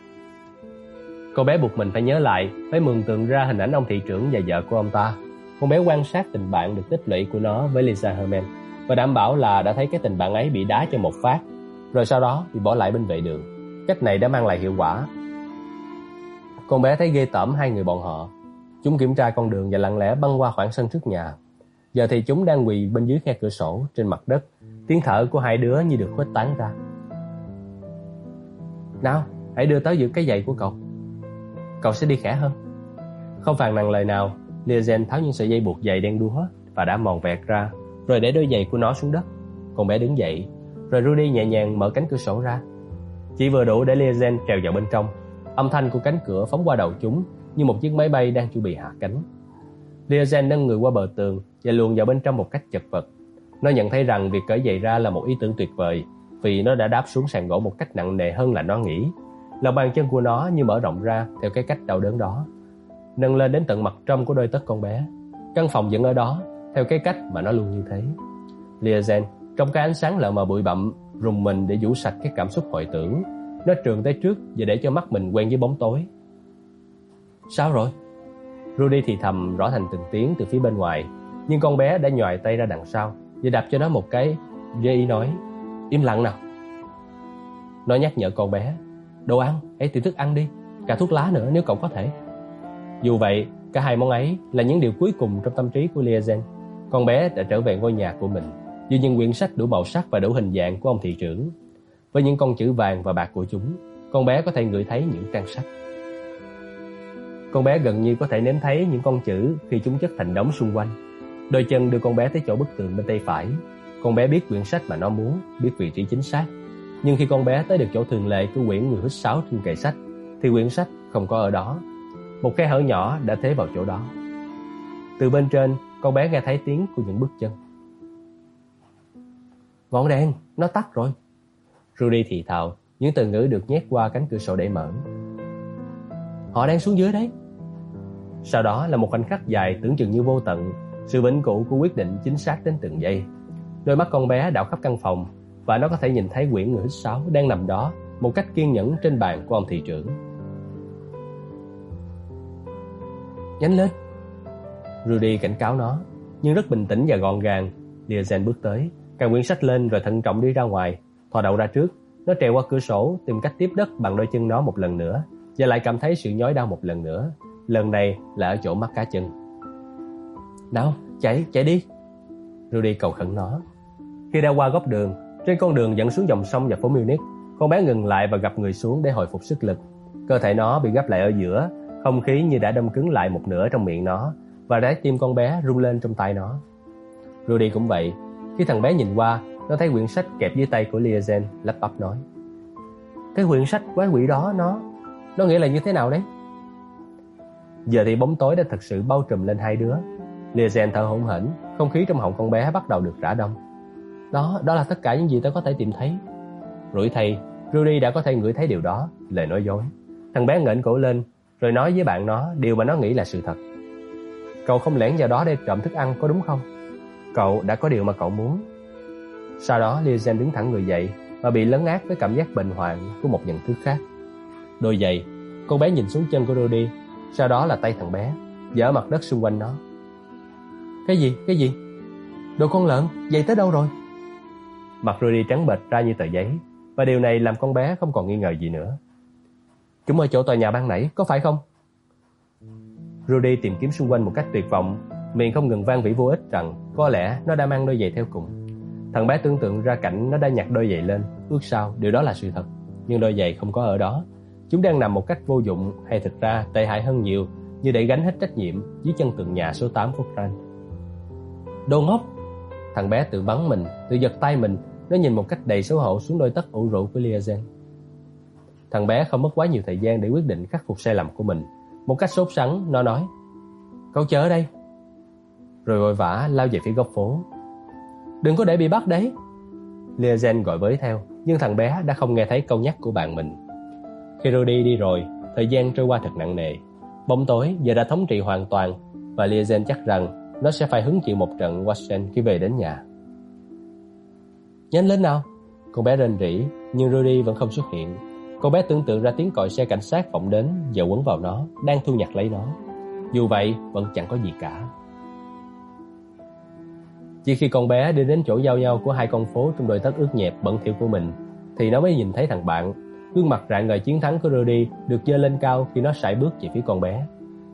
Con bé buộc mình phải nhớ lại, phải mường tượng ra hình ảnh ông thị trưởng và vợ của ông ta. Con bé quan sát tình bạn được tích lũy của nó với Lisa Herman và đảm bảo là đã thấy cái tình bạn ấy bị đá cho một phát, rồi sau đó bị bỏ lại bên vệ đường. Cách này đã mang lại hiệu quả. Con bé thấy ghê tởm hai người bọn họ. Chúng kiểm tra con đường và lặng lẽ băng qua khoảng sân trước nhà. Giờ thì chúng đang quỳ bên dưới khe cửa sổ trên mặt đất. Tiếng thở của hai đứa như được khuếch tán ra. Nào, hãy đưa tới giữ cái giày của cậu. Cậu sẽ đi khẽ hơn. Không phàn nàn lời nào, Liazen tháo những sợi dây buộc giày đen đúa và đã mòn vẹt ra, rồi để đôi giày của nó xuống đất. Con bé đứng dậy, rồi Rudy nhẹ nhàng mở cánh cửa sổ ra. Chỉ vừa đủ để Liazen trèo vào bên trong. Âm thanh của cánh cửa phóng qua đầu chúng như một chiếc máy bay đang chuẩn bị hạ cánh. Liazen nâng người qua bờ tường và luồn vào bên trong một cách chật vật. Nó nhận thấy rằng việc cởi giày ra là một ý tưởng tuyệt vời vì nó đã đáp xuống sàn gỗ một cách nặng nề hơn là nó nghĩ. Lòng bàn chân của nó như mở rộng ra theo cái cách đau đớn đó nâng lên đến tận mặt trong của đôi tất con bé. Căn phòng vẫn ở đó, theo cái cách mà nó luôn như thế. Liazen, trong cái ánh sáng lờ mờ bụi bặm, rùng mình để vũ sạch cái cảm xúc hồi tưởng. Nó trường tới trước và để cho mắt mình quen với bóng tối. Sao rồi? Rudy thì thầm rõ thành từng tiếng từ phía bên ngoài, nhưng con bé đã nhòi tay ra đằng sau và đạp cho nó một cái. Jay nói, im lặng nào. Nó nhắc nhở con bé, đồ ăn, hãy tìm thức ăn đi, cả thuốc lá nữa nếu cậu có thể. Dù vậy, cả hai món ấy là những điều cuối cùng trong tâm trí của Liazen. Con bé đã trở về ngôi nhà của mình, Dù những quyển sách đủ màu sắc và đủ hình dạng của ông thị trưởng. Với những con chữ vàng và bạc của chúng, con bé có thể ngửi thấy những trang sách. Con bé gần như có thể nếm thấy những con chữ khi chúng chất thành đống xung quanh. Đôi chân đưa con bé tới chỗ bức tường bên tay phải. Con bé biết quyển sách mà nó muốn, biết vị trí chính xác. Nhưng khi con bé tới được chỗ thường lệ của quyển người hít sáo trên kệ sách, thì quyển sách không có ở đó một khe hở nhỏ đã thế vào chỗ đó. Từ bên trên, con bé nghe thấy tiếng của những bước chân. Ngọn đèn, nó tắt rồi. Rudy thì thào, những từ ngữ được nhét qua cánh cửa sổ để mở. Họ đang xuống dưới đấy. Sau đó là một khoảnh khắc dài tưởng chừng như vô tận, sự vĩnh cửu của quyết định chính xác đến từng giây. Đôi mắt con bé đảo khắp căn phòng và nó có thể nhìn thấy quyển người hít sáo đang nằm đó một cách kiên nhẫn trên bàn của ông thị trưởng. Nhanh lên Rudy cảnh cáo nó Nhưng rất bình tĩnh và gọn gàng Diazen bước tới Cầm quyển sách lên rồi thận trọng đi ra ngoài Họ đầu ra trước. Nó trèo qua cửa sổ Tìm cách tiếp đất bằng đôi chân nó một lần nữa Và lại cảm thấy sự nhói đau một lần nữa. Lần này là ở chỗ mắt cá chân. Nào chạy chạy đi. Rudy cầu khẩn nó Khi đã qua góc đường Trên con đường dẫn xuống dòng sông và phố Munich Con bé ngừng lại và gặp người xuống để hồi phục sức lực. Cơ thể nó bị gấp lại ở giữa không khí như đã đông cứng lại một nửa trong miệng nó và trái tim con bé rung lên trong tay nó. Rudy cũng vậy. Khi thằng bé nhìn qua, nó thấy quyển sách kẹp dưới tay của Liazen, lắp bắp nói. Cái quyển sách quái quỷ đó nó nó nghĩa là như thế nào đấy? Giờ thì bóng tối đã thật sự bao trùm lên hai đứa. Liazen thở hổn hển, không khí trong họng con bé bắt đầu được rã đông. Đó, đó là tất cả những gì tao có thể tìm thấy. Rủi thầy, Rudy đã có thể ngửi thấy điều đó, lời nói dối. Thằng bé ngẩng cổ lên, rồi nói với bạn nó điều mà nó nghĩ là sự thật. Cậu không lẻn vào đó để trộm thức ăn có đúng không? Cậu đã có điều mà cậu muốn. Sau đó Lizen đứng thẳng người dậy và bị lấn át với cảm giác bệnh hoạn của một nhận thức khác. Đôi giày, con bé nhìn xuống chân của Rudy, sau đó là tay thằng bé, dở mặt đất xung quanh nó. Cái gì? Cái gì? Đồ con lợn, giày tới đâu rồi? Mặt Rudy trắng bệch ra như tờ giấy, và điều này làm con bé không còn nghi ngờ gì nữa. Chúng ở chỗ tòa nhà ban nãy, có phải không? Rudy tìm kiếm xung quanh một cách tuyệt vọng, miệng không ngừng vang vĩ vô ích rằng có lẽ nó đã mang đôi giày theo cùng. Thằng bé tưởng tượng ra cảnh nó đã nhặt đôi giày lên, ước sao điều đó là sự thật. Nhưng đôi giày không có ở đó. Chúng đang nằm một cách vô dụng hay thực ra tệ hại hơn nhiều như để gánh hết trách nhiệm dưới chân tường nhà số 8 của Frank. Đồ ngốc! Thằng bé tự bắn mình, tự giật tay mình, nó nhìn một cách đầy xấu hổ xuống đôi tất ủ rũ của Liazen. Thằng bé không mất quá nhiều thời gian để quyết định khắc phục sai lầm của mình. Một cách sốt sắng, nó nói Cậu chờ ở đây Rồi vội vã lao về phía góc phố Đừng có để bị bắt đấy. Liazen gọi với theo Nhưng thằng bé đã không nghe thấy câu nhắc của bạn mình. Khi Rudy đi rồi Thời gian trôi qua thật nặng nề. Bóng tối giờ đã thống trị hoàn toàn Và Liazen chắc rằng Nó sẽ phải hứng chịu một trận Watson khi về đến nhà. Nhanh lên nào! Con bé rên rỉ Nhưng Rudy vẫn không xuất hiện. Cô bé tưởng tượng ra tiếng còi xe cảnh sát vọng đến Giờ quấn vào nó, đang thu nhặt lấy nó. Dù vậy vẫn chẳng có gì cả. Chỉ khi con bé đi đến chỗ giao nhau của hai con phố Trong đôi tất ướt nhẹp bẩn thỉu của mình Thì nó mới nhìn thấy thằng bạn Gương mặt rạng ngời chiến thắng của Rudy Được dơ lên cao khi nó sải bước về phía con bé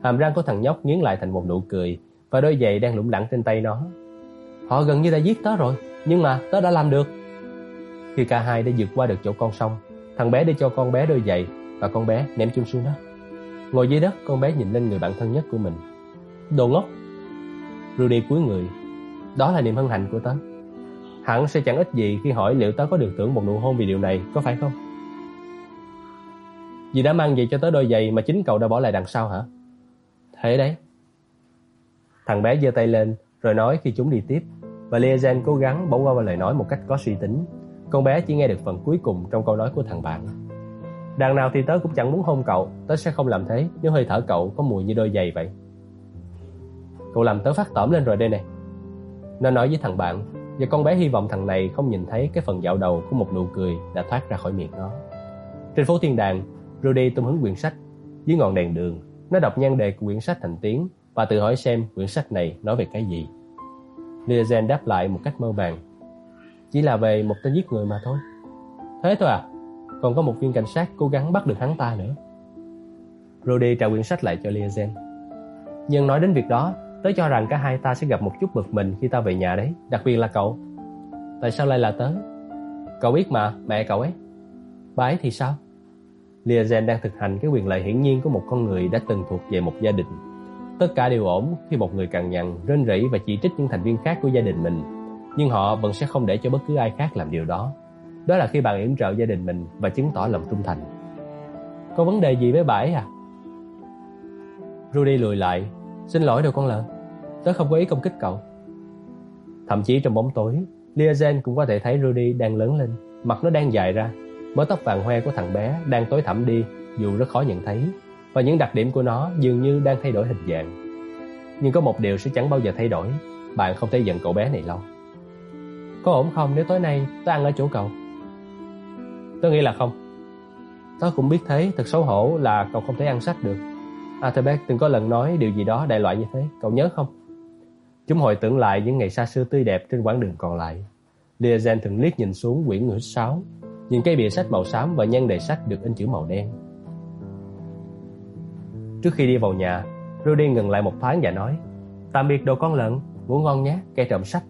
Hàm răng của thằng nhóc nghiến lại thành một nụ cười Và đôi giày đang lủng lẳng trên tay nó Họ gần như đã giết tớ rồi Nhưng mà tớ đã làm được Khi cả hai đã vượt qua được chỗ con sông Thằng bé đi cho con bé đôi giày và con bé ném chung xuống đất. Ngồi dưới đất, con bé nhìn lên người bạn thân nhất của mình. Đồ ngốc. Rudy cúi người. Đó là niềm hân hạnh của tớ. Hẳn sẽ chẳng ích gì khi hỏi liệu tớ có được tưởng một nụ hôn vì điều này, có phải không? Vì đã mang về cho tớ đôi giày mà chính cậu đã bỏ lại đằng sau hả? Thế đấy. Thằng bé giơ tay lên rồi nói khi chúng đi tiếp và Liazen cố gắng bỏ qua lời nói một cách có suy tính con bé chỉ nghe được phần cuối cùng trong câu nói của thằng bạn Đằng nào thì tớ cũng chẳng muốn hôn cậu Tớ sẽ không làm thế nếu hơi thở cậu có mùi như đôi giày vậy Cậu làm tớ phát tởm lên rồi đây này nó nói với thằng bạn Và con bé hy vọng thằng này không nhìn thấy cái phần dạo đầu của một nụ cười đã thoát ra khỏi miệng nó. Trên phố thiên đàng, Rudy tung hứng quyển sách Dưới ngọn đèn đường. Nó đọc nhan đề của quyển sách thành tiếng Và tự hỏi xem quyển sách này nói về cái gì. Liazen đáp lại một cách mơ màng, chỉ là về một tên giết người mà thôi. Thế thôi à? Còn có một viên cảnh sát cố gắng bắt được hắn ta nữa. Rudy trả quyển sách lại cho Liazen Nhưng nói đến việc đó Tớ cho rằng cả hai ta sẽ gặp một chút bực mình khi ta về nhà đấy Đặc biệt là cậu Tại sao lại là tớ Cậu biết mà, mẹ cậu ấy Bà ấy thì sao Liazen đang thực hành cái quyền lợi hiển nhiên của một con người đã từng thuộc về một gia đình Tất cả đều ổn khi một người cằn nhằn, rên rỉ và chỉ trích những thành viên khác của gia đình mình nhưng họ vẫn sẽ không để cho bất cứ ai khác làm điều đó. Đó là khi bạn yểm trợ gia đình mình và chứng tỏ lòng trung thành. Có vấn đề gì với bà ấy à? Rudy lùi lại. Xin lỗi đâu con lợn. Tớ không có ý công kích cậu. Thậm chí trong bóng tối, Liazen cũng có thể thấy Rudy đang lớn lên. Mặt nó đang dài ra. Mớ tóc vàng hoe của thằng bé đang tối thẳm đi dù rất khó nhận thấy. Và những đặc điểm của nó dường như đang thay đổi hình dạng. Nhưng có một điều sẽ chẳng bao giờ thay đổi. Bạn không thể giận cậu bé này lâu. Có ổn không nếu tối nay tớ ăn ở chỗ cậu? Tớ nghĩ là không. Tớ cũng biết thế, thật xấu hổ là cậu không thể ăn sách được. Atherbeck từng có lần nói điều gì đó đại loại như thế, cậu nhớ không? Chúng hồi tưởng lại những ngày xa xưa tươi đẹp trên quãng đường còn lại. Liazen thường liếc nhìn xuống quyển ngữ sáu, nhìn cây bìa sách màu xám và nhân đề sách được in chữ màu đen. Trước khi đi vào nhà, Rudy ngừng lại một thoáng và nói Tạm biệt đồ con lợn, ngủ ngon nhé, cây trộm sách.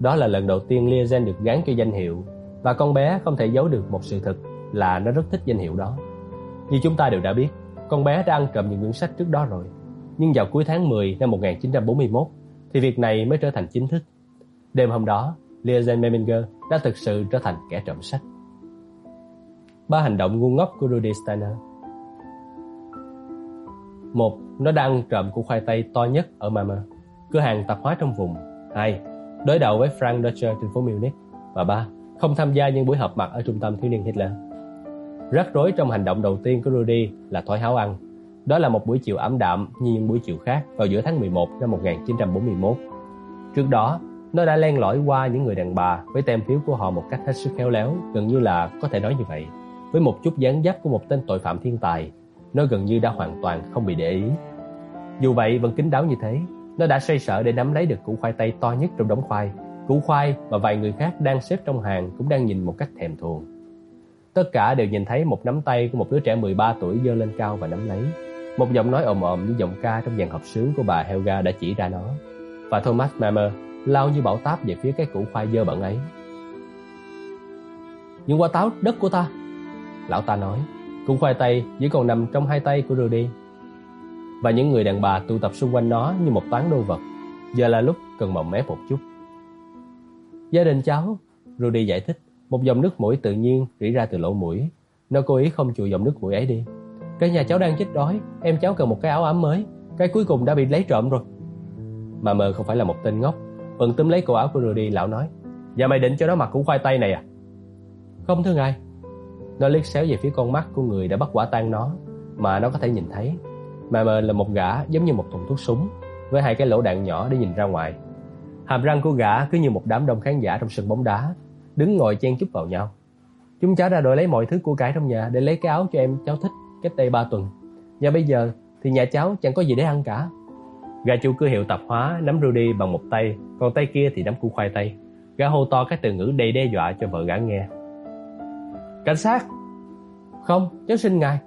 Đó là lần đầu tiên Liazen được gán cho danh hiệu và con bé không thể giấu được một sự thật là nó rất thích danh hiệu đó. Như chúng ta đều đã biết, con bé đã ăn trộm những quyển sách trước đó rồi. Nhưng vào cuối tháng 10 năm 1941 thì việc này mới trở thành chính thức. Đêm hôm đó, Liazen Meminger đã thực sự trở thành kẻ trộm sách. Ba hành động ngu ngốc của Rudy Steiner một, Nó đã ăn trộm củ khoai tây to nhất ở Mama, cửa hàng tạp hóa trong vùng. Hai, đối đầu với Frank Dutcher trên phố Munich và ba không tham gia những buổi họp mặt ở trung tâm thiếu niên Hitler. Rắc rối trong hành động đầu tiên của Rudy là thói háo ăn. Đó là một buổi chiều ẩm đạm như những buổi chiều khác vào giữa tháng 11 năm 1941. Trước đó, nó đã len lỏi qua những người đàn bà với tem phiếu của họ một cách hết sức khéo léo, gần như là có thể nói như vậy. Với một chút dáng dấp của một tên tội phạm thiên tài, nó gần như đã hoàn toàn không bị để ý. Dù vậy vẫn kín đáo như thế, nó đã xoay sở để nắm lấy được củ khoai tây to nhất trong đống khoai. Củ khoai và vài người khác đang xếp trong hàng cũng đang nhìn một cách thèm thuồng. Tất cả đều nhìn thấy một nắm tay của một đứa trẻ 13 tuổi giơ lên cao và nắm lấy. Một giọng nói ồm ồm như giọng ca trong dàn hợp sướng của bà Helga đã chỉ ra nó. Và Thomas Mamer lao như bão táp về phía cái củ khoai dơ bẩn ấy. Những quả táo đất của ta, lão ta nói. Củ khoai tây chỉ còn nằm trong hai tay của Rudy. Và những người đàn bà tụ tập xung quanh nó như một toán đồ vật. Giờ là lúc cần mộng mép một chút. Gia đình cháu, Rudy giải thích, một dòng nước mũi tự nhiên rỉ ra từ lỗ mũi. Nó cố ý không chùi dòng nước mũi ấy đi. Cái nhà cháu đang chết đói, em cháu cần một cái áo ấm mới. Cái cuối cùng đã bị lấy trộm rồi. Mà mờ không phải là một tên ngốc. Vẫn túm lấy cổ áo của Rudy, lão nói. Giờ mày định cho nó mặc củ khoai tây này à? Không thưa ngài. Nó liếc xéo về phía con mắt của người đã bắt quả tang nó, mà nó có thể nhìn thấy. Mà mờ là một gã giống như một thùng thuốc súng, với hai cái lỗ đạn nhỏ để nhìn ra ngoài. Hàm răng của gã cứ như một đám đông khán giả trong sân bóng đá, đứng ngồi chen chúc vào nhau. Chúng cháu ra đổi lấy mọi thứ của cải trong nhà để lấy cái áo cho em cháu thích cách đây 3 tuần. Và bây giờ thì nhà cháu chẳng có gì để ăn cả. Gã chủ cửa hiệu tạp hóa nắm Rudy bằng một tay, còn tay kia thì nắm củ khoai tây. Gã hô to các từ ngữ đầy đe dọa cho vợ gã nghe. Cảnh sát! Không, cháu xin ngài.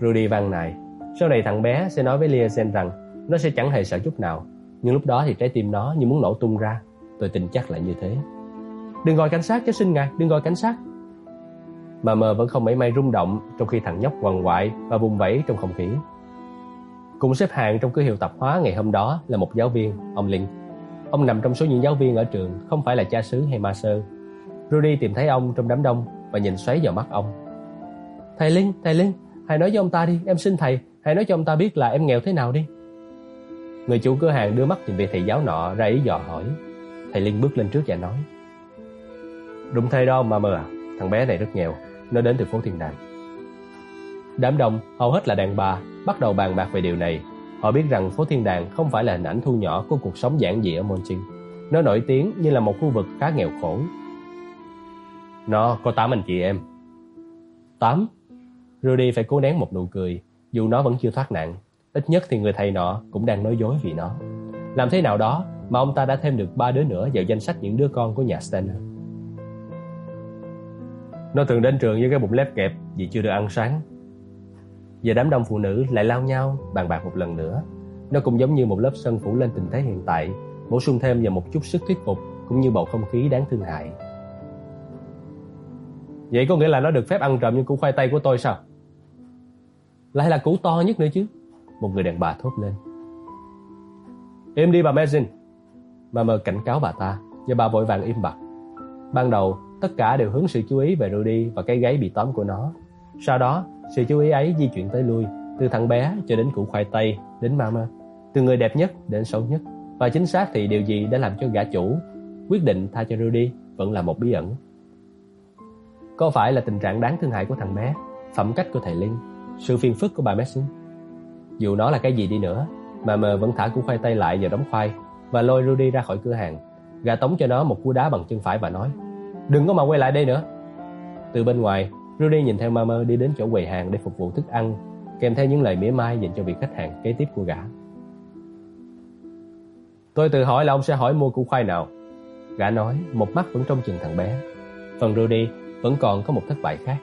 Rudy vang nài. Sau này thằng bé sẽ nói với Liazen rằng nó sẽ chẳng hề sợ chút nào. Nhưng lúc đó thì trái tim nó như muốn nổ tung ra. Tôi tin chắc là như thế. Đừng gọi cảnh sát cháu xin ngài, đừng gọi cảnh sát. Mà mờ vẫn không mảy may rung động trong khi thằng nhóc quằn quại và vùng vẫy trong không khí. Cùng xếp hàng trong cửa hiệu tạp hóa ngày hôm đó là một giáo viên, ông Linh. Ông nằm trong số những giáo viên ở trường, không phải là cha xứ hay ma sơ. Rudy tìm thấy ông trong đám đông và nhìn xoáy vào mắt ông. Thầy Linh, thầy Linh, hãy nói với ông ta đi, em xin thầy, hãy nói cho ông ta biết là em nghèo thế nào đi. Người chủ cửa hàng đưa mắt nhìn về thầy giáo nọ ra ý dò hỏi. Thầy Linh bước lên trước và nói. Đúng thế đó mà mờ, à, thằng bé này rất nghèo, nó đến từ phố Thiên Đàng. Đám đông, hầu hết là đàn bà, bắt đầu bàn bạc về điều này. Họ biết rằng phố Thiên Đàng không phải là hình ảnh thu nhỏ của cuộc sống giản dị ở Monchin. Nó nổi tiếng như là một khu vực khá nghèo khổ. Nó có 8 anh chị em. 8? Rudy phải cố nén một nụ cười, dù nó vẫn chưa thoát nạn. Ít nhất thì người thầy nọ cũng đang nói dối vì nó. Làm thế nào đó mà ông ta đã thêm được ba đứa nữa vào danh sách những đứa con của nhà Stanner. Nó thường đến trường với cái bụng lép kẹp vì chưa được ăn sáng. Giờ đám đông phụ nữ lại lao nhau bàn bạc một lần nữa. Nó cũng giống như một lớp sân phủ lên tình thế hiện tại, bổ sung thêm vào một chút sức thuyết phục cũng như bầu không khí đáng thương hại. Vậy có nghĩa là nó được phép ăn trộm những củ khoai tây của tôi sao? Lại là củ to nhất nữa chứ. Một người đàn bà thốt lên. Im đi bà Mezin. Bà mờ cảnh cáo bà ta và bà vội vàng im bặt. Ban đầu, tất cả đều hướng sự chú ý về Rudy và cái gáy bị tóm của nó. Sau đó, sự chú ý ấy di chuyển tới lui, từ thằng bé cho đến củ khoai tây, đến Mama, từ người đẹp nhất đến xấu nhất. Và chính xác thì điều gì đã làm cho gã chủ quyết định tha cho Rudy vẫn là một bí ẩn. Có phải là tình trạng đáng thương hại của thằng bé, phẩm cách của thầy Linh, sự phiền phức của bà Messin? Dù nó là cái gì đi nữa, mà mờ vẫn thả củ khoai tây lại vào đống khoai và lôi Rudy ra khỏi cửa hàng. Gã tống cho nó một cú đá bằng chân phải và nói Đừng có mà quay lại đây nữa Từ bên ngoài Rudy nhìn theo Mama đi đến chỗ quầy hàng để phục vụ thức ăn kèm theo những lời mỉa mai dành cho vị khách hàng kế tiếp của gã. Tôi tự hỏi là ông sẽ hỏi mua củ khoai nào. Gã nói, một mắt vẫn trông chừng thằng bé. Phần Rudy vẫn còn có một thất bại khác.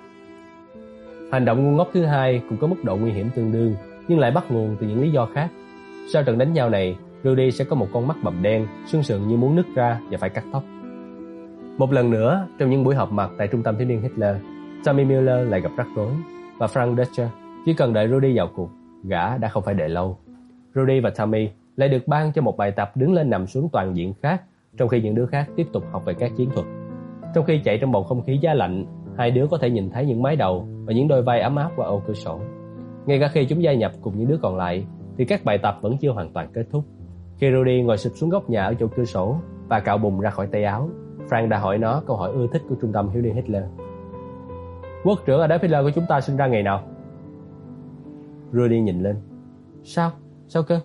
Hành động ngu ngốc thứ hai cũng có mức độ nguy hiểm tương đương, nhưng lại bắt nguồn từ những lý do khác. Sau trận đánh nhau này, Rudy sẽ có một con mắt bầm đen, sương sườn như muốn nứt ra và phải cắt tóc. Một lần nữa, trong những buổi họp mặt tại trung tâm thiếu niên Hitler, Tommy Miller lại gặp rắc rối và Frank Dutcher chỉ cần đợi Rudy vào cuộc, gã đã không phải đợi lâu. Rudy và Tommy lại được ban cho một bài tập đứng lên nằm xuống toàn diện khác, trong khi những đứa khác tiếp tục học về các chiến thuật. Trong khi chạy trong bầu không khí giá lạnh, hai đứa có thể nhìn thấy những mái đầu và những đôi vai ấm áp qua ô cửa sổ. Ngay cả khi chúng gia nhập cùng những đứa còn lại, thì các bài tập vẫn chưa hoàn toàn kết thúc. Khi Rudy ngồi sụp xuống góc nhà ở chỗ cửa sổ, và cạo bùn ra khỏi tay áo. Frank đã hỏi nó câu hỏi ưa thích của trung tâm thiếu niên Hitler. Quốc trưởng Adolf Hitler của chúng ta sinh ra ngày nào? Rudy nhìn lên. Sao? Sao cơ?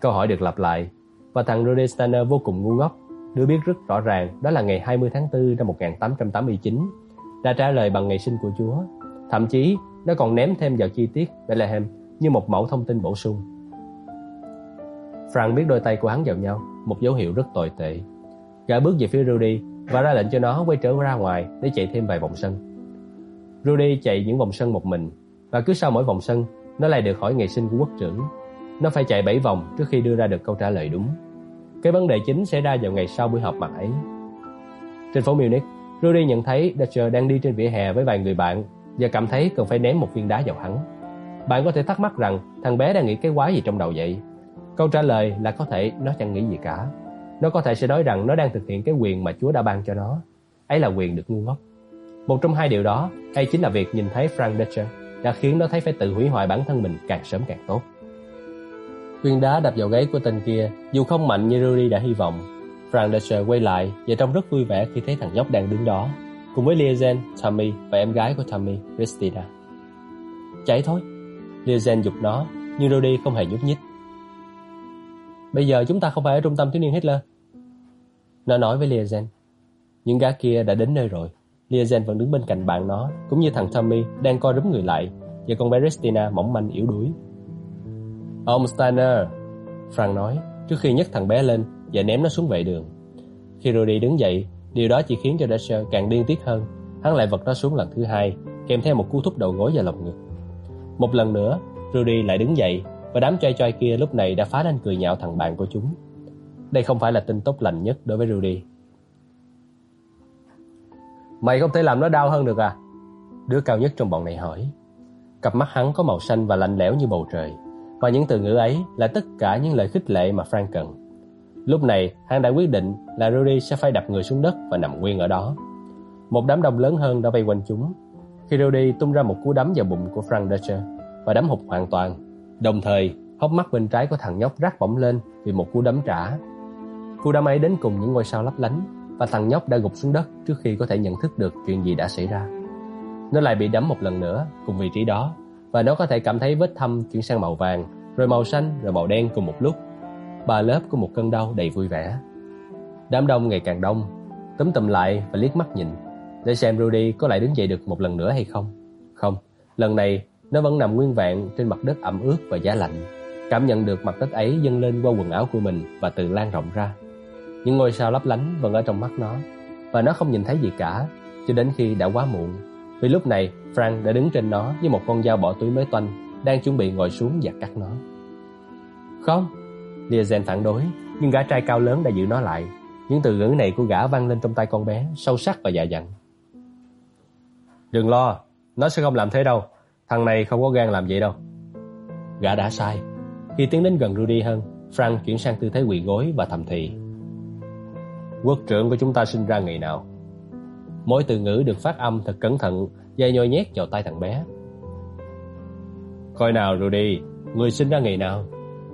Câu hỏi được lặp lại và thằng Rudy Stanner vô cùng ngu ngốc. Đứa biết rất rõ ràng đó là ngày 20 tháng 4 năm 1889 đã trả lời bằng ngày sinh của Chúa. Thậm chí nó còn ném thêm vào chi tiết Bethlehem như một mẫu thông tin bổ sung. Frank biết đôi tay của hắn vào nhau, một dấu hiệu rất tồi tệ. Gã bước về phía Rudy và ra lệnh cho nó quay trở ra ngoài để chạy thêm vài vòng sân. Rudy chạy những vòng sân một mình và cứ sau mỗi vòng sân, nó lại được hỏi ngày sinh của quốc trưởng. Nó phải chạy 7 vòng trước khi đưa ra được câu trả lời đúng. Cái vấn đề chính xảy ra vào ngày sau buổi họp mặt ấy. Trên phố Munich, Rudy nhận thấy Dutcher đang đi trên vỉa hè với vài người bạn và cảm thấy cần phải ném một viên đá vào hắn. Bạn có thể thắc mắc rằng thằng bé đang nghĩ cái quái gì trong đầu vậy? Câu trả lời là có thể nó chẳng nghĩ gì cả. Nó có thể sẽ nói rằng nó đang thực hiện cái quyền mà Chúa đã ban cho nó. Ấy là quyền được ngu ngốc. Một trong hai điều đó hay chính là việc nhìn thấy Frank Dutcher đã khiến nó thấy phải tự hủy hoại bản thân mình càng sớm càng tốt. Viên đá đập vào gáy của tên kia, dù không mạnh như Rudy đã hy vọng. Frank Dutcher quay lại và trông rất vui vẻ khi thấy thằng nhóc đang đứng đó, cùng với Liazen, Tommy và em gái của Tommy, Christina. Chạy thôi. Liazen dục nó, nhưng Rudy không hề nhúc nhích. Bây giờ chúng ta không phải ở trung tâm thiếu niên Hitler. Nó nói với Liazen. Những gã kia đã đến nơi rồi. Liazen vẫn đứng bên cạnh bạn nó, cũng như thằng Tommy đang co rúm người lại, và con bé Christina mỏng manh yếu đuối. Ông Steiner, Frank nói, trước khi nhấc thằng bé lên và ném nó xuống vệ đường. Khi Rudy đứng dậy, điều đó chỉ khiến cho Dasher càng điên tiết hơn. Hắn lại vật nó xuống lần thứ hai, kèm theo một cú thúc đầu gối và lồng ngực. Một lần nữa, Rudy lại đứng dậy và đám trai trai kia lúc này đã phá lên cười nhạo thằng bạn của chúng. Đây không phải là tin tốt lành nhất đối với Rudy. Mày không thể làm nó đau hơn được à? Đứa cao nhất trong bọn này hỏi. Cặp mắt hắn có màu xanh và lạnh lẽo như bầu trời. Và những từ ngữ ấy là tất cả những lời khích lệ mà Frank cần. Lúc này, hắn đã quyết định là Rudy sẽ phải đập người xuống đất và nằm nguyên ở đó. Một đám đông lớn hơn đã vây quanh chúng. Khi Rudy tung ra một cú đấm vào bụng của Frank Dutcher và đấm hụt hoàn toàn, đồng thời hốc mắt bên trái của thằng nhóc rát bỗng lên vì một cú đấm trả. Cú đấm ấy đến cùng những ngôi sao lấp lánh và thằng nhóc đã gục xuống đất trước khi có thể nhận thức được chuyện gì đã xảy ra. Nó lại bị đấm một lần nữa cùng vị trí đó và nó có thể cảm thấy vết thâm chuyển sang màu vàng, rồi màu xanh, rồi màu đen cùng một lúc. Ba lớp của một cơn đau đầy vui vẻ. Đám đông ngày càng đông, túm tụm lại và liếc mắt nhìn để xem Rudy có lại đứng dậy được một lần nữa hay không. Không, lần này nó vẫn nằm nguyên vẹn trên mặt đất ẩm ướt và giá lạnh. Cảm nhận được mặt đất ấy dâng lên qua quần áo của mình và từ lan rộng ra. Những ngôi sao lấp lánh vẫn ở trong mắt nó và nó không nhìn thấy gì cả cho đến khi đã quá muộn. Vì lúc này Frank đã đứng trên nó với một con dao bỏ túi mới toanh đang chuẩn bị ngồi xuống và cắt nó. Không, Liazen phản đối, nhưng gã trai cao lớn đã giữ nó lại. Những từ ngữ này của gã vang lên trong tay con bé, sâu sắc và dạ dặn. Đừng lo, nó sẽ không làm thế đâu. Thằng này không có gan làm vậy đâu. Gã đã sai. Khi tiến đến gần Rudy hơn, Frank chuyển sang tư thế quỳ gối và thầm thì. Quốc trưởng của chúng ta sinh ra ngày nào? Mỗi từ ngữ được phát âm thật cẩn thận và nhồi nhét vào tay thằng bé. Coi nào Rudy, người sinh ra ngày nào?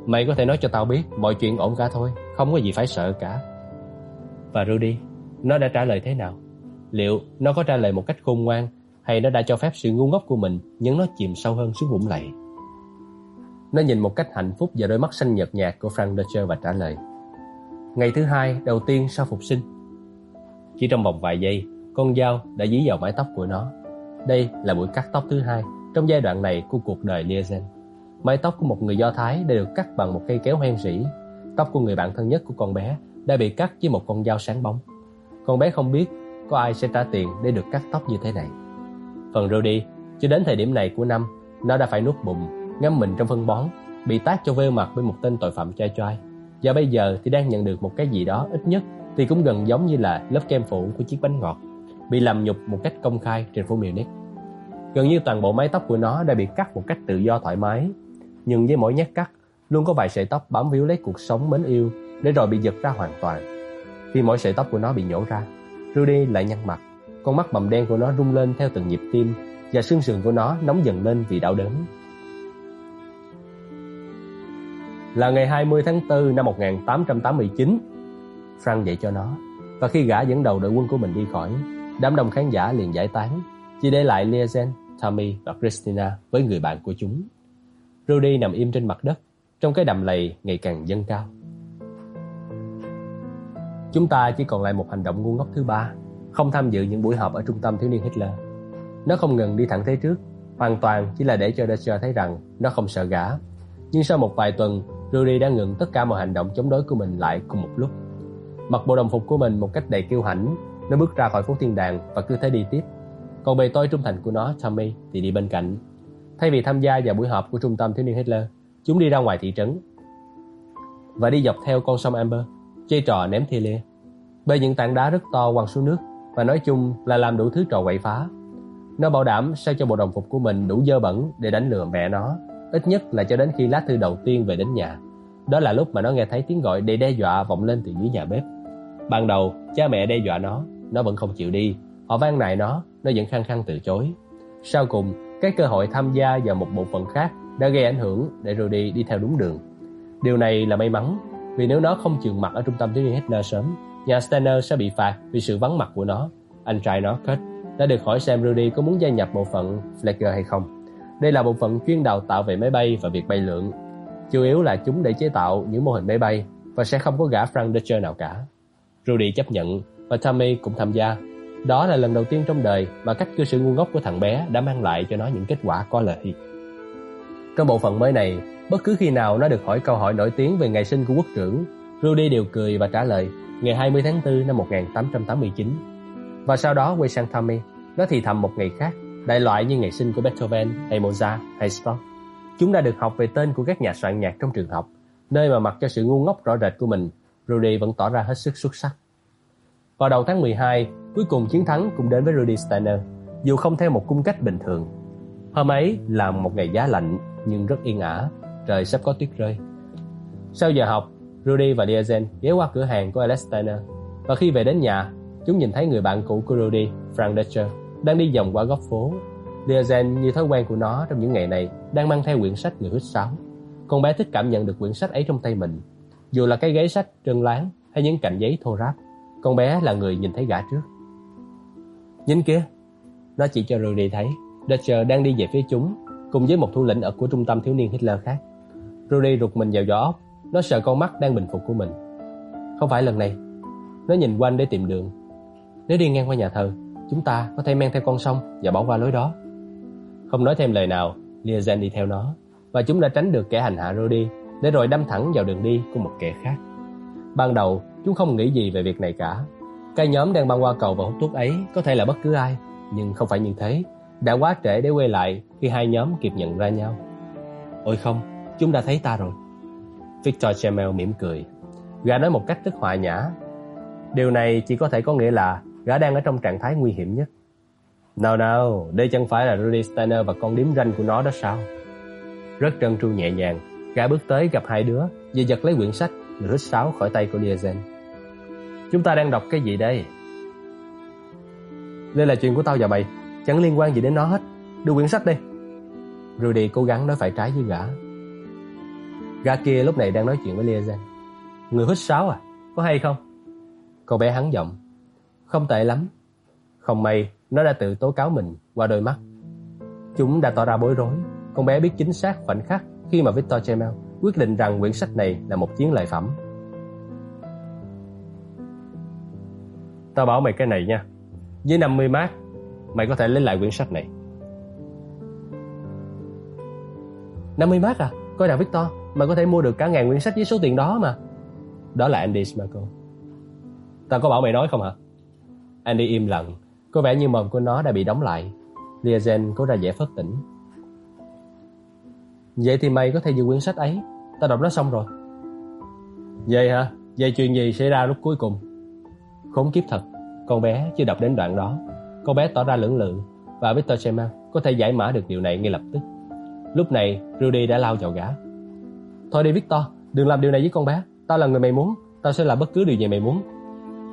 Mày có thể nói cho tao biết mọi chuyện ổn cả thôi, không có gì phải sợ cả. Và Rudy, nó đã trả lời thế nào? Liệu nó có trả lời một cách khôn ngoan hay nó đã cho phép sự ngu ngốc của mình nhấn nó chìm sâu hơn xuống vũng lầy? Nó nhìn một cách hạnh phúc vào đôi mắt xanh nhợt nhạt của Frank Dutcher và trả lời. Ngày thứ hai đầu tiên sau phục sinh. Chỉ trong vòng vài giây, con dao đã dí vào mái tóc của nó. Đây là buổi cắt tóc thứ hai trong giai đoạn này của cuộc đời Liazen. Mái tóc của một người Do Thái đã được cắt bằng một cây kéo hoen rỉ. Tóc của người bạn thân nhất của con bé đã bị cắt với một con dao sáng bóng. Con bé không biết có ai sẽ trả tiền để được cắt tóc như thế này. Phần Rudy, cho đến thời điểm này của năm, nó đã phải nuốt bụng, ngâm mình trong phân bón, bị tát cho vêu mặt với một tên tội phạm chai trai. Và bây giờ thì đang nhận được một cái gì đó ít nhất thì cũng gần giống như là lớp kem phủ của chiếc bánh ngọt, bị làm nhục một cách công khai trên phố Munich. Gần như toàn bộ mái tóc của nó đã bị cắt một cách tự do thoải mái, nhưng với mỗi nhát cắt, luôn có vài sợi tóc bám víu lấy cuộc sống mến yêu để rồi bị giật ra hoàn toàn. Khi mỗi sợi tóc của nó bị nhổ ra, Rudy lại nhăn mặt, con mắt bầm đen của nó rung lên theo từng nhịp tim và xương sườn của nó nóng dần lên vì đau đớn. Là ngày 20 tháng 4 năm 1889, Frank dạy cho nó. Và khi gã dẫn đầu đội quân của mình đi khỏi, đám đông khán giả liền giải tán, chỉ để lại Liazen, Tommy và Christina với người bạn của chúng. Rudy nằm im trên mặt đất, trong cái đầm lầy ngày càng dâng cao. Chúng ta chỉ còn lại một hành động ngu ngốc thứ ba, không tham dự những buổi họp ở trung tâm thiếu niên Hitler. Nó không ngừng đi thẳng tới trước, hoàn toàn chỉ là để cho Dutcher thấy rằng nó không sợ gã. Nhưng sau một vài tuần, Rudy đã ngừng tất cả mọi hành động chống đối của mình lại cùng một lúc. Mặc bộ đồng phục của mình một cách đầy kiêu hãnh, nó bước ra khỏi phố thiên đàng và cứ thế đi tiếp. Còn bề tôi trung thành của nó, Tommy, thì đi bên cạnh. Thay vì tham gia vào buổi họp của trung tâm thiếu niên Hitler, chúng đi ra ngoài thị trấn và đi dọc theo con sông Amber, chơi trò ném thi lia, bê những tảng đá rất to quăng xuống nước và nói chung là làm đủ thứ trò quậy phá. Nó bảo đảm sao cho bộ đồng phục của mình đủ dơ bẩn để đánh lừa mẹ nó, ít nhất là cho đến khi lá thư đầu tiên về đến nhà. Đó là lúc mà nó nghe thấy tiếng gọi đầy đe dọa vọng lên từ dưới nhà bếp. Ban đầu, cha mẹ đe dọa nó, nó vẫn không chịu đi. Họ van nài nó, nó vẫn khăng khăng từ chối. Sau cùng, cái cơ hội tham gia vào một bộ phận khác đã gây ảnh hưởng để Rudy đi theo đúng đường. Điều này là may mắn, vì nếu nó không chịu mặt ở trung tâm thiếu niên Hitler sớm, nhà Steiner sẽ bị phạt vì sự vắng mặt của nó. Anh trai nó, Kurt, đã được hỏi xem Rudy có muốn gia nhập bộ phận Flagger hay không. Đây là bộ phận chuyên đào tạo về máy bay và việc bay lượn. Chủ yếu là chúng để chế tạo những mô hình máy bay và sẽ không có gã Frank Dutcher nào cả. Rudy chấp nhận và Tommy cũng tham gia. Đó là lần đầu tiên trong đời mà cách cư xử ngu ngốc của thằng bé đã mang lại cho nó những kết quả có lợi. Trong bộ phận mới này, bất cứ khi nào nó được hỏi câu hỏi nổi tiếng về ngày sinh của quốc trưởng, Rudy đều cười và trả lời ngày 20 tháng 4 năm 1889. Và sau đó quay sang Tommy, nó thì thầm một ngày khác, đại loại như ngày sinh của Beethoven hay Mozart hay Strauss. Chúng đã được học về tên của các nhà soạn nhạc trong trường học, nơi mà mặc cho sự ngu ngốc rõ rệt của mình, Rudy vẫn tỏ ra hết sức xuất sắc. Vào đầu tháng 12, cuối cùng chiến thắng cũng đến với Rudy Steiner, dù không theo một cung cách bình thường. Hôm ấy là một ngày giá lạnh nhưng rất yên ả, trời sắp có tuyết rơi. Sau giờ học, Rudy và Diazen ghé qua cửa hàng của Alex Steiner và khi về đến nhà, chúng nhìn thấy người bạn cũ của Rudy, Frank Dutcher, đang đi vòng qua góc phố. Diazen như thói quen của nó trong những ngày này đang mang theo quyển sách người hít sáo. Con bé thích cảm nhận được quyển sách ấy trong tay mình, dù là cái ghế sách trơn láng hay những cạnh giấy thô ráp. Con bé là người nhìn thấy gã trước. Nhìn kia, nó chỉ cho Rudy thấy Dutcher đang đi về phía chúng cùng với một thủ lĩnh ở của trung tâm thiếu niên Hitler khác. Rudy rụt mình vào gió ốc, nó sợ con mắt đang bình phục của mình. Không phải lần này. Nó nhìn quanh để tìm đường. Nếu đi ngang qua nhà thờ, chúng ta có thể men theo con sông và bỏ qua lối đó. Không nói thêm lời nào, Liazen đi theo nó và chúng đã tránh được kẻ hành hạ Rudy để rồi đâm thẳng vào đường đi của một kẻ khác. Ban đầu, chúng không nghĩ gì về việc này cả. Cái nhóm đang băng qua cầu và hút thuốc ấy có thể là bất cứ ai, nhưng không phải như thế. Đã quá trễ để quay lại khi hai nhóm kịp nhận ra nhau. Ôi không, chúng đã thấy ta rồi. Victor Chamel mỉm cười. Gã nói một cách rất hòa nhã. Điều này chỉ có thể có nghĩa là gã đang ở trong trạng thái nguy hiểm nhất. Nào nào, đây chẳng phải là Rudy Steiner và con điếm ranh của nó đó sao? Rất trơn tru nhẹ nhàng, gã bước tới gặp hai đứa và giật lấy quyển sách rồi rút sáo khỏi tay của Diazen. Chúng ta đang đọc cái gì đây? Đây là chuyện của tao và mày, chẳng liên quan gì đến nó hết. Đưa quyển sách đi. Rudy cố gắng nói phải trái với gã. Gã kia lúc này đang nói chuyện với Liazan. Người hít sáo à? Có hay không? Cậu bé hắn giọng. Không tệ lắm. Không may, nó đã tự tố cáo mình qua đôi mắt. Chúng đã tỏ ra bối rối. Con bé biết chính xác khoảnh khắc khi mà Victor Chamel quyết định rằng quyển sách này là một chiến lợi phẩm. Tao bảo mày cái này nha. Với 50 mát, mày có thể lấy lại quyển sách này. 50 mát à? Coi nào Victor, mà có thể mua được cả ngàn quyển sách với số tiền đó mà. Đó là Andy Smarco. Tao có bảo mày nói không hả? Andy im lặng, có vẻ như mồm của nó đã bị đóng lại. Liazen cố ra vẻ phất tỉnh. Vậy thì mày có thể giữ quyển sách ấy Tao đọc nó xong rồi Vậy hả? Vậy chuyện gì xảy ra lúc cuối cùng? Khốn kiếp thật Con bé chưa đọc đến đoạn đó Con bé tỏ ra lưỡng lự Và Victor Sherman có thể giải mã được điều này ngay lập tức Lúc này Rudy đã lao vào gã Thôi đi Victor. Đừng làm điều này với con bé. Tao là người mày muốn. Tao sẽ làm bất cứ điều gì mày muốn.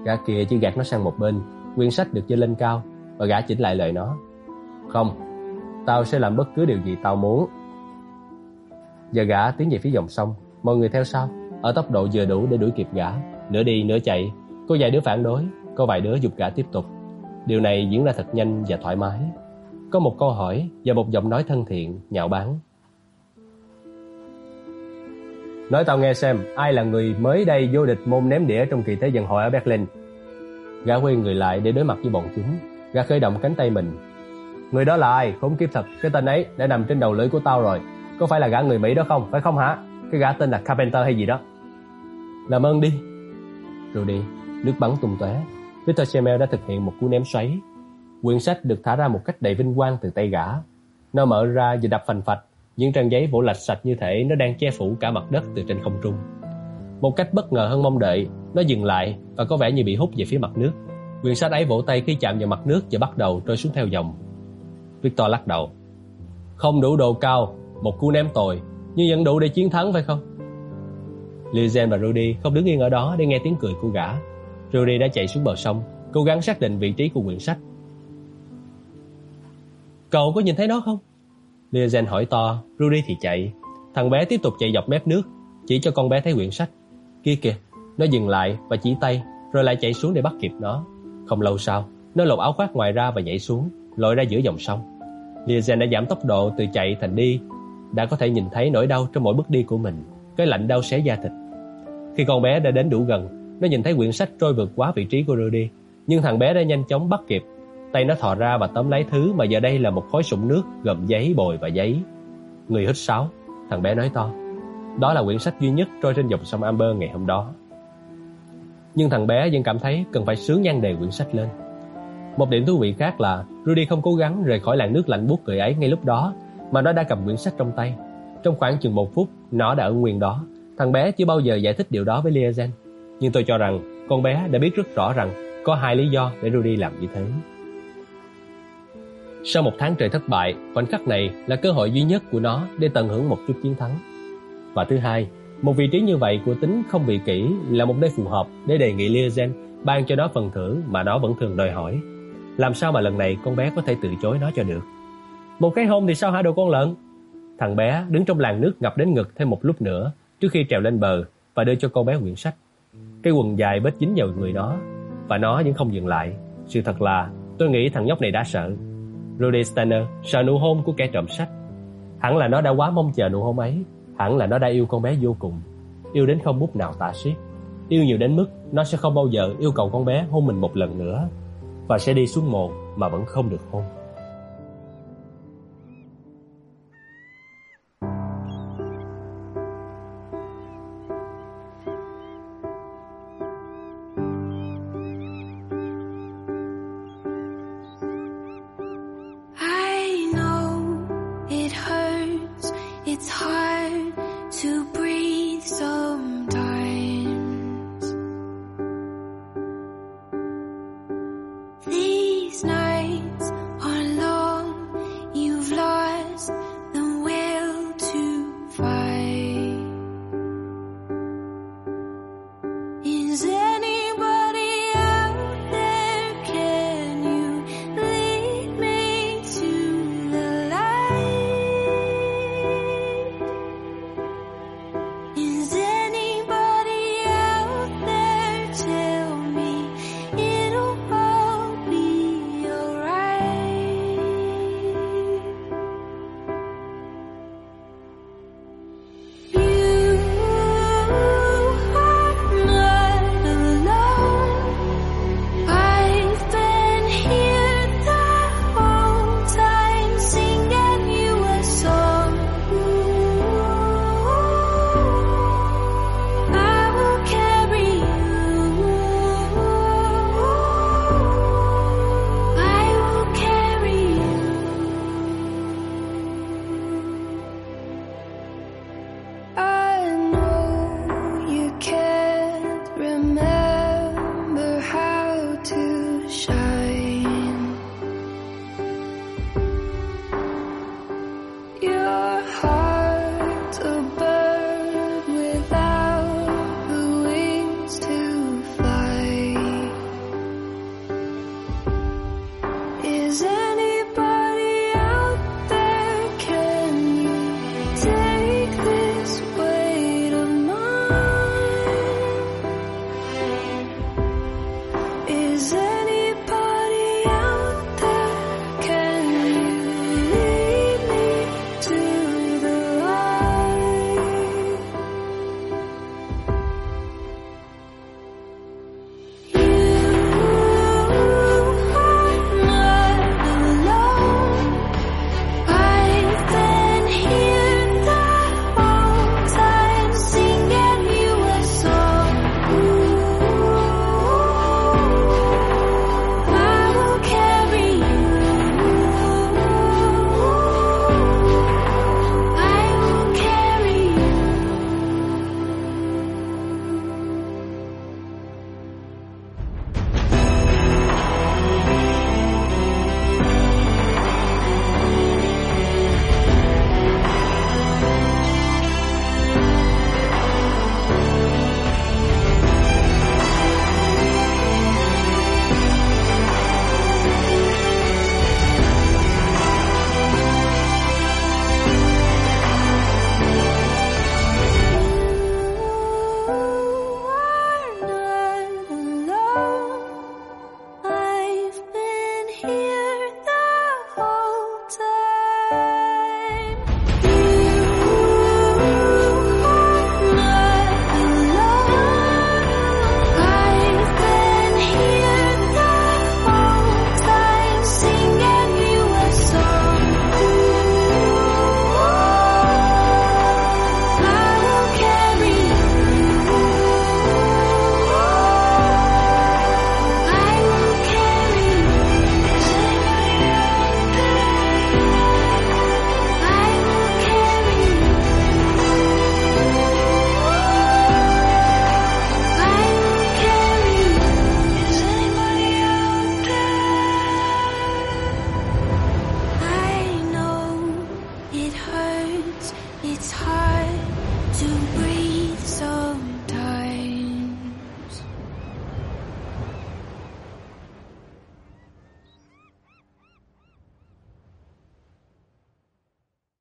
Gã kia chỉ gạt nó sang một bên. Quyển sách được dơ lên cao Và gã chỉnh lại lời nó. Không Tao sẽ làm bất cứ điều gì tao muốn. Giờ gã tiến về phía dòng sông. Mọi người theo sau. Ở tốc độ vừa đủ để đuổi kịp gã. Nửa đi nửa chạy, có vài đứa phản đối, có vài đứa dục gã tiếp tục. Điều này diễn ra thật nhanh và thoải mái. Có một câu hỏi và một giọng nói thân thiện, nhạo báng. Nói tao nghe xem, ai là người mới đây vô địch môn ném đĩa trong kỳ thế vận hội ở Berlin? Gã quay người lại để đối mặt với bọn chúng. Gã khởi động cánh tay mình. Người đó là ai? Khốn kiếp thật, cái tên ấy đã nằm trên đầu lưỡi của tao rồi. Có phải là gã người Mỹ đó không? Phải không hả? Cái gã tên là Carpenter hay gì đó. Làm ơn đi. Rồi đi, nước bắn tung tóe. Victor Chemel đã thực hiện một cú ném xoáy. Quyển sách được thả ra một cách đầy vinh quang từ tay gã. Nó mở ra và đập phành phạch, những trang giấy vỗ lạch sạch như thể nó đang che phủ cả mặt đất từ trên không trung. Một cách bất ngờ hơn mong đợi, nó dừng lại và có vẻ như bị hút về phía mặt nước. Quyển sách ấy vỗ tay khi chạm vào mặt nước và bắt đầu trôi xuống theo dòng. Victor lắc đầu. Không đủ độ cao, một cú ném tồi, nhưng vẫn đủ để chiến thắng phải không? Lizen và Rudy không đứng yên ở đó để nghe tiếng cười của gã. Rudy đã chạy xuống bờ sông, cố gắng xác định vị trí của quyển sách. Cậu có nhìn thấy nó không? Liazen hỏi to, Rudy thì chạy. Thằng bé tiếp tục chạy dọc mép nước, chỉ cho con bé thấy quyển sách. Kia kìa, nó dừng lại và chỉ tay, rồi lại chạy xuống để bắt kịp nó. Không lâu sau, nó lột áo khoác ngoài ra và nhảy xuống, lội ra giữa dòng sông. Liazen đã giảm tốc độ từ chạy thành đi, đã có thể nhìn thấy nỗi đau trong mỗi bước đi của mình, cái lạnh đau xé da thịt. Khi con bé đã đến đủ gần, nó nhìn thấy quyển sách trôi vượt quá vị trí của Rudy, nhưng thằng bé đã nhanh chóng bắt kịp. Tay nó thò ra và tóm lấy thứ mà giờ đây là một khối sụn nước gồm giấy, bồi và giấy. Người hít sáo, thằng bé nói to. Đó là quyển sách duy nhất trôi trên dòng sông Amber ngày hôm đó. Nhưng thằng bé vẫn cảm thấy cần phải sướng nhan đề quyển sách lên. Một điểm thú vị khác là Rudy không cố gắng rời khỏi làn nước lạnh buốt cười ấy ngay lúc đó, mà nó đã cầm quyển sách trong tay. Trong khoảng chừng một phút, nó đã ở nguyên đó. Thằng bé chưa bao giờ giải thích điều đó với Liazen. Nhưng tôi cho rằng con bé đã biết rất rõ rằng có hai lý do để Rudy làm như thế. Sau một tháng trời thất bại, khoảnh khắc này là cơ hội duy nhất của nó để tận hưởng một chút chiến thắng. Và thứ hai, một vị trí như vậy của tính không vị kỷ là một nơi phù hợp để đề nghị Liazen ban cho nó phần thưởng mà nó vẫn thường đòi hỏi. Làm sao mà lần này con bé có thể từ chối nó cho được? Một cái hôn thì sao hả đồ con lợn? Thằng bé đứng trong làn nước ngập đến ngực thêm một lúc nữa trước khi trèo lên bờ và đưa cho con bé quyển sách. Cái quần dài bết dính vào người nó và nó vẫn không dừng lại. Sự thật là tôi nghĩ thằng nhóc này đã sợ. Rudy Steiner, sợ nụ hôn của kẻ trộm sách. Hẳn là nó đã quá mong chờ nụ hôn ấy. Hẳn là nó đã yêu con bé vô cùng. Yêu đến không bút nào tả xiết. Yêu nhiều đến mức nó sẽ không bao giờ yêu cầu con bé hôn mình một lần nữa và sẽ đi xuống mồ mà vẫn không được hôn.